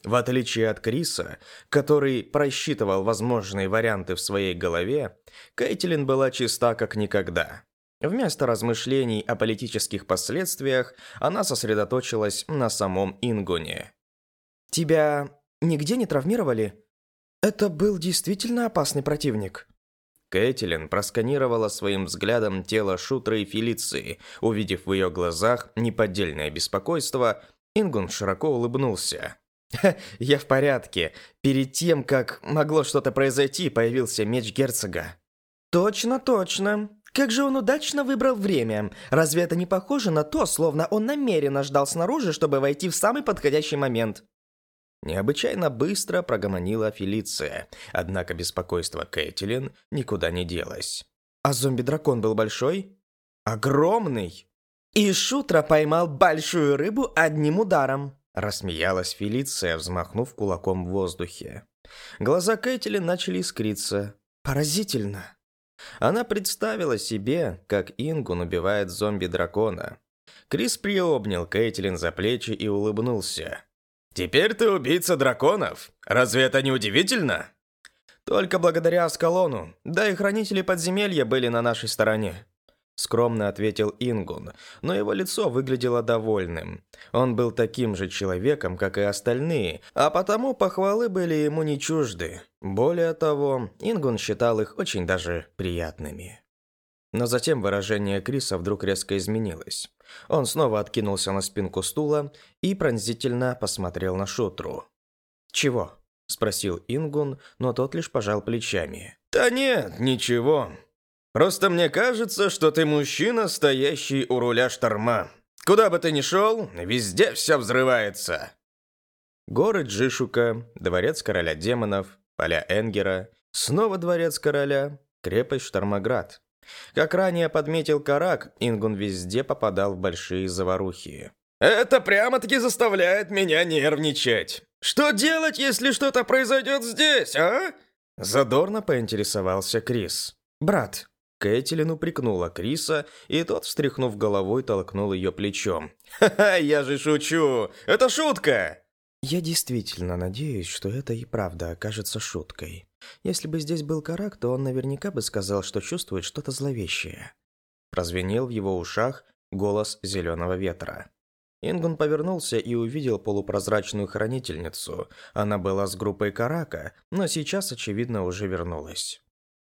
В отличие от Криса, который просчитывал возможные варианты в своей голове, Кейтилин была чиста как никогда. Вместо размышлений о политических последствиях, она сосредоточилась на самом Ингуне. «Тебя нигде не травмировали? Это был действительно опасный противник?» Кэтлин просканировала своим взглядом тело Шутра и Фелиции. Увидев в ее глазах неподдельное беспокойство, Ингун широко улыбнулся. «Я в порядке. Перед тем, как могло что-то произойти, появился меч герцога». «Точно, точно. Как же он удачно выбрал время. Разве это не похоже на то, словно он намеренно ждал снаружи, чтобы войти в самый подходящий момент?» Необычайно быстро прогомонила Фелиция, однако беспокойство Кэтлин никуда не делось. «А зомби-дракон был большой?» «Огромный!» «И Шутра поймал большую рыбу одним ударом!» Рассмеялась Фелиция, взмахнув кулаком в воздухе. Глаза Кэтлин начали искриться. Поразительно. Она представила себе, как Ингун убивает зомби-дракона. Крис приобнял Кэтлин за плечи и улыбнулся. «Теперь ты убийца драконов. Разве это не удивительно?» «Только благодаря Аскалону. Да и хранители подземелья были на нашей стороне. Скромно ответил Ингун, но его лицо выглядело довольным. Он был таким же человеком, как и остальные, а потому похвалы были ему не чужды. Более того, Ингун считал их очень даже приятными. Но затем выражение Криса вдруг резко изменилось. Он снова откинулся на спинку стула и пронзительно посмотрел на Шутру. «Чего?» – спросил Ингун, но тот лишь пожал плечами. «Да нет, ничего. Просто мне кажется, что ты мужчина, стоящий у руля шторма. Куда бы ты ни шел, везде все взрывается. Горы Джишука, дворец короля демонов, поля Энгера, снова дворец короля, крепость Штормоград. Как ранее подметил Карак, Ингун везде попадал в большие заварухи. «Это прямо-таки заставляет меня нервничать. Что делать, если что-то произойдет здесь, а?» Задорно поинтересовался Крис. «Брат, Кэтлин упрекнула Криса, и тот, встряхнув головой, толкнул ее плечом. «Ха-ха, я же шучу! Это шутка!» Я действительно надеюсь, что это и правда окажется шуткой. Если бы здесь был Карак, то он наверняка бы сказал, что чувствует что-то зловещее. Прозвенел в его ушах голос зеленого ветра. Ингун повернулся и увидел полупрозрачную хранительницу. Она была с группой Карака, но сейчас, очевидно, уже вернулась.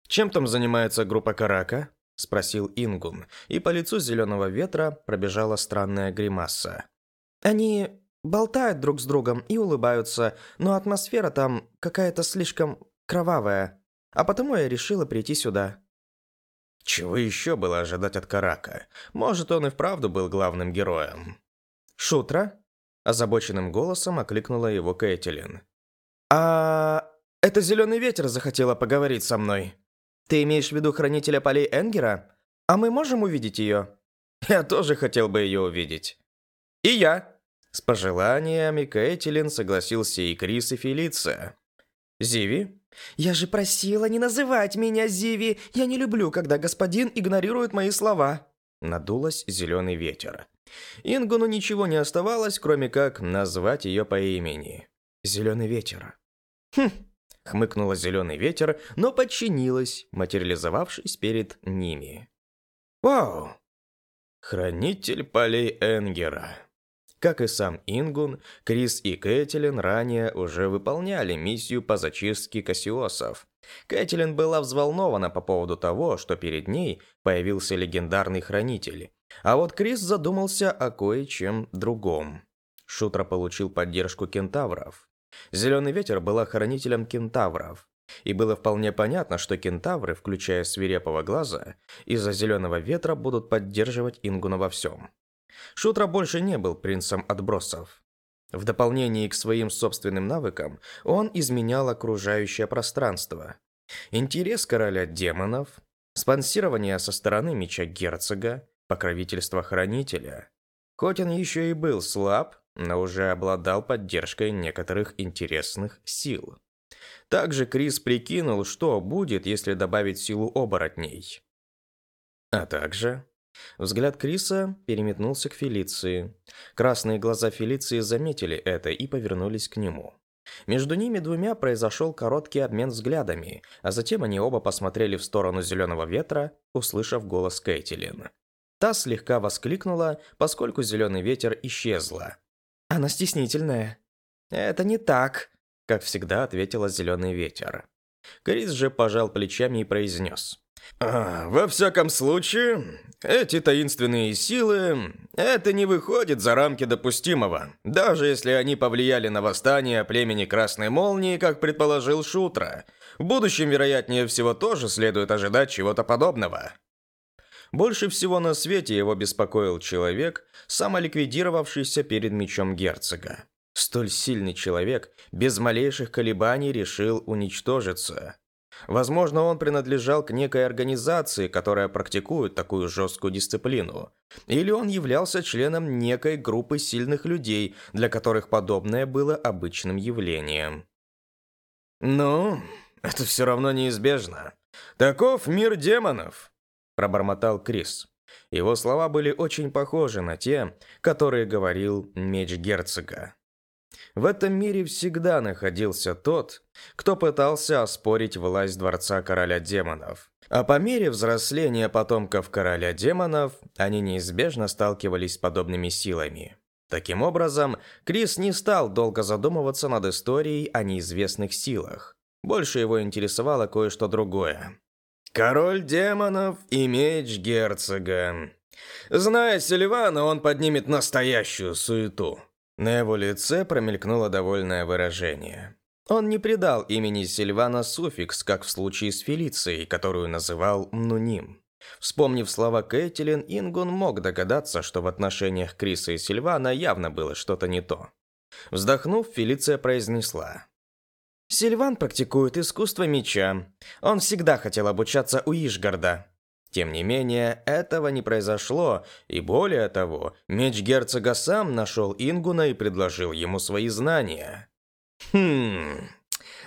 «Чем там занимается группа Карака?» – спросил Ингун, и по лицу зеленого ветра пробежала странная гримаса. «Они болтают друг с другом и улыбаются, но атмосфера там какая-то слишком кровавая, а потому я решила прийти сюда». Чего еще было ожидать от Карака? Может, он и вправду был главным героем. «Шутра?» – озабоченным голосом окликнула его Кэтлин. «А... это Зеленый Ветер захотела поговорить со мной. Ты имеешь в виду Хранителя Полей Энгера? А мы можем увидеть ее?» «Я тоже хотел бы ее увидеть». «И я!» С пожеланиями Кэтлин согласился и Крис, и Фелиция. «Зиви?» «Я же просила не называть меня Зиви! Я не люблю, когда господин игнорирует мои слова!» Надулась зеленый ветер. Ингуну ничего не оставалось, кроме как назвать ее по имени. Зеленый ветер. Хм, хмыкнула зеленый ветер, но подчинилась, материализовавшись перед ними. Вау! Хранитель полей Энгера. Как и сам Ингун, Крис и Кэтлин ранее уже выполняли миссию по зачистке Кассиосов. Кэтлин была взволнована по поводу того, что перед ней появился легендарный хранитель. А вот Крис задумался о кое-чем другом. Шутра получил поддержку кентавров. Зеленый ветер была хранителем кентавров. И было вполне понятно, что кентавры, включая свирепого глаза, из-за зеленого ветра будут поддерживать Ингуна во всем. Шутра больше не был принцем отбросов. В дополнение к своим собственным навыкам, он изменял окружающее пространство. Интерес короля демонов, спонсирование со стороны меча герцога, покровительство хранителя. Хоть он еще и был слаб, но уже обладал поддержкой некоторых интересных сил. Также Крис прикинул, что будет, если добавить силу оборотней. А также Взгляд Криса переметнулся к Фелиции. Красные глаза Фелиции заметили это и повернулись к нему. Между ними двумя произошел короткий обмен взглядами, а затем они оба посмотрели в сторону зеленого ветра, услышав голос Кейтилин. Та слегка воскликнула, поскольку зеленый ветер исчезла. «Она стеснительная». «Это не так», — как всегда ответила зеленый ветер. Крис же пожал плечами и произнес. А, во всяком случае, эти таинственные силы, это не выходит за рамки допустимого, даже если они повлияли на восстание племени Красной Молнии, как предположил Шутра. В будущем, вероятнее всего, тоже следует ожидать чего-то подобного. Больше всего на свете его беспокоил человек, самоликвидировавшийся перед мечом герцога. Столь сильный человек без малейших колебаний решил уничтожиться. Возможно, он принадлежал к некой организации, которая практикует такую жесткую дисциплину. Или он являлся членом некой группы сильных людей, для которых подобное было обычным явлением. «Ну, это все равно неизбежно. Таков мир демонов», – пробормотал Крис. Его слова были очень похожи на те, которые говорил меч герцога. В этом мире всегда находился тот, кто пытался оспорить власть Дворца Короля Демонов. А по мере взросления потомков Короля Демонов, они неизбежно сталкивались с подобными силами. Таким образом, Крис не стал долго задумываться над историей о неизвестных силах. Больше его интересовало кое-что другое. «Король демонов и меч герцога. Зная Селивана, он поднимет настоящую суету». На его лице промелькнуло довольное выражение. Он не придал имени Сильвана суффикс, как в случае с Фелицией, которую называл Мнуним. Вспомнив слова Кэтлин, Ингун мог догадаться, что в отношениях Криса и Сильвана явно было что-то не то. Вздохнув, Фелиция произнесла. «Сильван практикует искусство меча. Он всегда хотел обучаться у Ишгарда. Тем не менее, этого не произошло, и более того, меч герцога сам нашел Ингуна и предложил ему свои знания. Хм,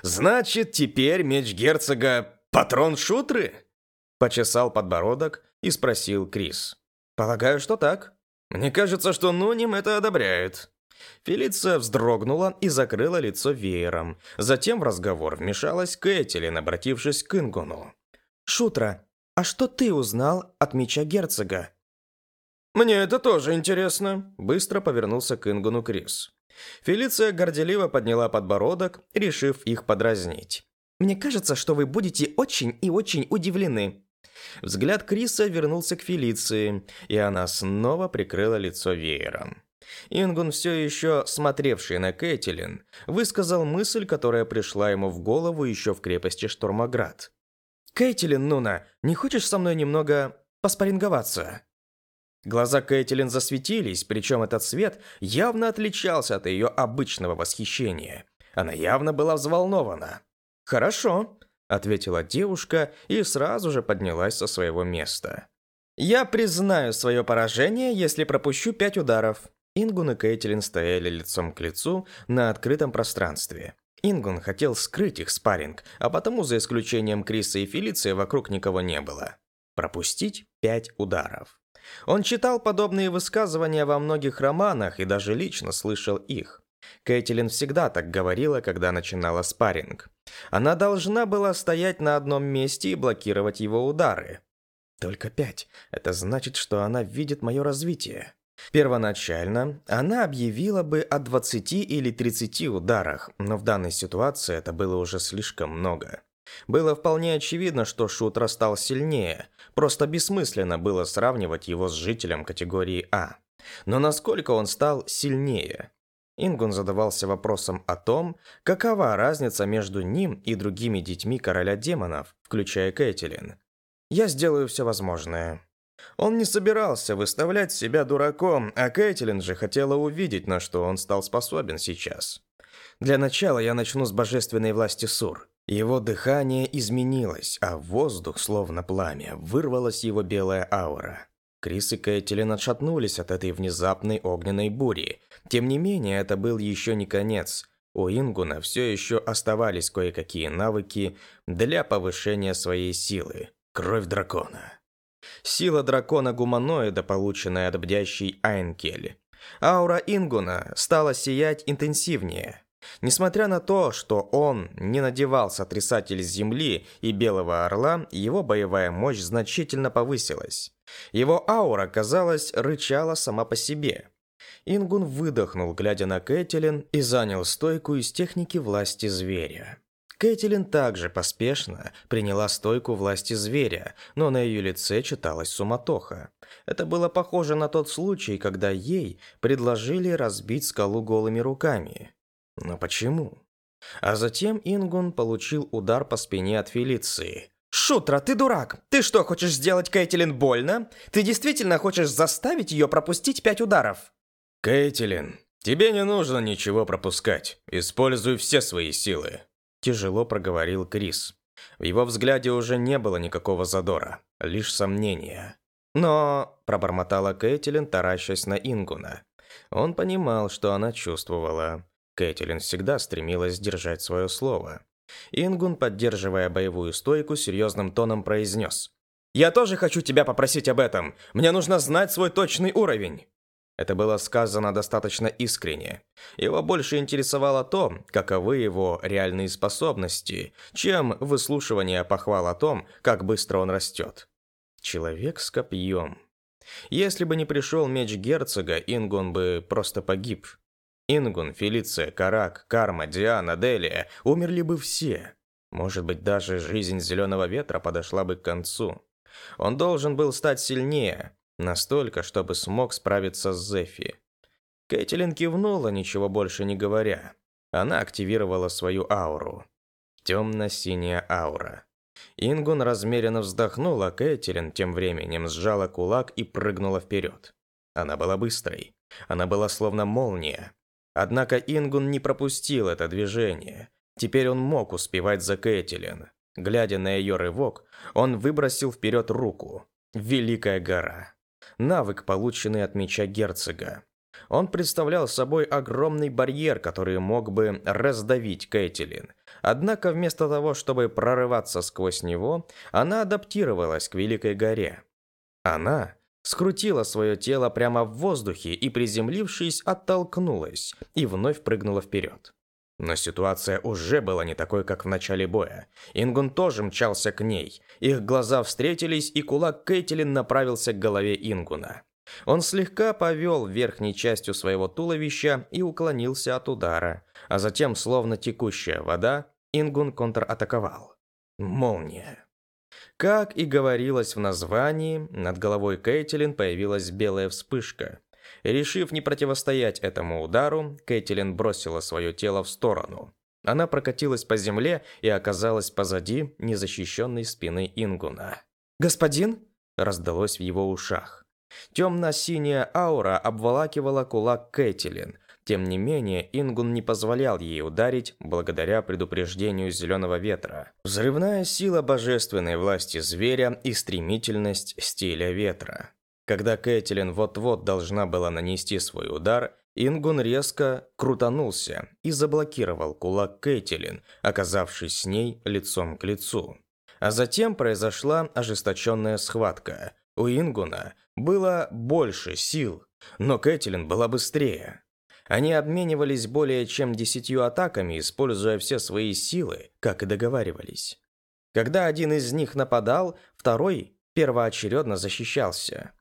значит, теперь меч герцога – патрон шутры? Почесал подбородок и спросил Крис. «Полагаю, что так. Мне кажется, что Нуним это одобряет». Фелиция вздрогнула и закрыла лицо веером. Затем в разговор вмешалась Кэтлин, обратившись к Ингуну. «Шутра, а что ты узнал от меча герцога?» «Мне это тоже интересно», — быстро повернулся к Ингуну Крис. Фелиция горделиво подняла подбородок, решив их подразнить. «Мне кажется, что вы будете очень и очень удивлены». Взгляд Криса вернулся к Фелиции, и она снова прикрыла лицо веером. Ингун, все еще смотревший на Кэтлин, высказал мысль, которая пришла ему в голову еще в крепости Штормоград. «Кэтлин, Нуна, не хочешь со мной немного поспоринговаться?» Глаза Кэтлин засветились, причем этот свет явно отличался от ее обычного восхищения. Она явно была взволнована. «Хорошо», — ответила девушка и сразу же поднялась со своего места. «Я признаю свое поражение, если пропущу пять ударов». Ингун и Кейтлин стояли лицом к лицу на открытом пространстве. Ингун хотел скрыть их спарринг, а потому, за исключением Криса и Фелиции, вокруг никого не было. Пропустить пять ударов. Он читал подобные высказывания во многих романах и даже лично слышал их. Кэтлин всегда так говорила, когда начинала спарринг. Она должна была стоять на одном месте и блокировать его удары. Только пять. Это значит, что она видит мое развитие. Первоначально она объявила бы о 20 или 30 ударах, но в данной ситуации это было уже слишком много. Было вполне очевидно, что Шутра стал сильнее, просто бессмысленно было сравнивать его с жителем категории А. Но насколько он стал сильнее? Ингун задавался вопросом о том, какова разница между ним и другими детьми короля демонов, включая Кэтлин. «Я сделаю все возможное», он не собирался выставлять себя дураком, а Кэтлин же хотела увидеть, на что он стал способен сейчас. Для начала я начну с божественной власти Сур. Его дыхание изменилось, а воздух, словно пламя, вырвалась его белая аура. Крис и Кэтлин отшатнулись от этой внезапной огненной бури. Тем не менее, это был еще не конец. У Ингуна все еще оставались кое-какие навыки для повышения своей силы. Кровь дракона. Сила дракона-гуманоида, полученная от бдящей Айнкели. Аура Ингуна стала сиять интенсивнее. Несмотря на то, что он не надевал сотрясатель земли и белого орла, его боевая мощь значительно повысилась. Его аура, казалось, рычала сама по себе. Ингун выдохнул, глядя на Кэтлин, и занял стойку из техники власти зверя. Кэтлин также поспешно приняла стойку власти зверя, но на ее лице читалась суматоха. Это было похоже на тот случай, когда ей предложили разбить скалу голыми руками. Но почему? А затем Ингун получил удар по спине от Фелиции. «Шутра, ты дурак! Ты что, хочешь сделать Кейтилин больно? Ты действительно хочешь заставить ее пропустить пять ударов?» «Кейтилин, тебе не нужно ничего пропускать. Используй все свои силы», – тяжело проговорил Крис. В его взгляде уже не было никакого задора, лишь сомнения. «Но...» – пробормотала Кейтилин, таращась на Ингуна. Он понимал, что она чувствовала. Кэтлин всегда стремилась держать свое слово. Ингун, поддерживая боевую стойку, серьезным тоном произнес. «Я тоже хочу тебя попросить об этом. Мне нужно знать свой точный уровень». Это было сказано достаточно искренне. Его больше интересовало то, каковы его реальные способности, чем выслушивание похвал о том, как быстро он растет. Человек с копьем. Если бы не пришел меч герцога, Ингун бы просто погиб. Ингун, Фелиция, Карак, Карма, Диана, Делия умерли бы все. Может быть, даже жизнь Зеленого Ветра подошла бы к концу. Он должен был стать сильнее, настолько, чтобы смог справиться с Зефи. Кэтлин кивнула, ничего больше не говоря. Она активировала свою ауру. Темно-синяя аура. Ингун размеренно вздохнула, Кэтлин тем временем сжала кулак и прыгнула вперед. Она была быстрой. Она была словно молния. Однако Ингун не пропустил это движение. Теперь он мог успевать за Кэтлин. Глядя на ее рывок, он выбросил вперед руку. Великая гора. Навык, полученный от меча герцога. Он представлял собой огромный барьер, который мог бы раздавить Кэтлин. Однако вместо того, чтобы прорываться сквозь него, она адаптировалась к Великой горе. Она скрутила свое тело прямо в воздухе и, приземлившись, оттолкнулась и вновь прыгнула вперед. Но ситуация уже была не такой, как в начале боя. Ингун тоже мчался к ней. Их глаза встретились, и кулак Кейтилин направился к голове Ингуна. Он слегка повел верхней частью своего туловища и уклонился от удара, а затем, словно текущая вода, Ингун контратаковал. Молния. Как и говорилось в названии, над головой Кейтилин появилась белая вспышка. Решив не противостоять этому удару, Кейтилин бросила свое тело в сторону. Она прокатилась по земле и оказалась позади незащищенной спины Ингуна. «Господин?» – раздалось в его ушах. Темно-синяя аура обволакивала кулак Кэтилин. Тем не менее, Ингун не позволял ей ударить благодаря предупреждению зеленого ветра. Взрывная сила божественной власти зверя и стремительность стиля ветра. Когда Кэтилин вот-вот должна была нанести свой удар, Ингун резко крутанулся и заблокировал кулак Кэтилин, оказавшись с ней лицом к лицу. А затем произошла ожесточенная схватка. У Ингуна было больше сил, но Кэтилин была быстрее. Они обменивались более чем десятью атаками, используя все свои силы, как и договаривались. Когда один из них нападал, второй первоочередно защищался.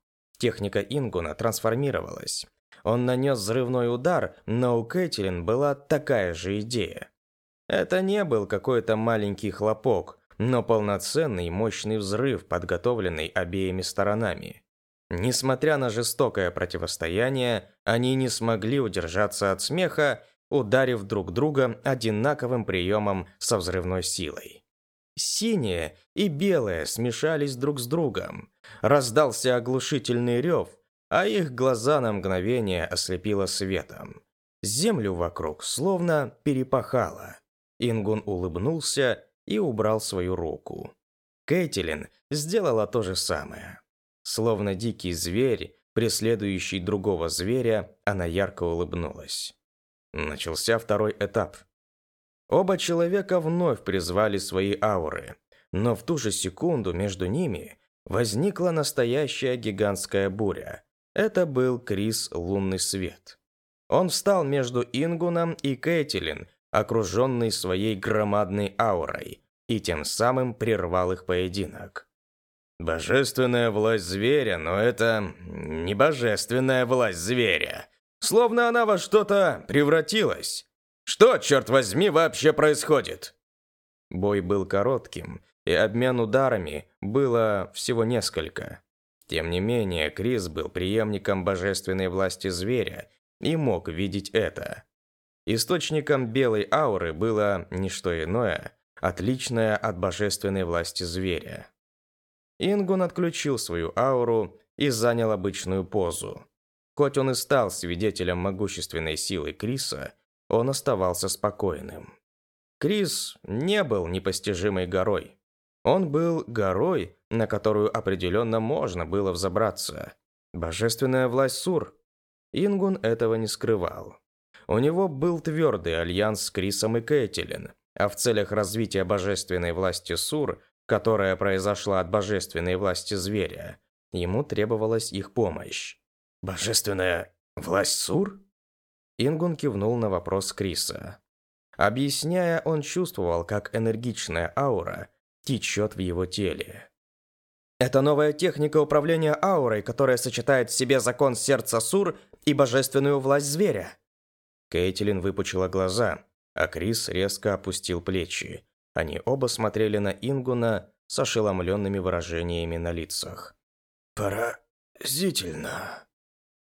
Техника Ингуна трансформировалась. Он нанес взрывной удар, но у Кэтлин была такая же идея. Это не был какой-то маленький хлопок, но полноценный мощный взрыв, подготовленный обеими сторонами. Несмотря на жестокое противостояние, они не смогли удержаться от смеха, ударив друг друга одинаковым приемом со взрывной силой. Синее и белое смешались друг с другом. Раздался оглушительный рев, а их глаза на мгновение ослепило светом. Землю вокруг словно перепахало. Ингун улыбнулся и убрал свою руку. Кейтилин сделала то же самое. Словно дикий зверь, преследующий другого зверя, она ярко улыбнулась. Начался второй этап – Оба человека вновь призвали свои ауры, но в ту же секунду между ними возникла настоящая гигантская буря. Это был Крис Лунный Свет. Он встал между Ингуном и Кэтилин, окруженный своей громадной аурой, и тем самым прервал их поединок. Божественная власть зверя, но это не божественная власть зверя. Словно она во что-то превратилась. Что, черт возьми, вообще происходит?» Бой был коротким, и обмен ударами было всего несколько. Тем не менее, Крис был преемником божественной власти зверя и мог видеть это. Источником белой ауры было не что иное, отличное от божественной власти зверя. Ингун отключил свою ауру и занял обычную позу. Хоть он и стал свидетелем могущественной силы Криса, он оставался спокойным. Крис не был непостижимой горой. Он был горой, на которую определенно можно было взобраться. Божественная власть Сур. Ингун этого не скрывал. У него был твердый альянс с Крисом и Кэтилин, а в целях развития божественной власти Сур, которая произошла от божественной власти зверя, ему требовалась их помощь. «Божественная власть Сур?» Ингун кивнул на вопрос Криса. Объясняя, он чувствовал, как энергичная аура течет в его теле. Это новая техника управления аурой, которая сочетает в себе закон сердца Сур и божественную власть зверя. Кейтилин выпучила глаза, а Крис резко опустил плечи. Они оба смотрели на Ингуна с ошеломленными выражениями на лицах. «Поразительно»,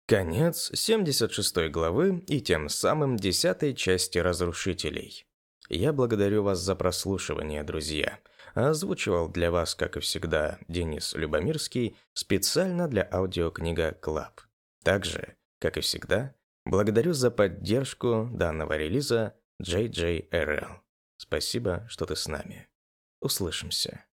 Конец 76 главы и тем самым 10 части «Разрушителей». Я благодарю вас за прослушивание, друзья. Озвучивал для вас, как и всегда, Денис Любомирский специально для аудиокнига Club. Также, как и всегда, благодарю за поддержку данного релиза JJRL. Спасибо, что ты с нами. Услышимся.